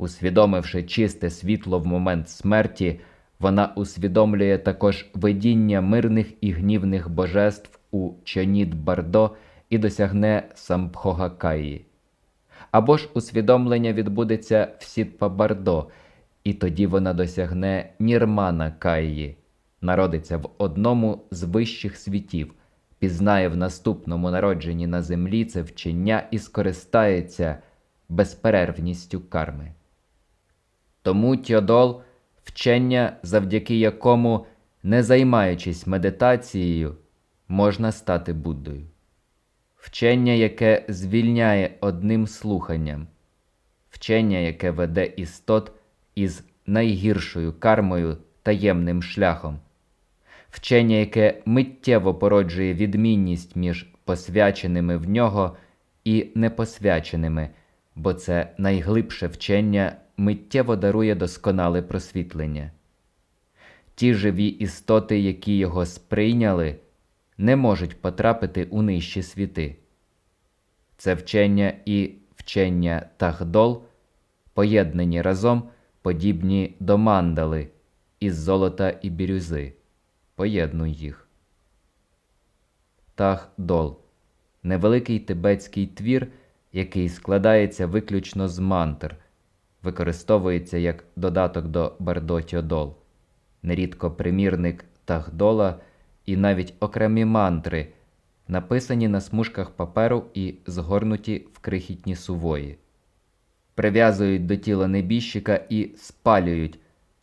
Усвідомивши чисте світло в момент смерті, вона усвідомлює також видіння мирних і гнівних божеств у Чоніт Бардо і досягне Сампхогакаї. Або ж усвідомлення відбудеться в Сітпа Бардо, і тоді вона досягне Нірмана Каї, народиться в одному з вищих світів, пізнає в наступному народженні на землі це вчення і скористається безперервністю карми. Тому Тьодол вчення, завдяки якому, не займаючись медитацією, можна стати Буддою. Вчення, яке звільняє одним слуханням, вчення, яке веде істот із найгіршою кармою таємним шляхом, вчення, яке миттєво породжує відмінність між посвяченими в нього і непосвяченими, бо це найглибше вчення миттєво дарує досконале просвітлення. Ті живі істоти, які його сприйняли, не можуть потрапити у нижчі світи. це вчення і вчення Тахдол, поєднані разом, подібні до мандали із золота і бірюзи. Поєднуй їх. Тахдол невеликий тибетський твір, який складається виключно з мантр, використовується як додаток до бардотьодол, нерідко примірник тахдола і навіть окремі мантри, написані на смужках паперу і згорнуті в крихітні сувої, прив'язують до тіла небіжчика і спалюють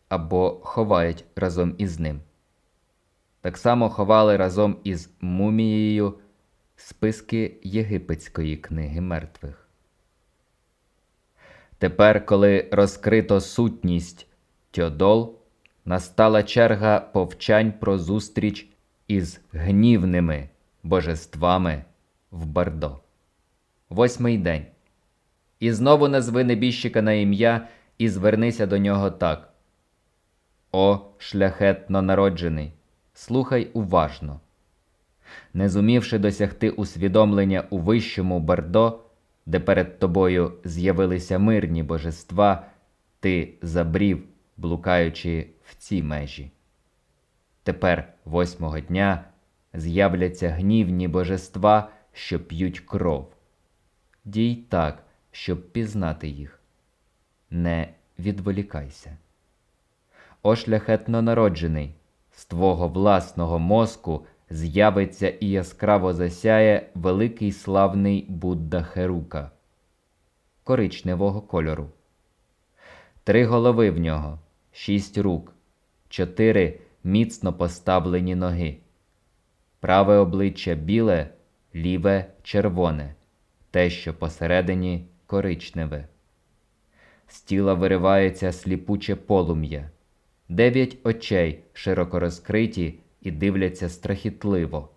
або ховають разом із ним. Так само ховали разом із мумією списки Єгипетської книги мертвих. Тепер, коли розкрито сутність Тьодол, настала черга повчань про зустріч із гнівними божествами в Бардо. Восьмий день. І знову назви небіжчика на ім'я і звернися до нього так. О, шляхетно народжений, слухай уважно. Не зумівши досягти усвідомлення у вищому Бардо, де перед тобою з'явилися мирні божества, ти забрів, блукаючи в ці межі. Тепер, восьмого дня, з'являться гнівні божества, що п'ють кров. Дій так, щоб пізнати їх. Не відволікайся. О шляхетно народжений, з твого власного мозку з'явиться і яскраво засяє великий славний Будда Херука коричневого кольору. Три голови в нього, шість рук, чотири міцно поставлені ноги, праве обличчя біле, ліве червоне, те, що посередині коричневе. З тіла виривається сліпуче полум'я, дев'ять очей широко розкриті і дивляться страхітливо,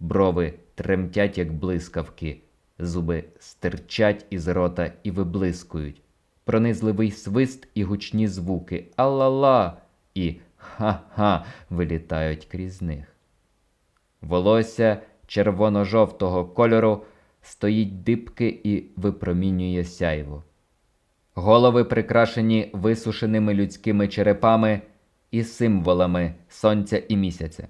брови тремтять, як блискавки, зуби стирчать із рота і виблискують, пронизливий свист і гучні звуки Алла-ла і ха-ха вилітають крізь них. Волосся червоно-жовтого кольору стоїть дибки і випромінює сяйво. Голови прикрашені висушеними людськими черепами і символами сонця і місяця.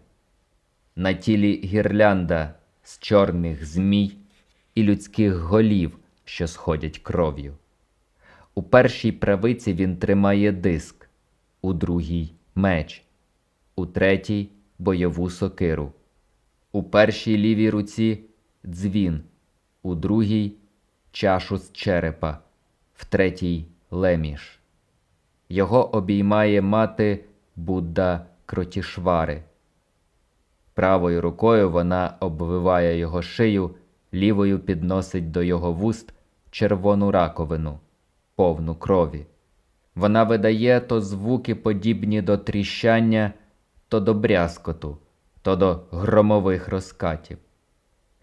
На тілі гірлянда з чорних змій і людських голів, що сходять кров'ю. У першій правиці він тримає диск, у другій меч, у третій бойову сокиру, у першій лівій руці дзвін, у другій чашу з черепа, в третій леміш. Його обіймає мати Будда Кротішвари. Правою рукою вона обвиває його шию, лівою підносить до його вуст червону раковину, повну крові. Вона видає то звуки, подібні до тріщання, то до брязкоту, то до громових розкатів.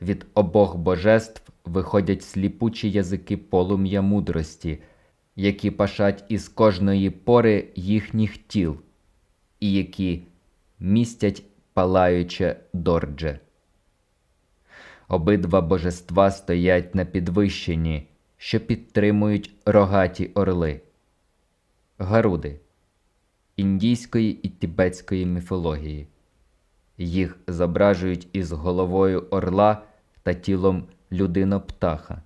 Від обох божеств виходять сліпучі язики полум'я мудрості, які пашать із кожної пори їхніх тіл і які містять палаюче дордже. Обидва божества стоять на підвищенні, що підтримують рогаті орли, гаруди індійської і тибетської міфології. Їх зображують із головою орла та тілом людино-птаха,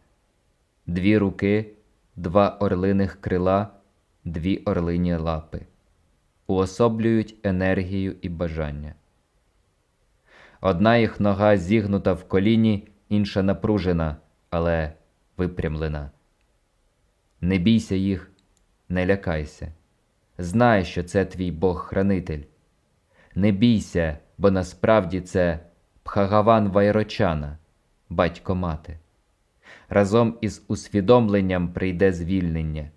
дві руки, два орлиних крила, дві орлині лапи уособлюють енергію і бажання. Одна їх нога зігнута в коліні, інша напружена, але випрямлена. Не бійся їх, не лякайся. Знай, що це твій Бог-хранитель. Не бійся, бо насправді це Пхагаван Вайрочана, батько мати. Разом із усвідомленням прийде звільнення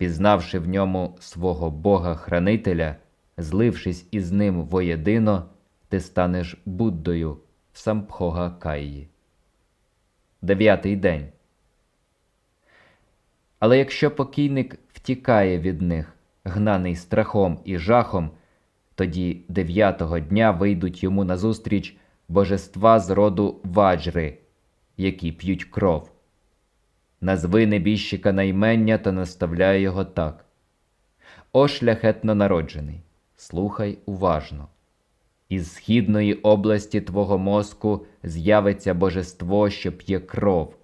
пізнавши в ньому свого Бога-хранителя, злившись із ним воєдино, ти станеш Буддою в Сампхога Каї. Дев'ятий день. Але якщо покійник втікає від них, гнаний страхом і жахом, тоді дев'ятого дня вийдуть йому назустріч божества з роду ваджри, які п'ють кров, назви небіжчика наймення та наставляє його так. О шляхетно народжений, слухай уважно. Із східної області твого мозку з'явиться божество, що п'є кров,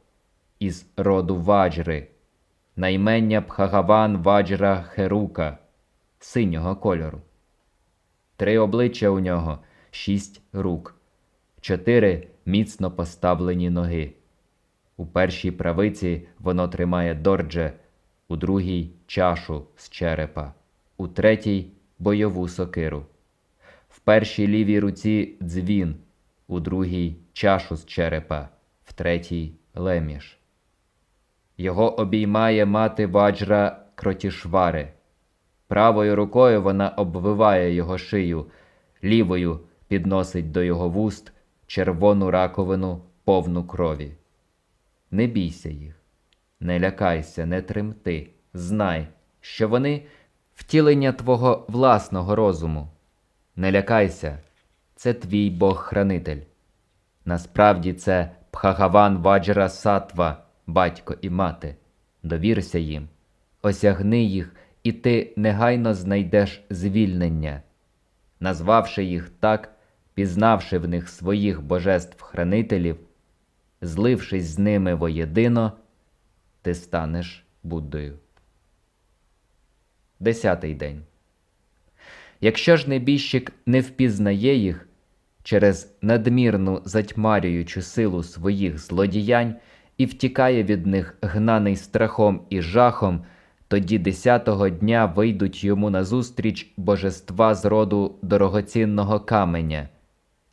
із роду ваджри, наймення Пхагаван ваджра Херука, синього кольору. Три обличчя у нього, шість рук, чотири міцно поставлені ноги. У першій правиці воно тримає дордже, у другій чашу з черепа, у третій бойову сокиру. В першій лівій руці дзвін, у другій чашу з черепа, в третій леміш. Його обіймає мати ваджра кротішвари. Правою рукою вона обвиває його шию, лівою підносить до його вуст червону раковину повну крові. Не бійся їх, не лякайся, не тремти, знай, що вони втілення твого власного розуму. Не лякайся, це твій Бог-хранитель. Насправді це Пхагаван Ваджра Сатва, батько і мати. Довірся їм, осягни їх, і ти негайно знайдеш звільнення. Назвавши їх так, пізнавши в них своїх божеств-хранителів, злившись з ними воєдино, ти станеш Буддою. Десятий день. Якщо ж небіжчик не впізнає їх через надмірну затьмарюючу силу своїх злодіянь і втікає від них гнаний страхом і жахом, тоді десятого дня вийдуть йому назустріч божества з роду дорогоцінного каменя,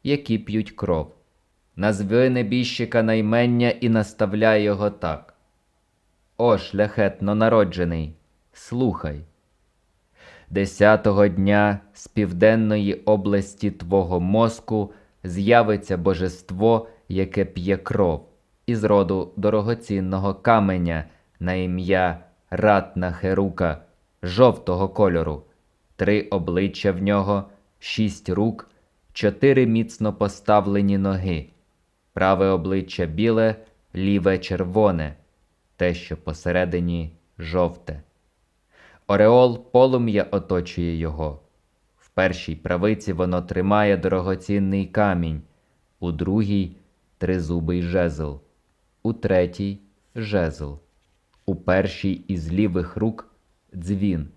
які п'ють кров. Назви небіжчика наймення і наставляй його так. О, шляхетно народжений, слухай. Десятого дня з південної області твого мозку з'явиться божество, яке п'є кров, із роду дорогоцінного каменя на ім'я Ратна Херука, жовтого кольору, три обличчя в нього, шість рук, чотири міцно поставлені ноги, праве обличчя біле, ліве червоне, те, що посередині жовте. Ореол полум'я оточує його. В першій правиці воно тримає дорогоцінний камінь, у другій тризубий жезл, у третій жезл, у першій із лівих рук дзвін,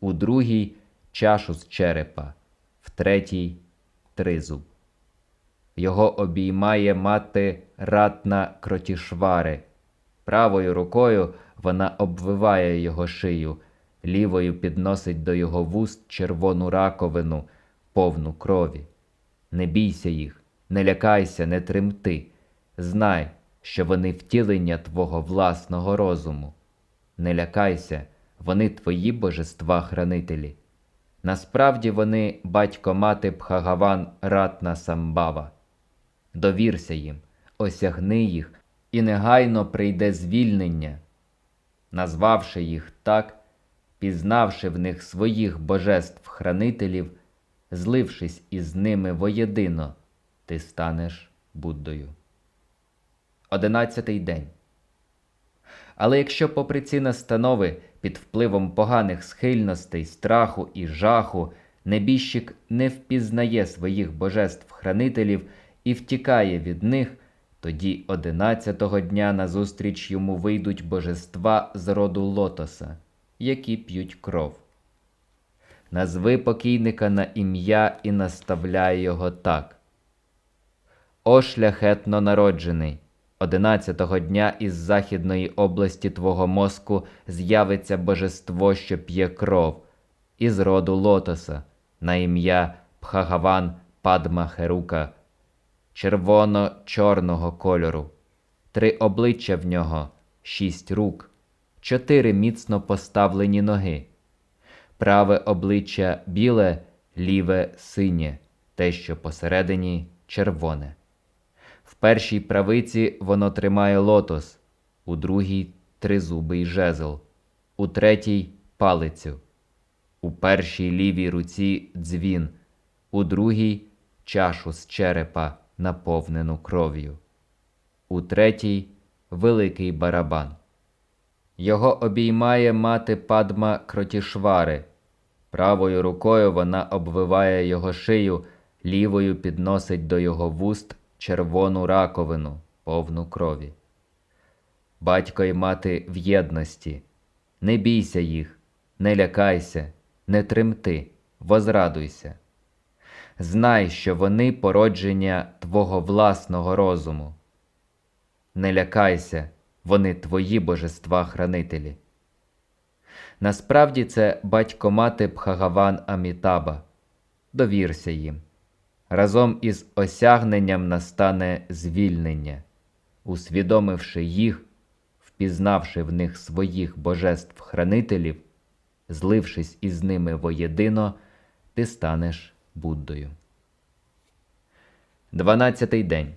у другій чашу з черепа, в третій тризуб. Його обіймає мати ратна кротішвари. Правою рукою вона обвиває його шию лівою підносить до його вуст червону раковину, повну крові. Не бійся їх, не лякайся, не тремти. Знай, що вони втілення твого власного розуму. Не лякайся, вони твої божества-хранителі. Насправді вони батько мати Пхагаван Ратна Самбава. Довірся їм, осягни їх, і негайно прийде звільнення. Назвавши їх так, пізнавши в них своїх божеств-хранителів, злившись із ними воєдино, ти станеш Буддою. Одинадцятий день. Але якщо, попри ці настанови, під впливом поганих схильностей, страху і жаху, небіжчик не впізнає своїх божеств-хранителів і втікає від них, тоді одинадцятого дня назустріч йому вийдуть божества з роду лотоса які п'ють кров. Назви покійника на ім'я і наставляй його так. О шляхетно народжений, одинадцятого дня із західної області твого мозку з'явиться божество, що п'є кров, із роду лотоса, на ім'я Пхагаван Падма Херука, червоно-чорного кольору, три обличчя в нього, шість рук чотири міцно поставлені ноги, праве обличчя біле, ліве синє, те, що посередині червоне. В першій правиці воно тримає лотос, у другій тризубий жезл, у третій палицю, у першій лівій руці дзвін, у другій чашу з черепа, наповнену кров'ю, у третій великий барабан. Його обіймає мати падма кротішвари. Правою рукою вона обвиває його шию, лівою підносить до його вуст червону раковину, повну крові. Батько й мати в єдності. Не бійся їх, не лякайся, не тремти, возрадуйся. Знай, що вони породження твого власного розуму. Не лякайся, вони твої божества хранителі. Насправді це батько мати Бхагаван Амітаба. Довірся їм. Разом із осягненням настане звільнення, усвідомивши їх, впізнавши в них своїх божеств хранителів, злившись із ними воєдино, ти станеш Буддою. Дванадцятий день.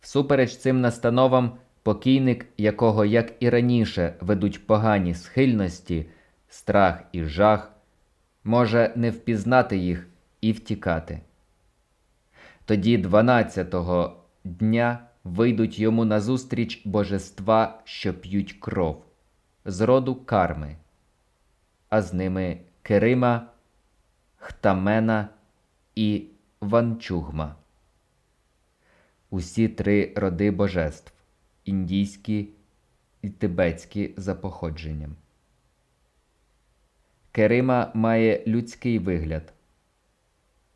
Всупереч цим настановам, покійник, якого, як і раніше, ведуть погані схильності, страх і жах, може не впізнати їх і втікати. Тоді дванадцятого дня вийдуть йому назустріч божества, що п'ють кров, з роду карми, а з ними Керима, Хтамена і Ванчугма. Усі три роди божеств індійські і тибетські за походженням. Керима має людський вигляд.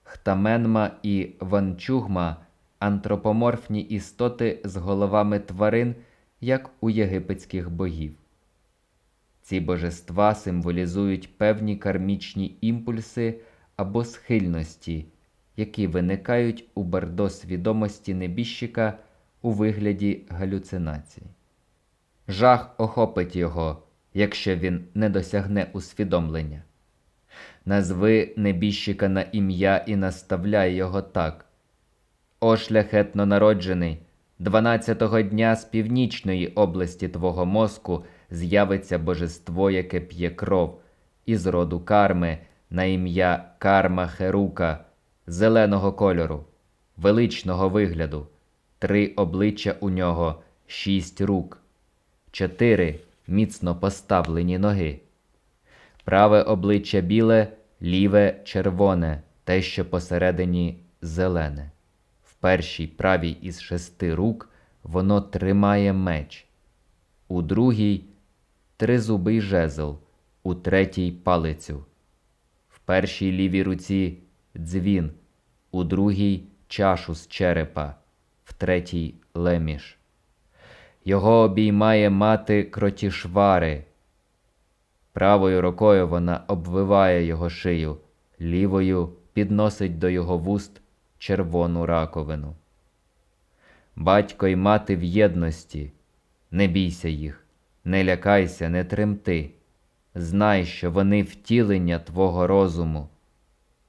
Хтаменма і Ванчугма антропоморфні істоти з головами тварин, як у єгипетських богів. Ці божества символізують певні кармічні імпульси або схильності, які виникають у бардо свідомості небіжчика у вигляді галюцинацій. Жах охопить його, якщо він не досягне усвідомлення. Назви небіжчика на ім'я і наставляй його так. О шляхетно народжений, дванадцятого дня з північної області твого мозку з'явиться божество, яке п'є кров, із роду карми, на ім'я Карма Херука, зеленого кольору, величного вигляду, три обличчя у нього, шість рук, чотири міцно поставлені ноги. Праве обличчя біле, ліве червоне, те, що посередині зелене. В першій правій із шести рук воно тримає меч, у другій тризубий жезл, у третій палицю, першій лівій руці дзвін, у другій чашу з черепа, в третій леміш. Його обіймає мати кротішвари. Правою рукою вона обвиває його шию, лівою підносить до його вуст червону раковину. Батько й мати в єдності, не бійся їх, не лякайся, не тремти. Знай, що вони втілення Твого розуму.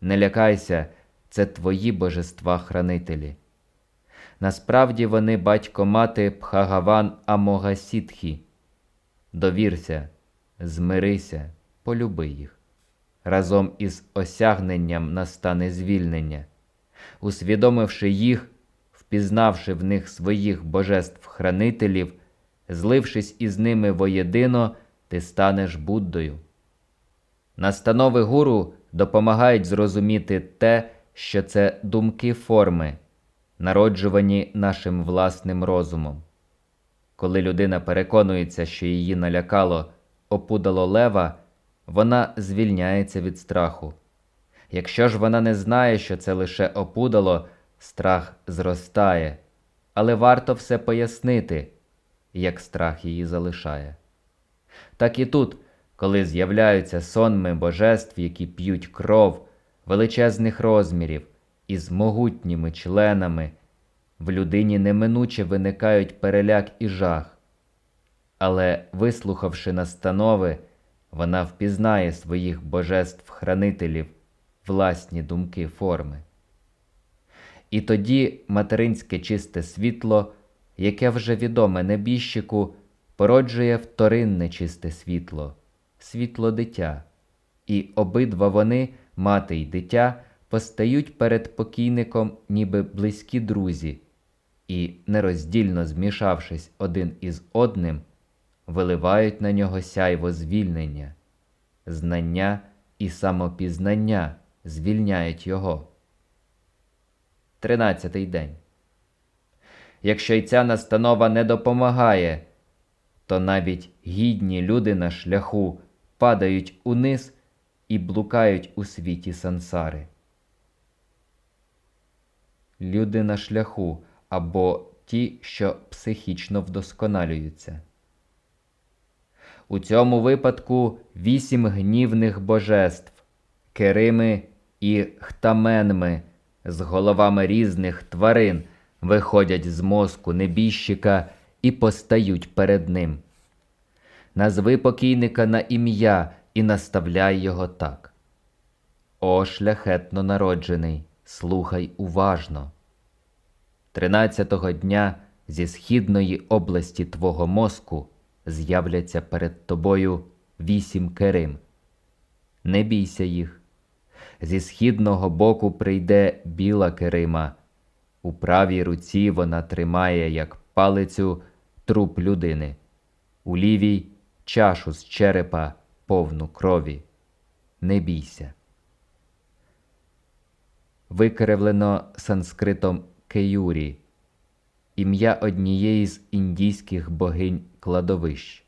Не лякайся, це твої божества хранителі. Насправді вони батько мати Пхагаван Амогасітхі. Довірся змирися, полюби їх. Разом із осягненням настане звільнення, усвідомивши їх, впізнавши в них своїх божеств-хранителів, злившись із ними воєдино, ти станеш Буддою. Настанови гуру допомагають зрозуміти те, що це думки форми, народжувані нашим власним розумом. Коли людина переконується, що її налякало опудало лева, вона звільняється від страху. Якщо ж вона не знає, що це лише опудало, страх зростає, але варто все пояснити, як страх її залишає. Так і тут, коли з'являються сонми божеств, які п'ють кров величезних розмірів із могутніми членами, в людині неминуче виникають переляк і жах. Але, вислухавши настанови, вона впізнає своїх божеств-хранителів, власні думки форми. І тоді материнське чисте світло, яке вже відоме небіжчику, породжує вторинне чисте світло, світло дитя, і обидва вони, мати й дитя, постають перед покійником, ніби близькі друзі, і, нероздільно змішавшись один із одним, виливають на нього сяйво звільнення, знання і самопізнання звільняють його. Тринадцятий день. Якщо й ця настанова не допомагає, то навіть гідні люди на шляху падають униз і блукають у світі сансари. Люди на шляху або ті, що психічно вдосконалюються. У цьому випадку вісім гнівних божеств, керими і хтаменми з головами різних тварин виходять з мозку небіжчика і постають перед ним. Назви покійника на ім'я і наставляй його так. О, шляхетно народжений, слухай уважно. Тринадцятого дня зі східної області твого мозку з'являться перед тобою вісім керим. Не бійся їх. Зі східного боку прийде біла керима. У правій руці вона тримає, як палицю, труп людини, у лівій чашу з черепа повну крові. Не бійся. Викривлено санскритом Кеюрі, ім'я однієї з індійських богинь кладовищ.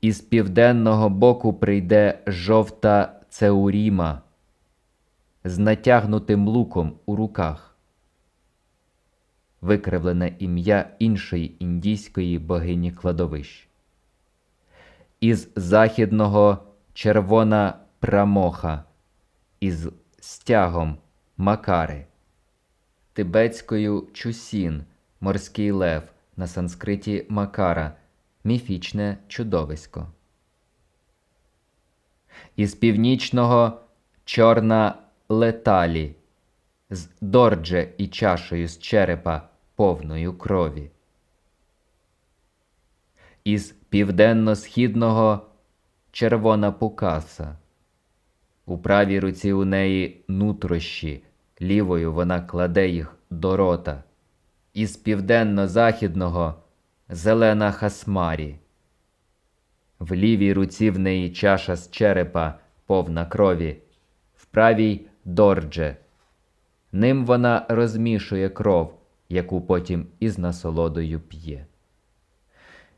Із південного боку прийде жовта цеуріма з натягнутим луком у руках, викривлене ім'я іншої індійської богині кладовищ. Із західного червона прамоха, із стягом макари, тибетською чусін, морський лев на санскриті макара, міфічне чудовисько. Із північного чорна леталі, з дордже і чашею з черепа повною крові. Із південно-східного червона пукаса. У правій руці у неї нутрощі, лівою вона кладе їх до рота. Із південно-західного зелена хасмарі. В лівій руці в неї чаша з черепа повна крові, в правій дордже. Ним вона розмішує кров, яку потім із насолодою п'є.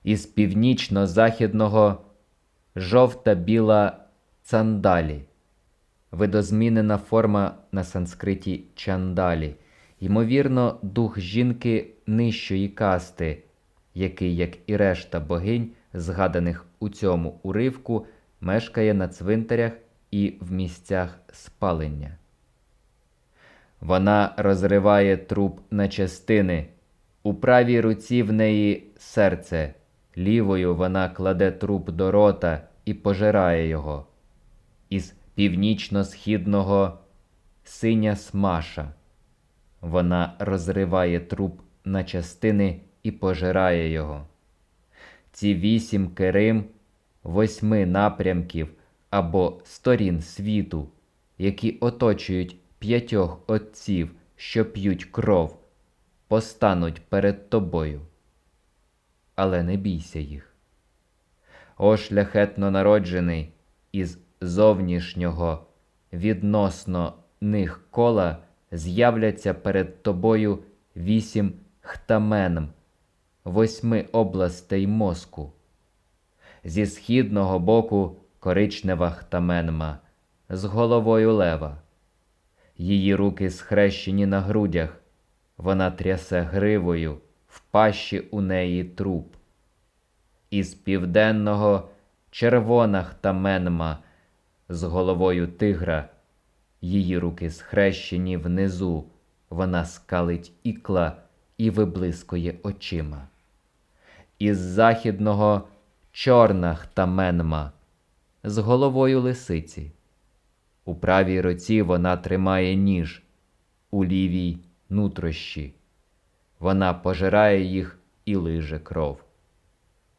Із північно-західного жовта біла цандалі, видозмінена форма на санскриті чандалі, ймовірно, дух жінки нижчої касти, який, як і решта богинь, згаданих у цьому уривку, мешкає на цвинтарях і в місцях спалення. Вона розриває труп на частини. У правій руці в неї серце, лівою вона кладе труп до рота і пожирає його. Із північно-східного синя смаша. Вона розриває труп на частини і пожирає його. Ці вісім керим восьми напрямків або сторін світу, які оточують п'ятьох отців, що п'ють кров, постануть перед тобою. Але не бійся їх. О шляхетно народжений із зовнішнього відносно них кола з'являться перед тобою вісім хтаменм, восьми областей мозку. Зі східного боку коричнева хтаменма з головою лева. Її руки схрещені на грудях, вона трясе гривою, в пащі у неї труп. Із південного червона хтаменма з головою тигра, її руки схрещені внизу, вона скалить ікла і виблискує очима. Із західного чорна хтаменма з головою лисиці. У правій руці вона тримає ніж, у лівій нутрощі. Вона пожирає їх і лиже кров.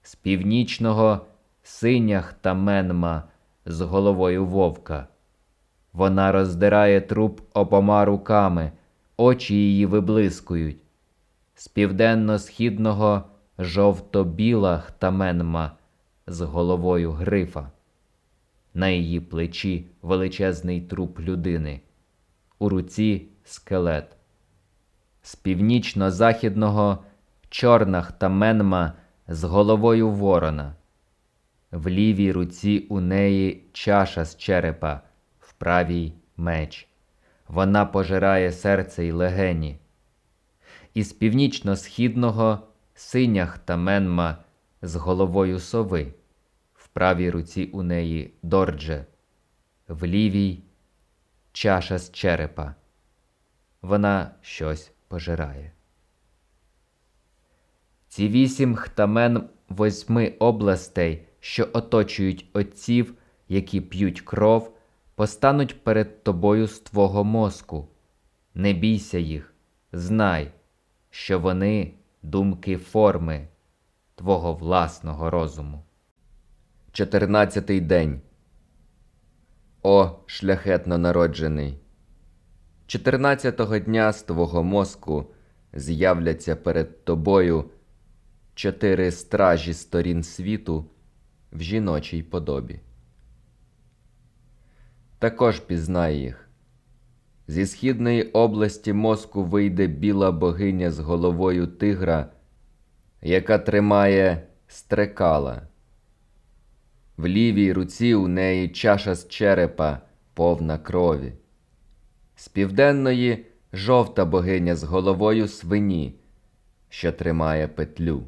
З північного синя хтаменма з головою вовка. Вона роздирає труп обома руками, очі її виблискують. З південно-східного жовто-біла хтаменма з головою грифа. На її плечі величезний труп людини, у руці скелет. З північно-західного чорна хтаменма з головою ворона. В лівій руці у неї чаша з черепа, в правій меч. Вона пожирає серце й легені. Із північно-східного синя хтаменма з головою сови, правій руці у неї дордже, в лівій чаша з черепа. Вона щось пожирає. Ці вісім хтамен восьми областей, що оточують отців, які п'ють кров, постануть перед тобою з твого мозку. Не бійся їх, знай, що вони думки форми твого власного розуму. Чотирнадцятий день. О, шляхетно народжений. Чотирнадцятого дня з твого мозку з'являться перед тобою чотири стражі сторін світу в жіночій подобі. Також пізнай їх. Зі східної області мозку вийде біла богиня з головою тигра, яка тримає стрекала. В лівій руці у неї чаша з черепа, повна крові. З південної жовта богиня з головою свині, що тримає петлю.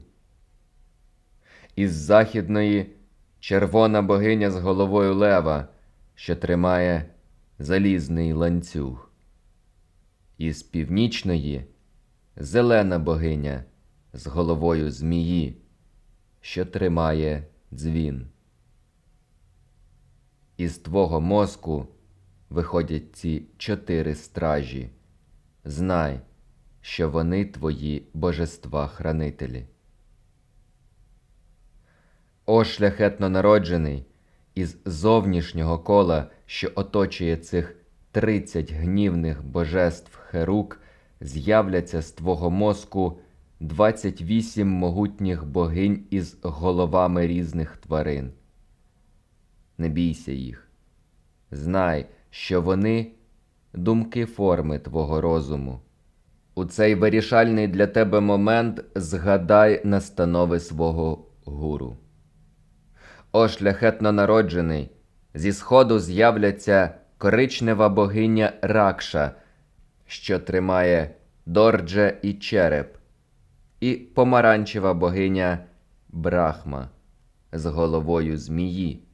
Із західної червона богиня з головою лева, що тримає залізний ланцюг. Із північної зелена богиня з головою змії, що тримає дзвін. Із твого мозку виходять ці чотири стражі. Знай, що вони твої божества-хранителі. О шляхетно народжений, із зовнішнього кола, що оточує цих тридцять гнівних божеств херук, з'являться з твого мозку двадцять вісім могутніх богинь із головами різних тварин. Не бійся їх, знай, що вони думки форми твого розуму. У цей вирішальний для тебе момент згадай настанови свого гуру. О шляхетно народжений, зі сходу з'являться коричнева богиня Ракша, що тримає дордже і череп, і помаранчева богиня Брахма з головою змії,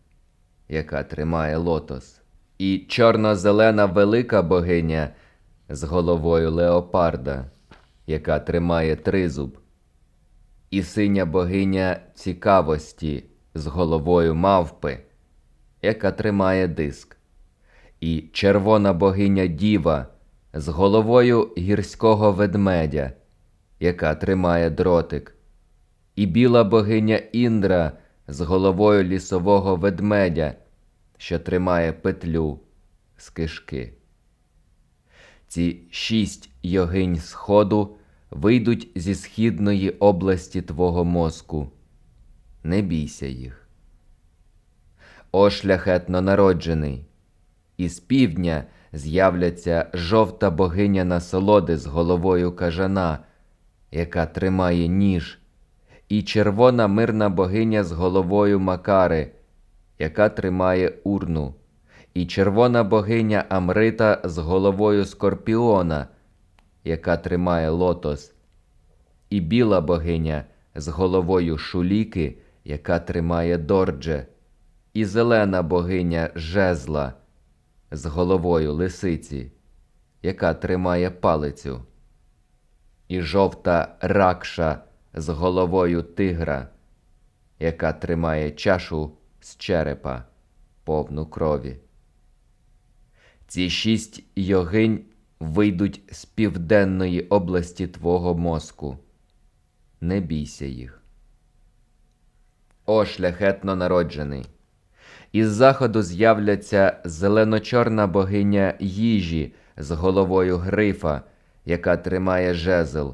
яка тримає лотос, і чорно-зелена велика богиня з головою леопарда, яка тримає тризуб, і синя богиня цікавості з головою мавпи, яка тримає диск, і червона богиня діва з головою гірського ведмедя, яка тримає дротик, і біла богиня Індра з головою лісового ведмедя, що тримає петлю з кишки. Ці шість йогинь сходу вийдуть зі східної області твого мозку не бійся їх. О шляхетно народжений, із півдня з'являться жовта богиня насолоди з головою кажана, яка тримає ніж, і червона мирна богиня з головою Макари, яка тримає урну, і червона богиня Амрита з головою Скорпіона, яка тримає лотос, і біла богиня з головою шуліки яка тримає дордже, і зелена богиня жезла з головою лисиці, яка тримає палицю, і жовта ракша з головою тигра, яка тримає чашу з черепа, повну крові. Ці шість йогинь вийдуть з південної області твого мозку. Не бійся їх о шляхетно народжений. Із заходу з'являться зелено-чорна богиня їжі з головою грифа, яка тримає жезл,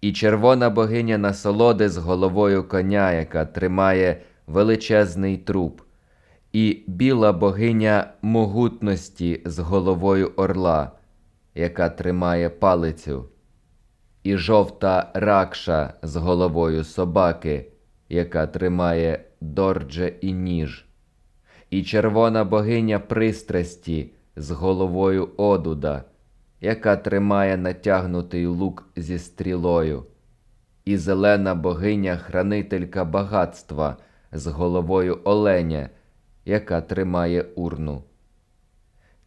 і червона богиня насолоди з головою коня, яка тримає величезний труп, і біла богиня могутності з головою орла, яка тримає палицю, і жовта ракша з головою собаки, яка тримає дордже і ніж, і червона богиня пристрасті з головою одуда, яка тримає натягнутий лук зі стрілою, і зелена богиня хранителька багатства з головою оленя, яка тримає урну.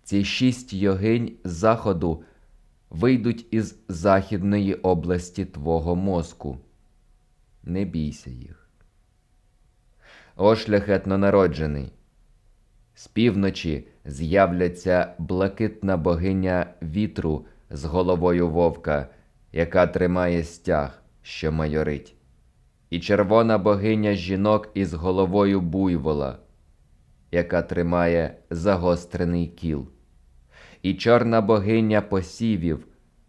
Ці шість йогинь заходу вийдуть із західної області твого мозку. Не бійся їх. О шляхетно народжений. З півночі з'являться блакитна богиня вітру з головою вовка, яка тримає стяг, що майорить, і червона богиня жінок із головою буйвола, яка тримає загострений кіл, і чорна богиня посівів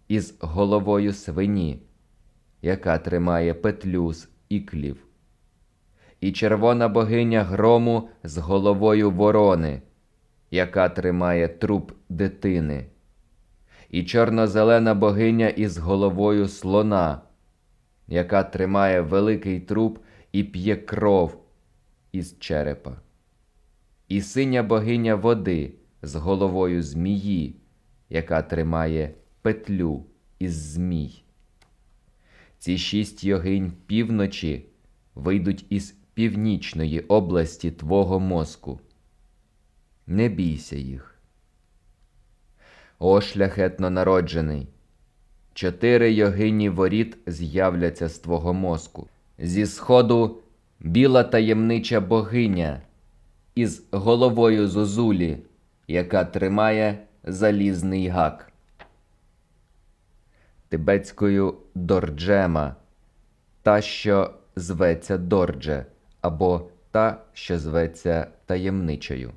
із головою свині, яка тримає петлю з іклів. І червона богиня грому з головою ворони, яка тримає труп дитини, і чорно-зелена богиня із головою слона, яка тримає великий труп і п'є кров із черепа, і синя богиня води з головою змії, яка тримає петлю із змій. Ці шість йогинь півночі вийдуть із північної області твого мозку. Не бійся їх. О шляхетно народжений. Чотири йогині воріт з'являться з твого мозку. Зі сходу біла таємнича богиня із головою зозулі, яка тримає залізний гак. Тибетською дорджема, та, що зветься Дордже або та, що зветься таємничою.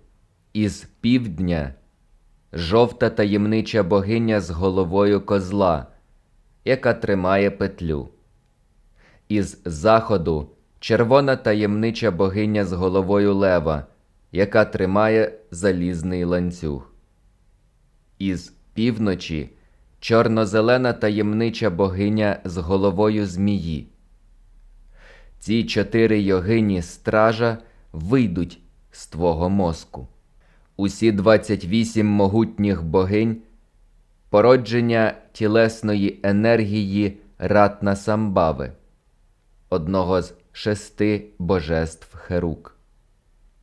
Із півдня жовта таємнича богиня з головою козла, яка тримає петлю. Із заходу червона таємнича богиня з головою лева, яка тримає залізний ланцюг. Із півночі чорно-зелена таємнича богиня з головою змії. Ці чотири йогині стража вийдуть з твого мозку. Усі двадцять вісім могутніх богинь, породження тілесної енергії ратна самбави, одного з шести божеств Херук.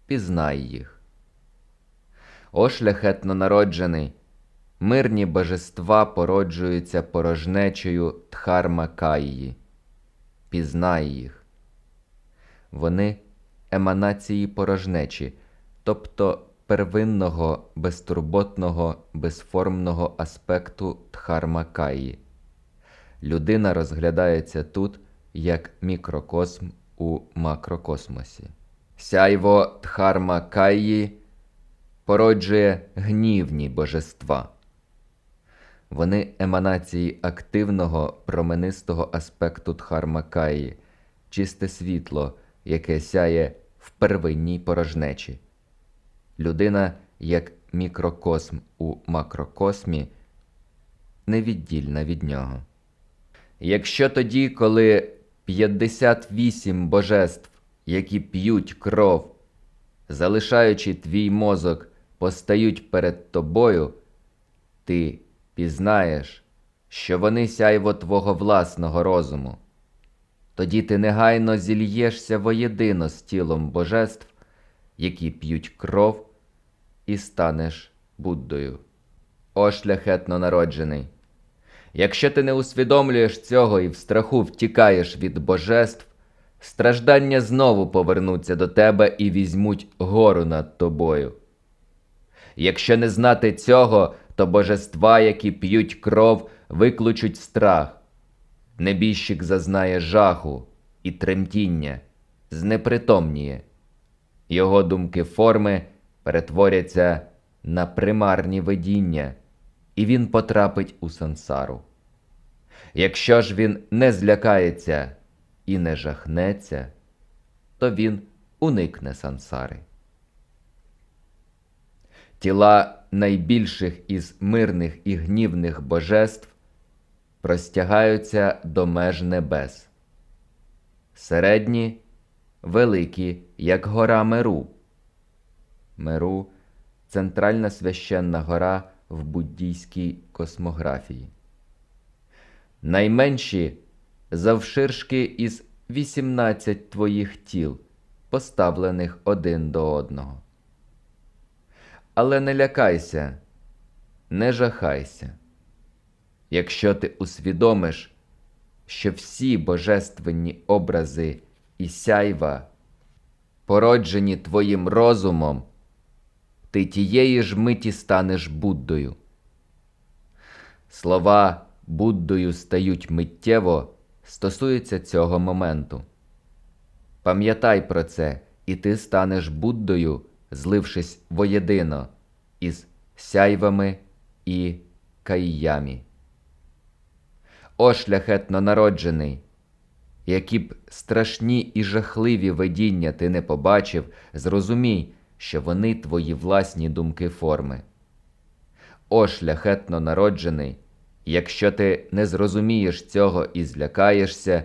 Пізнай їх. О шляхетно народжений, мирні божества породжуються порожнечею Тхарма Каїї. Пізнай їх вони еманації порожнечі, тобто первинного, безтурботного, безформного аспекту Дхармакаї. Людина розглядається тут як мікрокосм у макрокосмосі. Сяйво Дхармакаї породжує гнівні божества. Вони еманації активного променистого аспекту Дхармакаї, чисте світло яке сяє в первинній порожнечі. Людина, як мікрокосм у макрокосмі, невіддільна від нього. Якщо тоді, коли 58 божеств, які п'ють кров, залишаючи твій мозок, постають перед тобою, ти пізнаєш, що вони сяйво твого власного розуму тоді ти негайно зільєшся воєдино з тілом божеств, які п'ють кров, і станеш Буддою. О шляхетно народжений. Якщо ти не усвідомлюєш цього і в страху втікаєш від божеств, страждання знову повернуться до тебе і візьмуть гору над тобою. Якщо не знати цього, то божества, які п'ють кров, викличуть страх, Небіжчик зазнає жаху і тремтіння, знепритомніє. Його думки форми перетворяться на примарні видіння, і він потрапить у сансару. Якщо ж він не злякається і не жахнеться, то він уникне сансари. Тіла найбільших із мирних і гнівних божеств простягаються до меж небес, середні великі, як гора Меру. Меру центральна священна гора в буддійській космографії. Найменші завширшки із 18 твоїх тіл, поставлених один до одного. Але не лякайся, не жахайся. Якщо ти усвідомиш, що всі божественні образи і сяйва, породжені твоїм розумом, ти тієї ж миті станеш Буддою. Слова Буддою стають миттєво стосуються цього моменту. Пам'ятай про це, і ти станеш Буддою, злившись воєдино із сяйвами і каїямі. О шляхетно народжений! Які б страшні і жахливі видіння ти не побачив, зрозумій, що вони твої власні думки форми. О шляхетно народжений! Якщо ти не зрозумієш цього і злякаєшся,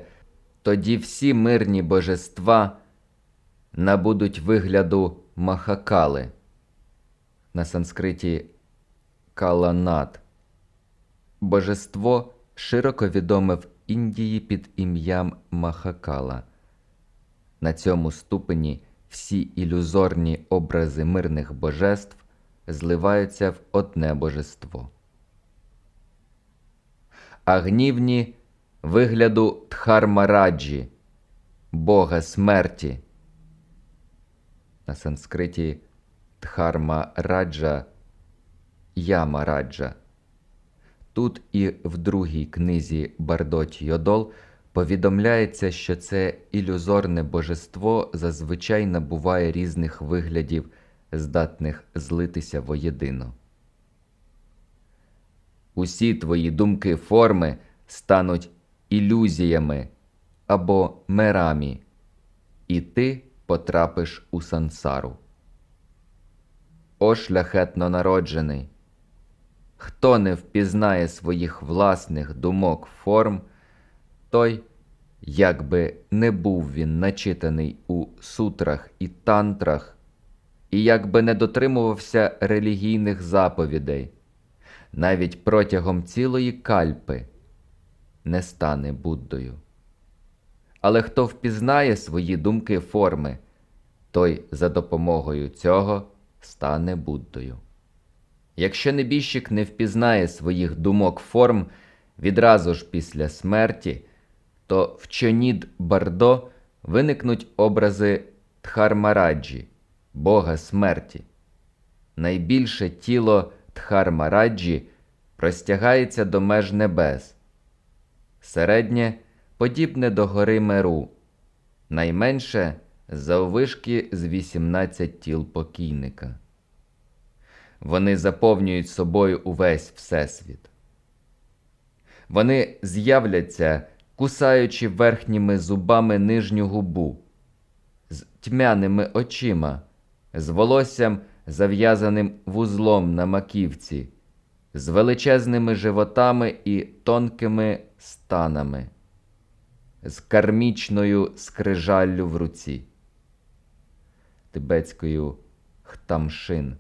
тоді всі мирні божества набудуть вигляду махакали на санскриті каланат. Божество широко відоме в Індії під ім'ям Махакала. На цьому ступені всі ілюзорні образи мирних божеств зливаються в одне божество. А гнівні вигляду Тхармараджі, Бога смерті. На санскриті Тхарма Раджа Яма Раджа. Тут і в другій книзі Бардоть Йодол повідомляється, що це ілюзорне божество зазвичай набуває різних виглядів, здатних злитися воєдино. Усі твої думки форми стануть ілюзіями або мерамі, і ти потрапиш у сансару. О шляхетно народжений! Хто не впізнає своїх власних думок форм, той, як би не був він начитаний у сутрах і тантрах, і як би не дотримувався релігійних заповідей, навіть протягом цілої кальпи не стане Буддою. Але хто впізнає свої думки форми, той за допомогою цього стане Буддою. Якщо небіжчик не впізнає своїх думок форм відразу ж після смерті, то в чонід Бардо виникнуть образи Тхармараджі, Бога смерті. Найбільше тіло Тхармараджі простягається до меж небес, середнє подібне до гори Меру, найменше заввишки з 18 тіл покійника. Вони заповнюють собою увесь Всесвіт. Вони з'являться, кусаючи верхніми зубами нижню губу, з тьмяними очима, з волоссям, зав'язаним вузлом на маківці, з величезними животами і тонкими станами, з кармічною скрижаллю в руці, тибетською хтамшин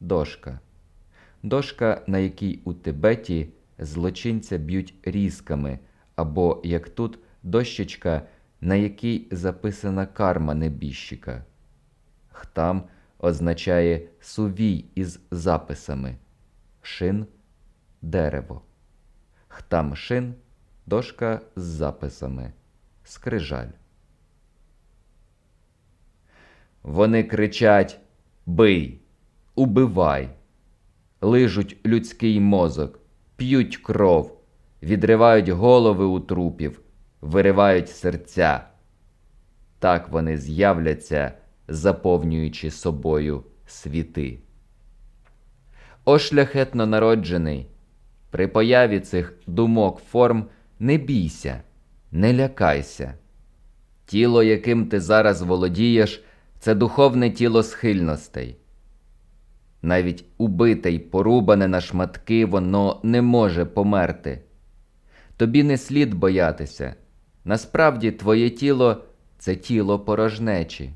дошка. Дошка, на якій у Тибеті злочинця б'ють різками, або, як тут, дощечка, на якій записана карма небіжчика. Хтам означає сувій із записами шин дерево. Хтам шин дошка з записами скрижаль. Вони кричать Бий! Убивай, лижуть людський мозок, п'ють кров, відривають голови у трупів, виривають серця. Так вони з'являться, заповнюючи собою світи. О шляхетно народжений, При появі цих думок форм не бійся, не лякайся. Тіло, яким ти зараз володієш, це духовне тіло схильностей. Навіть убите й порубане на шматки, воно не може померти. Тобі не слід боятися. Насправді, твоє тіло це тіло порожнечі,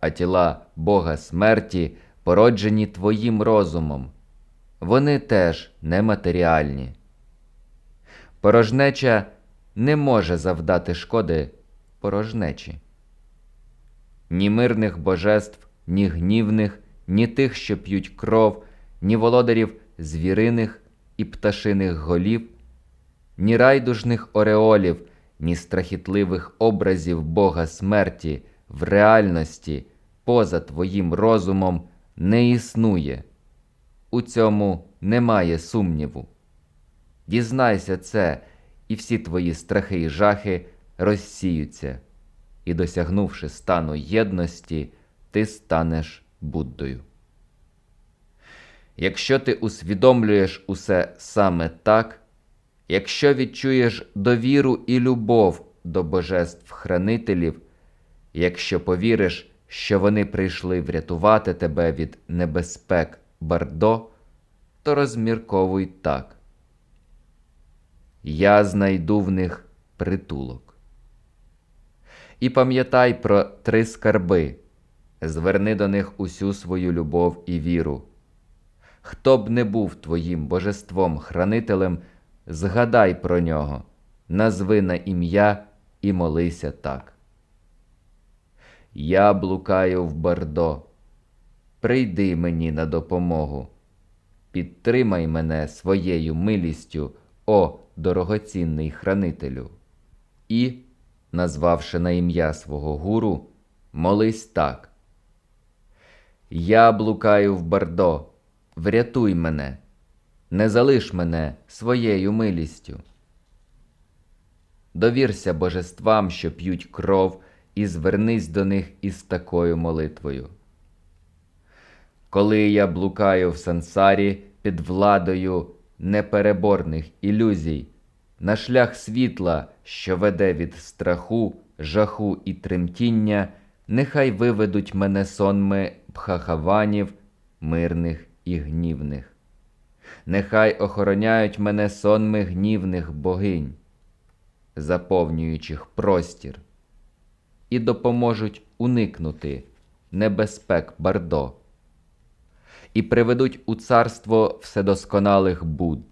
а тіла Бога смерті породжені твоїм розумом. Вони теж нематеріальні. Порожнеча не може завдати шкоди порожнечі. Ні мирних божеств, ні гнівних, ні тих, що п'ють кров, ні володарів звіриних і пташиних голів, ні райдужних ореолів, ні страхітливих образів Бога смерті в реальності поза твоїм розумом не існує. У цьому немає сумніву. Дізнайся це, і всі твої страхи і жахи розсіються, і, досягнувши стану єдності, ти станеш Буддою. Якщо ти усвідомлюєш усе саме так, якщо відчуєш довіру і любов до божеств-хранителів, якщо повіриш, що вони прийшли врятувати тебе від небезпек Бардо, то розмірковуй так. Я знайду в них притулок. І пам'ятай про три скарби, зверни до них усю свою любов і віру. Хто б не був твоїм божеством-хранителем, згадай про нього, назви на ім'я і молися так. Я блукаю в Бардо, прийди мені на допомогу, підтримай мене своєю милістю, о дорогоцінний хранителю. І, назвавши на ім'я свого гуру, молись так. Я блукаю в Бардо, врятуй мене, не залиш мене своєю милістю. Довірся божествам, що п'ють кров, і звернись до них із такою молитвою. Коли я блукаю в сансарі під владою непереборних ілюзій, на шлях світла, що веде від страху, жаху і тремтіння, нехай виведуть мене сонми пхахаванів, мирних і гнівних. Нехай охороняють мене сонми гнівних богинь, заповнюючих простір, і допоможуть уникнути небезпек Бардо, і приведуть у царство вседосконалих Буд,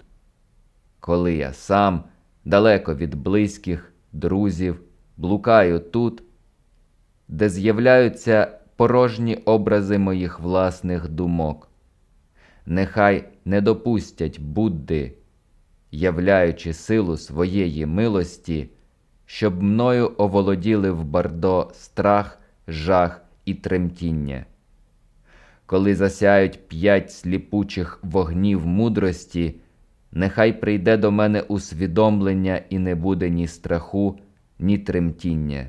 коли я сам далеко від близьких, друзів, блукаю тут, де з'являються порожні образи моїх власних думок. Нехай не допустять Будди, являючи силу своєї милості, щоб мною оволоділи в бардо страх, жах і тремтіння. Коли засяють п'ять сліпучих вогнів мудрості, нехай прийде до мене усвідомлення і не буде ні страху, ні тремтіння.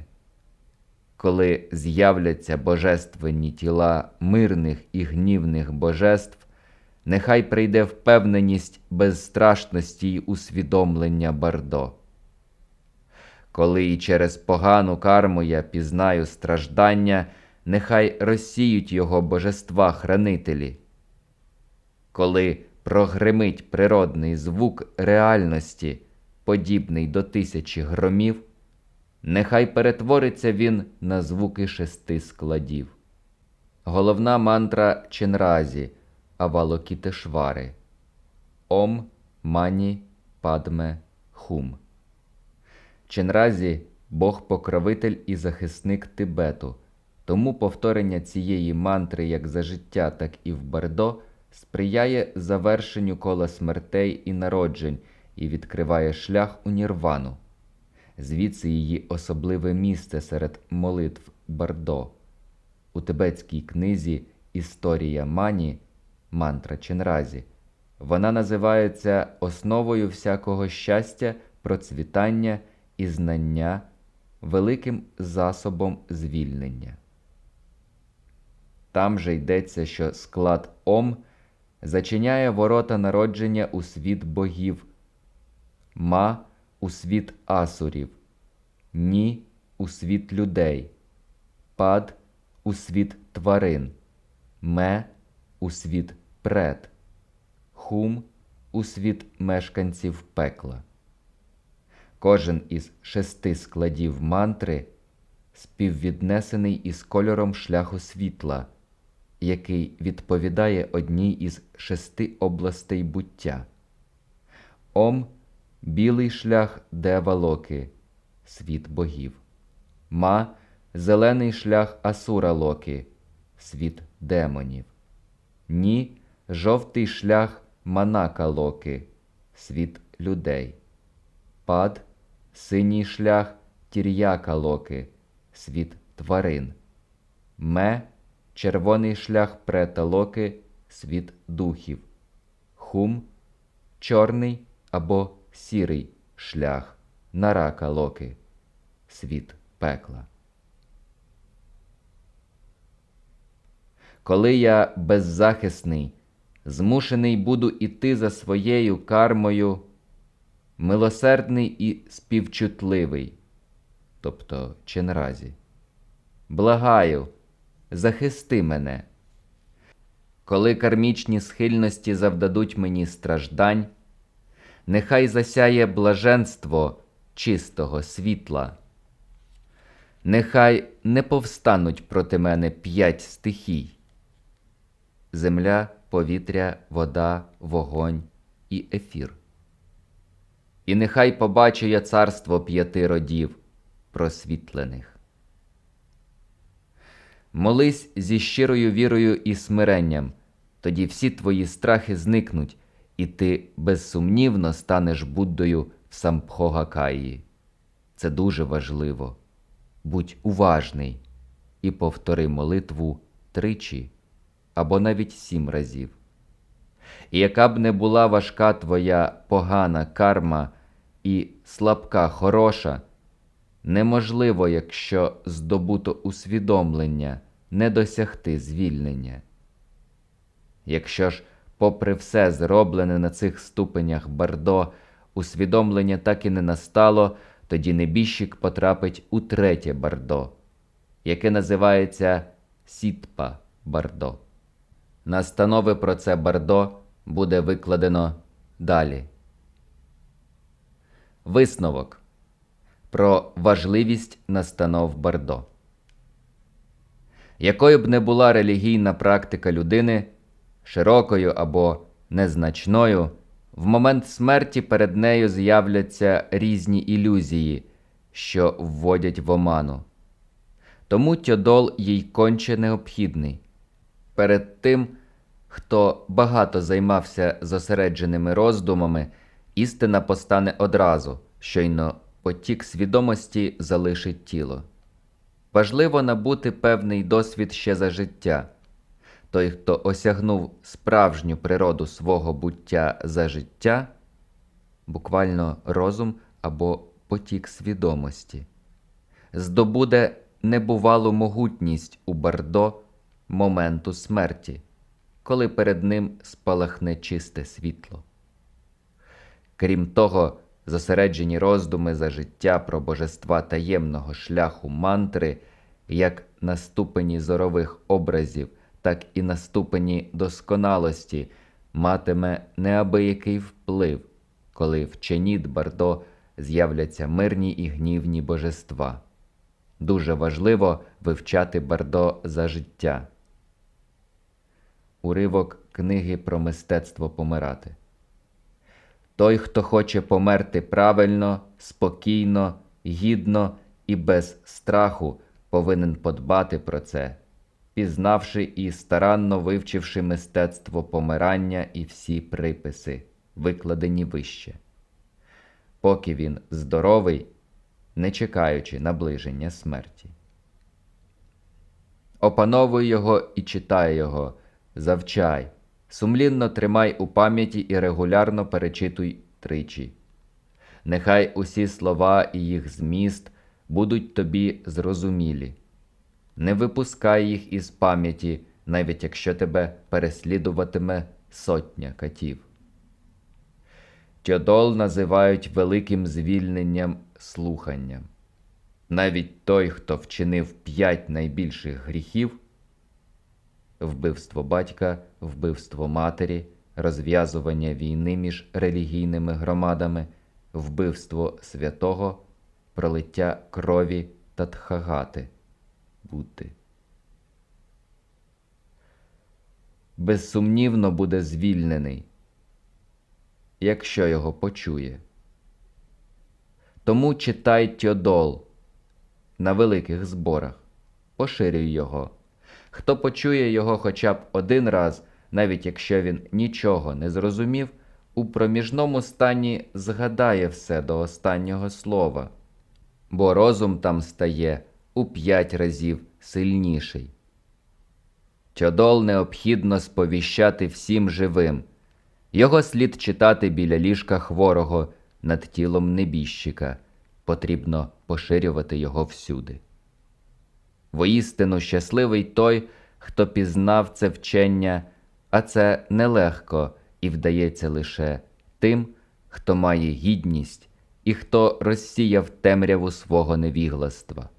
Коли з'являться божественні тіла мирних і гнівних божеств, нехай прийде впевненість безстрашності й усвідомлення Бардо. Коли і через погану карму я пізнаю страждання, нехай розсіють його божества хранителі. Коли прогримить природний звук реальності, подібний до тисячі громів, нехай перетвориться він на звуки шести складів. Головна мантра Ченразі Авалокітешвари Ом Мані Падме Хум. Ченразі Бог покровитель і захисник Тибету, тому повторення цієї мантри як за життя, так і в Бардо сприяє завершенню кола смертей і народжень і відкриває шлях у нірвану, звідси її особливе місце серед молитв Бардо. У тибетській книзі Історія Мані мантра Ченразі. Вона називається основою всякого щастя, процвітання і знання, великим засобом звільнення. Там же йдеться, що склад Ом зачиняє ворота народження у світ богів, ма у світ асурів, ні у світ людей, пад у світ тварин, ме у світ пред, хум у світ мешканців пекла. Кожен із шести складів мантри співвіднесений із кольором шляху світла, який відповідає одній із шести областей буття. Ом білий шлях Дева світ богів, ма зелений шлях Асура Локи, світ демонів, ні жовтий шлях Манака Локи, світ людей, пад синій шлях Тір'яка Локи, світ тварин, ме червоний шлях прета Локи, світ духів, хум чорний або сірий шлях нарака Локи, світ пекла. Коли я беззахисний, змушений буду іти за своєю кармою, милосердний і співчутливий, тобто чи наразі, благаю, захисти мене. Коли кармічні схильності завдадуть мені страждань, нехай засяє блаженство чистого світла. Нехай не повстануть проти мене п'ять стихій земля, повітря, вода, вогонь і ефір. І нехай побачу я царство п'яти родів просвітлених. Молись зі щирою вірою і смиренням, тоді всі твої страхи зникнуть, і ти безсумнівно станеш Буддою в Сампхогакаї. Це дуже важливо. Будь уважний і повтори молитву тричі або навіть сім разів. І яка б не була важка твоя погана карма і слабка хороша, неможливо, якщо здобуто усвідомлення, не досягти звільнення. Якщо ж, попри все зроблене на цих ступенях бардо, усвідомлення так і не настало, тоді небіжчик потрапить у третє бардо, яке називається Сітпа бардо. Настанови про це бардо буде викладено далі. Висновок про важливість настанов бардо. Якою б не була релігійна практика людини, широкою або незначною, в момент смерті перед нею з'являться різні ілюзії, що вводять в оману. Тому тьодол їй конче необхідний перед тим, хто багато займався зосередженими роздумами, істина постане одразу, щойно потік свідомості залишить тіло. Важливо набути певний досвід ще за життя. Той, хто осягнув справжню природу свого буття за життя, буквально розум або потік свідомості, здобуде небувалу могутність у бардо моменту смерті, коли перед ним спалахне чисте світло. Крім того, зосереджені роздуми за життя про божества таємного шляху мантри, як на ступені зорових образів, так і на ступені досконалості, матиме неабиякий вплив, коли в Ченіт Бардо з'являться мирні і гнівні божества. Дуже важливо вивчати Бардо за життя уривок книги про мистецтво помирати. Той, хто хоче померти правильно, спокійно, гідно і без страху, повинен подбати про це, пізнавши і старанно вивчивши мистецтво помирання і всі приписи, викладені вище. Поки він здоровий, не чекаючи наближення смерті. Опановуй його і читай його, Завчай, сумлінно тримай у пам'яті і регулярно перечитуй тричі. Нехай усі слова і їх зміст будуть тобі зрозумілі. Не випускай їх із пам'яті, навіть якщо тебе переслідуватиме сотня катів. Тьодол називають великим звільненням слуханням. Навіть той, хто вчинив п'ять найбільших гріхів вбивство батька, вбивство матері, розв'язування війни між релігійними громадами, вбивство святого, пролиття крові та тхагати бути. Безсумнівно буде звільнений, якщо його почує. Тому читай Тьодол на великих зборах, поширюй його. Хто почує його хоча б один раз, навіть якщо він нічого не зрозумів, у проміжному стані згадає все до останнього слова, бо розум там стає у п'ять разів сильніший. Чодол необхідно сповіщати всім живим, його слід читати біля ліжка хворого над тілом небіжчика, потрібно поширювати його всюди. Воістину щасливий той, хто пізнав це вчення, а це нелегко і вдається лише тим, хто має гідність і хто розсіяв темряву свого невігластва.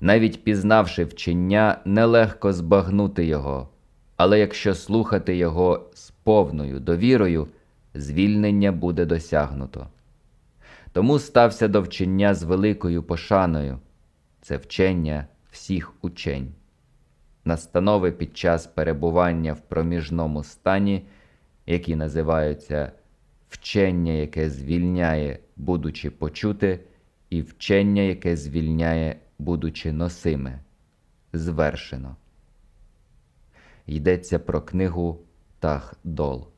Навіть пізнавши вчення, нелегко збагнути його, але якщо слухати його з повною довірою, звільнення буде досягнуто. Тому стався до вчення з великою пошаною це вчення всіх учень. Настанови під час перебування в проміжному стані, які називаються вчення, яке звільняє, будучи почуте, і вчення, яке звільняє, будучи носиме, звершено. Йдеться про книгу Тах Дол.